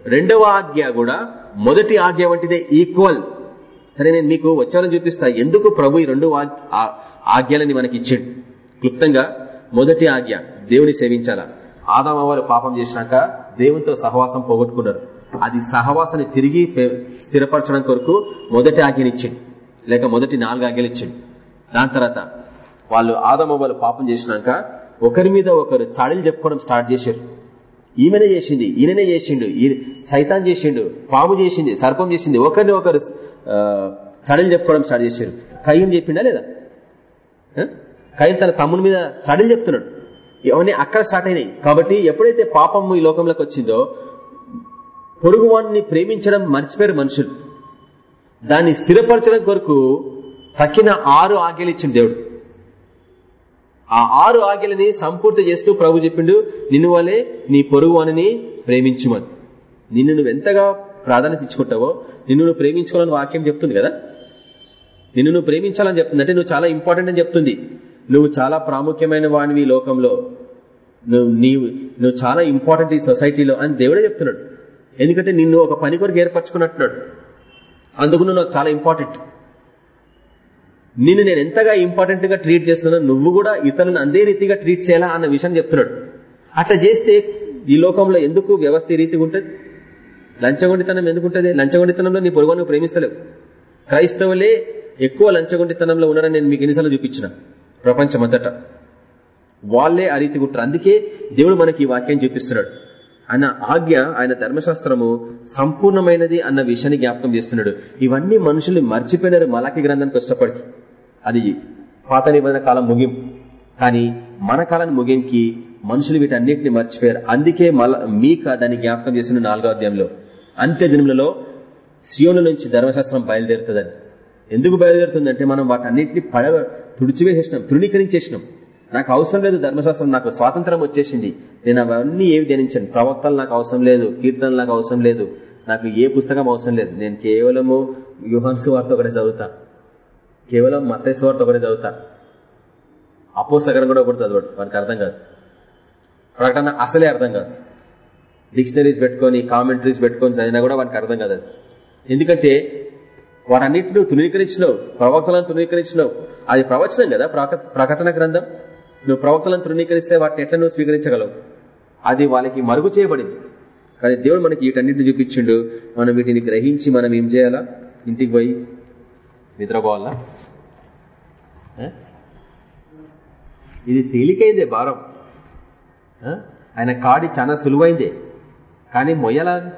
రెండవ ఆజ్ఞ కూడా మొదటి ఆజ్ఞ వంటిదే ఈక్వల్. సరే నేను మీకు వచ్చాలని చూపిస్తా. ఎందుకు ప్రభు ఈ రెండు ఆజ్ఞలని మనకి ఇచ్చాడు? క్లుప్తంగా మొదటి ఆజ్ఞ దేవుని సేవించాలా? ఆదామ వారు పాపం చేసినాక దేవునితో సహవాసం పోగొట్టుకున్నారు. అది సహవాసాన్ని తిరిగి స్థిరపరచడం కొరకు మొదటి ఆజ్ఞని ఇచ్చాడు లేక మొదటి నాలుగు ఆజ్ఞలు ఇచ్చాడు. దాని తర్వాత వాళ్ళు ఆదమ వాళ్ళు పాపం చేసినాక ఒకరి మీద ఒకరు చాడీలు చెప్పుకోవడం స్టార్ట్ చేశారు. ఈమెనే చేసింది ఈయననే చేసిండు సైతాన్ చేసిండు పాము చేసింది సర్పం చేసింది ఒకరిని ఒకరు చడలు చెప్పుకోవడం స్టార్ట్ చేశారు. కయ్యం చెప్పిండా లేదా? కయ్యం తన తమ్ముని మీద చడలు చెప్తున్నాడు. ఇవన్నీ అక్కడ స్టార్ట్ అయినాయి. కాబట్టి ఎప్పుడైతే పాపం ఈ లోకంలోకి వచ్చిందో పొరుగు వాడిని ప్రేమించడం మర్చిపోయారు మనుషులు. దాన్ని స్థిరపరచడం కొరకు తక్కిన ఆరు ఆజ్ఞలు ఇచ్చిన దేవుడు. ఆ ఆరు ఆజ్ఞలని సంపూర్తి చేస్తూ ప్రభు చెప్పిండు నిన్ను వలే నీ పొరుగు అని ప్రేమించుమని. నిన్ను నువ్వు ఎంతగా ప్రాధాన్యత ఇచ్చుకుంటావో నిన్ను నువ్వు ప్రేమించుకోవాలని వాక్యం చెప్తుంది కదా? నిన్ను నువ్వు ప్రేమించాలని చెప్తుంది. అంటే నువ్వు చాలా ఇంపార్టెంట్ అని చెప్తుంది. నువ్వు చాలా ప్రాముఖ్యమైన వాడివి లోకంలో. నువ్వు నీవు నువ్వు చాలా ఇంపార్టెంట్ ఈ సొసైటీలో అని దేవుడే చెప్తున్నాడు. ఎందుకంటే నిన్ను ఒక పని కొరకు ఏర్పరచుకున్నట్టున్నాడు. అందుకు నువ్వు నాకు చాలా ఇంపార్టెంట్ నిన్ను నేను ఎంతగా ఇంపార్టెంట్గా ట్రీట్ చేస్తున్నాను నువ్వు కూడా ఇతరులను అందే రీతిగా ట్రీట్ చేయాలా అన్న విషయం చెప్తున్నాడు. అట్లా చేస్తే ఈ లోకంలో ఎందుకు వ్యవస్థ రీతిగా ఉంటుంది? లంచగొండితనం ఎందుకు ఉంటుంది? లంచగొండితనంలో నీ పొరుగును ప్రేమిస్తలేవు. క్రైస్తవులే ఎక్కువ లంచగొండితనంలో ఉన్నారని నేను మీకు ఎన్నిసార్లు చూపించిన ప్రపంచమంతటా. వాళ్ళే ఆ రీతి ఉంటారు. అందుకే దేవుడు మనకి ఈ వాక్యం చూపిస్తున్నాడు. ఆయన ఆజ్ఞ ఆయన ధర్మశాస్త్రము సంపూర్ణమైనది అన్న విషయాన్ని జ్ఞాపకం చేస్తున్నాడు. ఇవన్నీ మనుషులు మర్చిపోయినారు మలాకి గ్రంథానికి వచ్చేప్పటికి అది పాత నిబంధన కాలం ముగింపు కానీ మన కాలం ముగింకి మనుషులు వీటన్నిటిని మర్చిపోయారు. అందుకే మల మీక దాన్ని జ్ఞాపకం చేసిన నాలుగో అధ్యాయంలో. అంత్య దినములలో సియోను నుంచి ధర్మశాస్త్రం బయలుదేరుతుందని. ఎందుకు బయలుదేరుతుందంటే మనం వాటన్నిటిని పడ తుడిచివేసేసినాం తృణీకరించేసినాం. నాకు అవసరం లేదు ధర్మశాస్త్రం నాకు స్వాతంత్రం వచ్చేసింది. నేను అవన్నీ ఏవి ధ్యానించాను. ప్రవక్తలు నాకు అవసరం లేదు కీర్తనలు నాకు అవసరం లేదు. నాకు ఏ పుస్తకం అవసరం లేదు. నేను కేవలము యుహన్సు వార్త ఒకటే చదువుతా. కేవలం మతేసు వార్త ఒకటే చదువుతా. అపోస్ కూడా ఒకటి చదవడు వానికి అర్థం కాదు. ప్రకటన అసలే అర్థం కాదు. డిక్షనరీస్ పెట్టుకొని కామెంటరీస్ పెట్టుకొని చదివినా కూడా వానికి అర్థం కాదు ఎందుకంటే వాటన్నిటిని తృణీకరించినావు ప్రవక్తలను తృణీకరించినావు. అది ప్రవచనం కదా ప్రకటన గ్రంథం? నువ్వు ప్రవక్తలను తృణీకరిస్తే వాటిని ఎట్లా నువ్వు స్వీకరించగలవు? అది వాళ్ళకి మరుగు చేయబడింది. కానీ దేవుడు మనకి వీటన్నింటిని చూపించిండు. మనం వీటిని గ్రహించి మనం ఏం చేయాలా? ఇంటికి పోయి నిద్రపోవాలా? ఇది తేలికైందే భారం. ఆయన కాడి చాలా సులువైందే. కానీ మొయ్యాలా?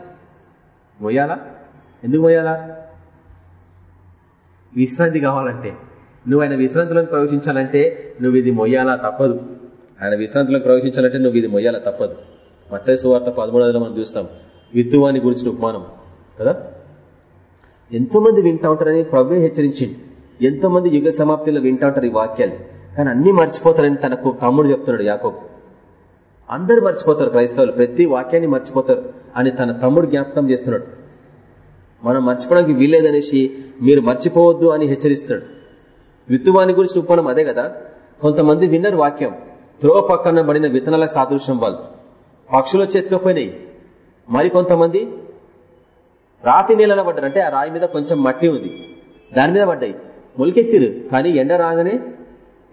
మొయ్యాలా? ఎందుకు మొయ్యాలా? విశ్రాంతి కావాలంటే. నువ్వు ఆయన విశ్రాంతిలోకి ప్రవేశించాలంటే నువ్వు ఇది మొయ్యాలా తప్పదు. ఆయన విశ్రాంతిలోకి ప్రవేశించాలంటే నువ్వు ఇది మొయ్యాలా తప్పదు. మత్తే సువార్త పదమూడవలో మనం చూస్తాం విత్తువాని గురించిన ఉపమానం కదా? ఎంతో మంది వింటా ఉంటారని ప్రభు హెచ్చరించింది ఎంతో మంది యుగ సమాప్తిలో వింటా ఉంటారు ఈ వాక్యాలు. కానీ అన్ని మర్చిపోతారని తనకు తమ్ముడు చెప్తున్నాడు యాకోబు. అందరు మర్చిపోతారు క్రైస్తవులు ప్రతి వాక్యాన్ని మర్చిపోతారు అని తన తమ్ముడు జ్ఞాపకం చేస్తున్నాడు. మనం మర్చిపోవడానికి వీల్లేదనేసి మీరు మర్చిపోవద్దు అని హెచ్చరిస్తున్నాడు. విత్తువాని గురించి ఉపమానం అదే కదా? కొంతమంది విన్నర్ వాక్యం త్రోవ పక్కన పడిన విత్తనాలకు సాదృశ్యం వాళ్ళు. పక్షులు వచ్చి మరి కొంతమంది రాతి నీళ్ళలో పడ్డారు. అంటే ఆ రాయి మీద కొంచెం మట్టి ఉంది. దాని మీద పడ్డాయి. మొలికెత్తిరు. కానీ ఎండ రాగానే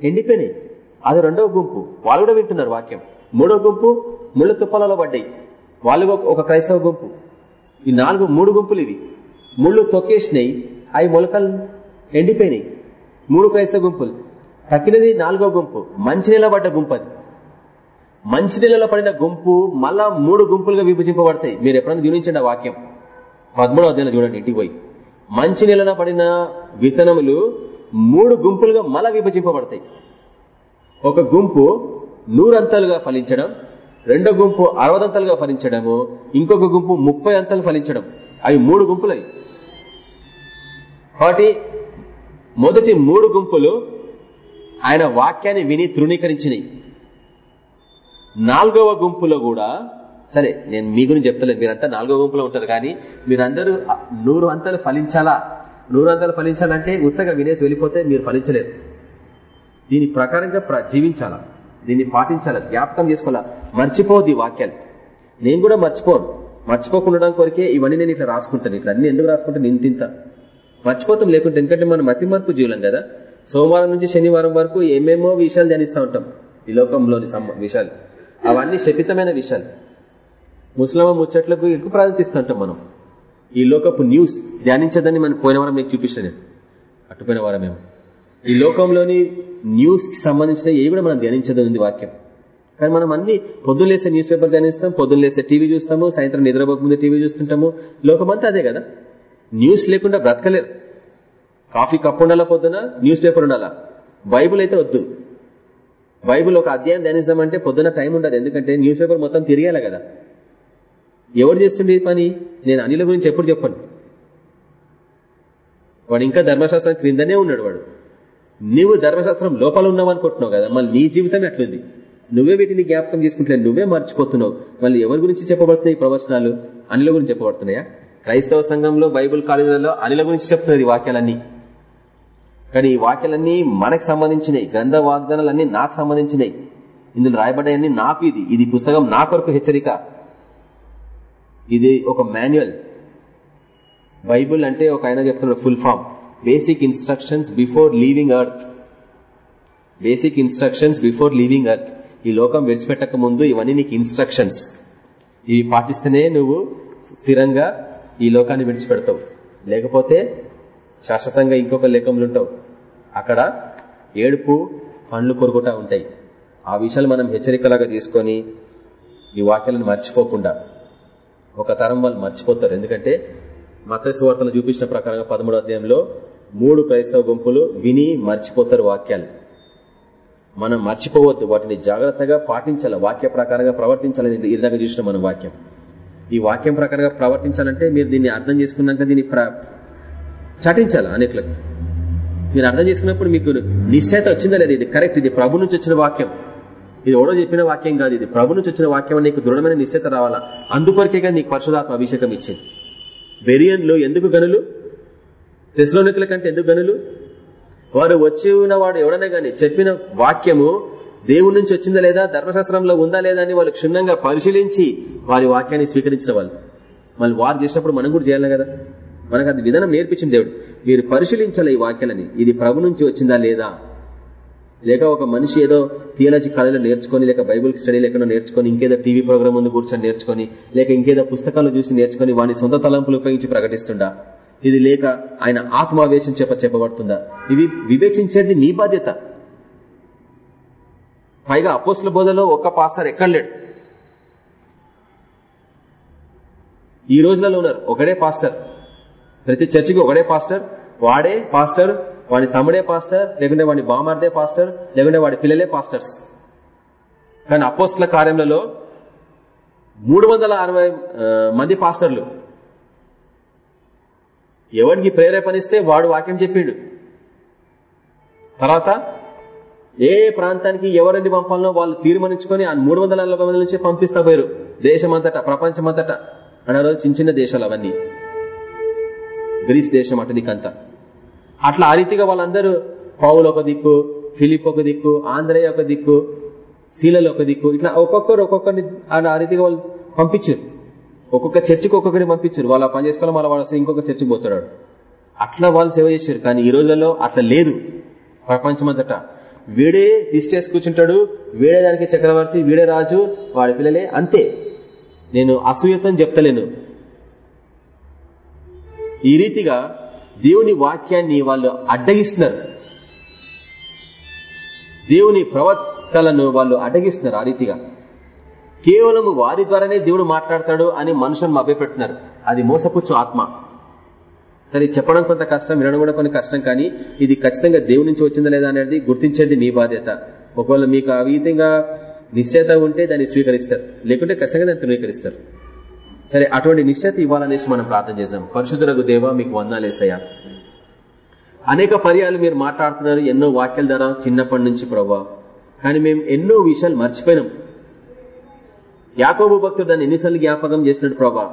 ఎండిపోయినాయి. అది రెండవ గుంపు. వాళ్ళు కూడా వింటున్నారు వాక్యం. మూడో గుంపు ముళ్ళ తుప్పలలో పడ్డాయి. వాళ్ళు ఒక క్రైస్తవ గుంపు. ఈ నాలుగు మూడు గుంపులు ఇవి. ముళ్ళు తొక్కేసినాయి. అవి మొలకలు ఎండిపోయినాయి. మూడు క్రైస్తవ గుంపులు. తక్కినది నాలుగో గుంపు. మంచినీళ్ళ పడ్డ గుంపు అది. మంచి నీళ్ళలో పడిన గుంపు మళ్ళా మూడు గుంపులుగా విభజింపబడతాయి. మీరు ఎప్పుడైనా చూపించండి ఆ వాక్యం. పదమూడవ అధ్యాయం చూడండి ఇంటికి పోయి. మంచినీళ్ళలో పడిన విత్తనములు మూడు గుంపులుగా మళ్ళా విభజింపబడతాయి. ఒక గుంపు నూరంతలుగా ఫలించడం రెండో గుంపు అరవదంతలుగా ఫలించడము ఇంకొక గుంపు ముప్పై అంతలు ఫలించడం. అవి మూడు గుంపులవి. కాబట్టి మొదటి మూడు గుంపులు ఆయన వాక్యాన్ని విని తృణీకరించినాయి. నాలుగవ గుంపులో కూడా సరే నేను మీ గురించి చెప్తలేదు మీరంతా నాలుగో గుంపులో ఉంటారు కానీ మీరందరూ నూరు అంతలు ఫలించాలా? నూరు అంతలు ఫలించాలంటే ఉత్తగా వినేసి వెళ్ళిపోతే మీరు ఫలించలేరు. దీని ప్రకారంగా జీవించాలా? దీన్ని పాటించాలా? జ్ఞాపకం చేసుకోవాలా? మర్చిపోద్ది ఈ వాక్యాలు. నేను కూడా మర్చిపోను. మర్చిపోకుండా కొరికే ఇవన్నీ నేను ఇట్లా రాసుకుంటాను. ఇట్లా అన్ని ఎందుకు రాసుకుంటాను? నేను ఇంత మర్చిపోతాం లేకుంటే ఎందుకంటే మనం మతి మార్పు జీవులం కదా. సోమవారం నుంచి శనివారం వరకు ఏమేమో విషయాలు ధ్యానిస్తూ ఉంటాం. ఈ లోకంలోని విషయాలు. అవన్నీ శపితమైన విషయాలు. ముస్లిం ముచ్చట్లకు ఎక్కువ ప్రాధాన్యత మనం. ఈ లోకపు న్యూస్ ధ్యానించదని మనం పోయిన వారం మీకు చూపించాను నేను. అట్టుపోయిన వారం మేము ఈ లోకంలోని న్యూస్కి సంబంధించిన ఏ కూడా మనం ధ్యానించదని వాక్యం. కానీ మనం అన్ని పొద్దున్నేసే న్యూస్ పేపర్ ధ్యానిస్తాం పొద్దున్నేసే టీవీ చూస్తాము సాయంత్రం నిద్రపోకముందు టీవీ చూస్తుంటాము. లోకమంతా అదే కదా. న్యూస్ లేకుండా బ్రతకలేరు. కాఫీ కప్పు ఉండాలా పొద్దున? న్యూస్ పేపర్ ఉండాలా? బైబుల్ అయితే వద్దు. బైబుల్ ఒక అధ్యాయం ధ్యానిస్తామంటే పొద్దున టైం ఉండదు. ఎందుకంటే న్యూస్ పేపర్ మొత్తం తిరిగేలా కదా. ఎవరు చేస్తుండే పని? నేను అనిల గురించి ఎప్పుడు చెప్పను. వాడు ఇంకా ధర్మశాస్త్రం క్రిందనే ఉన్నాడు వాడు. నువ్వు ధర్మశాస్త్రం లోపల ఉన్నావు అనుకుంటున్నావు కదా. మళ్ళీ నీ జీవితం ఎట్లుంది నువ్వే వీటిని జ్ఞాపకం చేసుకుంటే నువ్వే మర్చిపోతున్నావు. మళ్ళీ ఎవరి గురించి చెప్పబడుతున్నాయి ప్రవచనాలు? అనిల గురించి చెప్పబడుతున్నాయా? క్రైస్తవ సంఘంలో బైబుల్ కాలేజీలలో అనిల గురించి చెప్తున్నది వాక్యాలన్నీ. కానీ ఈ వాక్యాలన్నీ మనకు సంబంధించినవి గ్రంథ వాగ్దానాలన్నీ నాకు సంబంధించినవి ఇందులో రాయబడ్డాయన్నీ నాకు ఇది. ఇది పుస్తకం నా కొరకు హెచ్చరిక. ఇది ఒక మాన్యువల్. బైబుల్ అంటే ఒక ఆయన చెప్తున్నాడు full form. Basic instructions before leaving earth basic instructions before leaving earth ఈ లోకం విడిచిపెట్టక ముందు ఇవన్నీ నీకు ఇన్స్ట్రక్షన్స్. ఇవి పాటిస్తేనే నువ్వు స్థిరంగా ఈ లోకాన్ని విడిచిపెడతావు. లేకపోతే శాశ్వతంగా ఇంకొక లేకంలో ఉంటావు. అక్కడ ఏడుపు పండ్లు కొరుకుతా ఉంటాయి. ఆ విషయాలు మనం హెచ్చరికలాగా తీసుకొని ఈ వాక్యాలను మర్చిపోకుండా ఒక తరం వాళ్ళు మర్చిపోతారు. ఎందుకంటే మత సువార్తలు చూపించిన ప్రకారంగా పదమూడో అధ్యాయంలో మూడు క్రైస్తవ గుంపులు విని మర్చిపోతారు వాక్యాలు. మనం మర్చిపోవద్దు వాటిని జాగ్రత్తగా పాటించాలి వాక్య ప్రకారంగా ప్రవర్తించాలని విధంగా చూసిన మన వాక్యం. ఈ వాక్యం ప్రకారంగా ప్రవర్తించాలంటే మీరు దీన్ని అర్థం చేసుకున్నాక దీన్ని చటించాలి అనేకులకు? మీరు అర్థం చేసుకున్నప్పుడు మీకు నిశ్చయత వచ్చిందా లేదు? ఇది కరెక్ట్. ఇది ప్రభు నుంచి వచ్చిన వాక్యం. ఇది ఓడో చెప్పిన వాక్యం కాదు. ఇది ప్రభు నుంచి వచ్చిన వాక్యం నీకు దృఢమైన నిశ్చయత రావాలా? అందుకొరకేగా నీకు పరిశుధాత్మ అభిషేకం ఇచ్చింది. బెరియన్లు ఎందుకు గనులు? తెసలోనికుల కంటే ఎందుకు గనులు? వారు వచ్చి ఉన్నవాడు ఎవడనే గాని చెప్పిన వాక్యము దేవుడి నుంచి వచ్చిందా లేదా? ధర్మశాస్త్రంలో ఉందా లేదా అని వాళ్ళు క్షుణ్ణంగా పరిశీలించి వారి వాక్యాన్ని స్వీకరించిన వాళ్ళు. మళ్ళీ వారు చేసినప్పుడు మనం కూడా చేయాలి కదా? మనకు అది విధానం నేర్పించింది దేవుడు. మీరు పరిశీలించాలి ఈ వాక్యాలని ఇది ప్రభు నుంచి వచ్చిందా లేదా? లేక ఒక మనిషి ఏదో థియాలజీ కాలేజీలో నేర్చుకొని లేక బైబుల్ స్టడీ లేకుండా నేర్చుకొని ఇంకేదో టీవీ ప్రోగ్రామ్ ముందు కూర్చొని నేర్చుకొని లేక ఇంకేదో పుస్తకాలు చూసి నేర్చుకొని వాని సొంత తలంపులు ఉపయోగించి ప్రకటిస్తుండా? ఇది లేక ఆయన ఆత్మావేశం చెప్ప చెప్పబడుతుందా? ఇవి వివేచించేది నీ బాధ్యత. పైగా అపోస్ల బోధలో ఒక్క పాస్టర్ ఎక్కడ లేడు? ఈ రోజులలో ఉన్నారు. ఒకడే పాస్టర్. ప్రతి చర్చికి ఒకడే పాస్టర్. వాడే పాస్టర్ వాడి తమ్ముడే పాస్టర్ లేకుంటే వాడి బామార్దే పాస్టర్ లేకుంటే వాడి పిల్లలే పాస్టర్స్. కానీ అపోస్ల కార్యములలో మూడు మంది పాస్టర్లు. ఎవరికి ప్రేరేపణిస్తే వాడు వాక్యం చెప్పిండు. తర్వాత ఏ ప్రాంతానికి ఎవరిని పంపాలనో వాళ్ళు తీర్మానించుకొని ఆ మూడు వందల నలభై మంది నుంచి పంపిస్తా పోయారు. దేశమంతటా ప్రపంచమంతటా. అన్నారు చిన్న చిన్న దేశాలు అవన్నీ. గ్రీస్ దేశం అటదికంతా అట్లా ఆ రీతిగా వాళ్ళందరూ పౌలు ఒక దిక్కు ఫిలిప్ ఒక దిక్కు ఆంధ్రయ్య ఒక దిక్కు శీలలు ఒక దిక్కు. ఇట్లా ఒక్కొక్కరు ఒక్కొక్కరిని ఆ రీతిగా వాళ్ళు పంపించారు. ఒక్కొక్క చర్చికి ఒక్కొక్కరిని పంపించారు. వాళ్ళు పని చేసుకోవాలి మళ్ళీ వాళ్ళు ఇంకొక చర్చికి పోతాడు. అట్లా వాళ్ళు సేవ చేశారు. కానీ ఈ రోజులలో అట్లా లేదు. ప్రపంచమంతటా. వీడే తీసేసి కూర్చుంటాడు. వీడే దానికి చక్రవర్తి వీడే రాజు వాడి పిల్లలే అంతే. నేను అసూయతం చెప్తలేను ఈ రీతిగా దేవుని వాక్యాన్ని వాళ్ళు అడ్డగిస్తున్నారు. దేవుని ప్రవక్తలను వాళ్ళు అడ్డగిస్తున్నారు ఆ రీతిగా. కేవలం వారి ద్వారానే దేవుడు మాట్లాడతాడు అని మనుషులను మభ్యపెడుతున్నారు. అది మోసపుచ్చు ఆత్మ. సరే చెప్పడం కొంత కష్టం వినడం కూడా కొన్ని కష్టం కానీ ఇది ఖచ్చితంగా దేవుడి నుంచి వచ్చిందా లేదా అనేది గుర్తించేది మీ బాధ్యత. ఒకవేళ మీకు ఆ విధంగా నిశ్చయత ఉంటే దాన్ని స్వీకరిస్తారు. లేకుంటే ఖచ్చితంగా దాన్ని ధృవీకరిస్తారు సరే అటువంటి నిశ్చయత ఇవ్వాలనేసి మనం ప్రార్థన చేసాం పరిశుద్ధులకు దేవ మీకు వందాలేసయ్యా అనేక పర్యాలు మీరు మాట్లాడుతున్నారు ఎన్నో వాక్యాల ద్వారా చిన్నప్పటి నుంచి ప్రభా కానీ మేము ఎన్నో విషయాలు మర్చిపోయినాం. యాకోబు భక్తుడు దాన్ని ఎన్నిసార్లు జ్ఞాపకం చేసినట్టు ప్రభా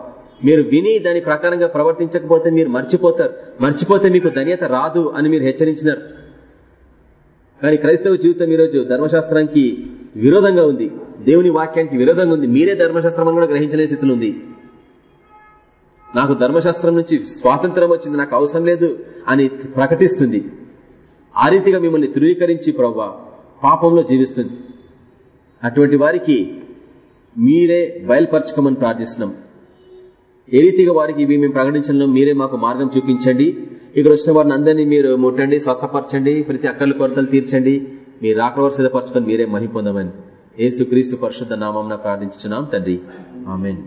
మీరు విని దాని ప్రకారంగా ప్రవర్తించకపోతే మీరు మర్చిపోతారు. మర్చిపోతే మీకు ధన్యత రాదు అని మీరు హెచ్చరించినారు. కానీ క్రైస్తవ జీవితం ఈరోజు ధర్మశాస్త్రానికి విరోధంగా ఉంది. దేవుని వాక్యానికి విరోధంగా ఉంది. మీరే ధర్మశాస్త్రం కూడా గ్రహించలేని స్థితిలో ఉంది. నాకు ధర్మశాస్త్రం నుంచి స్వాతంత్రం వచ్చింది. నాకు అవసరం లేదు అని ప్రకటిస్తుంది. ఆ రీతిగా మిమ్మల్ని ధృవీకరించి ప్రవ్వా పాపంలో జీవిస్తుంది. అటువంటి వారికి మీరే బయలుపరచుకోమని ప్రార్థిస్తున్నాం. ఏ రీతిగా వారికి ఇవి మేము ప్రకటించడంలో మీరే మాకు మార్గం చూపించండి. ఇక్కడ వచ్చిన వారిని అందరినీ మీరు ముట్టండి స్వస్థపరచండి ప్రతి అక్కర్ల కొరతలు తీర్చండి. మీరు రాకవారు సిద్ధపరచుకొని మీరే మహి పొందమని ఏసు క్రీస్తు పరిశుద్ధ నామం ప్రార్థించున్నాం తండ్రి. ఆమెన్.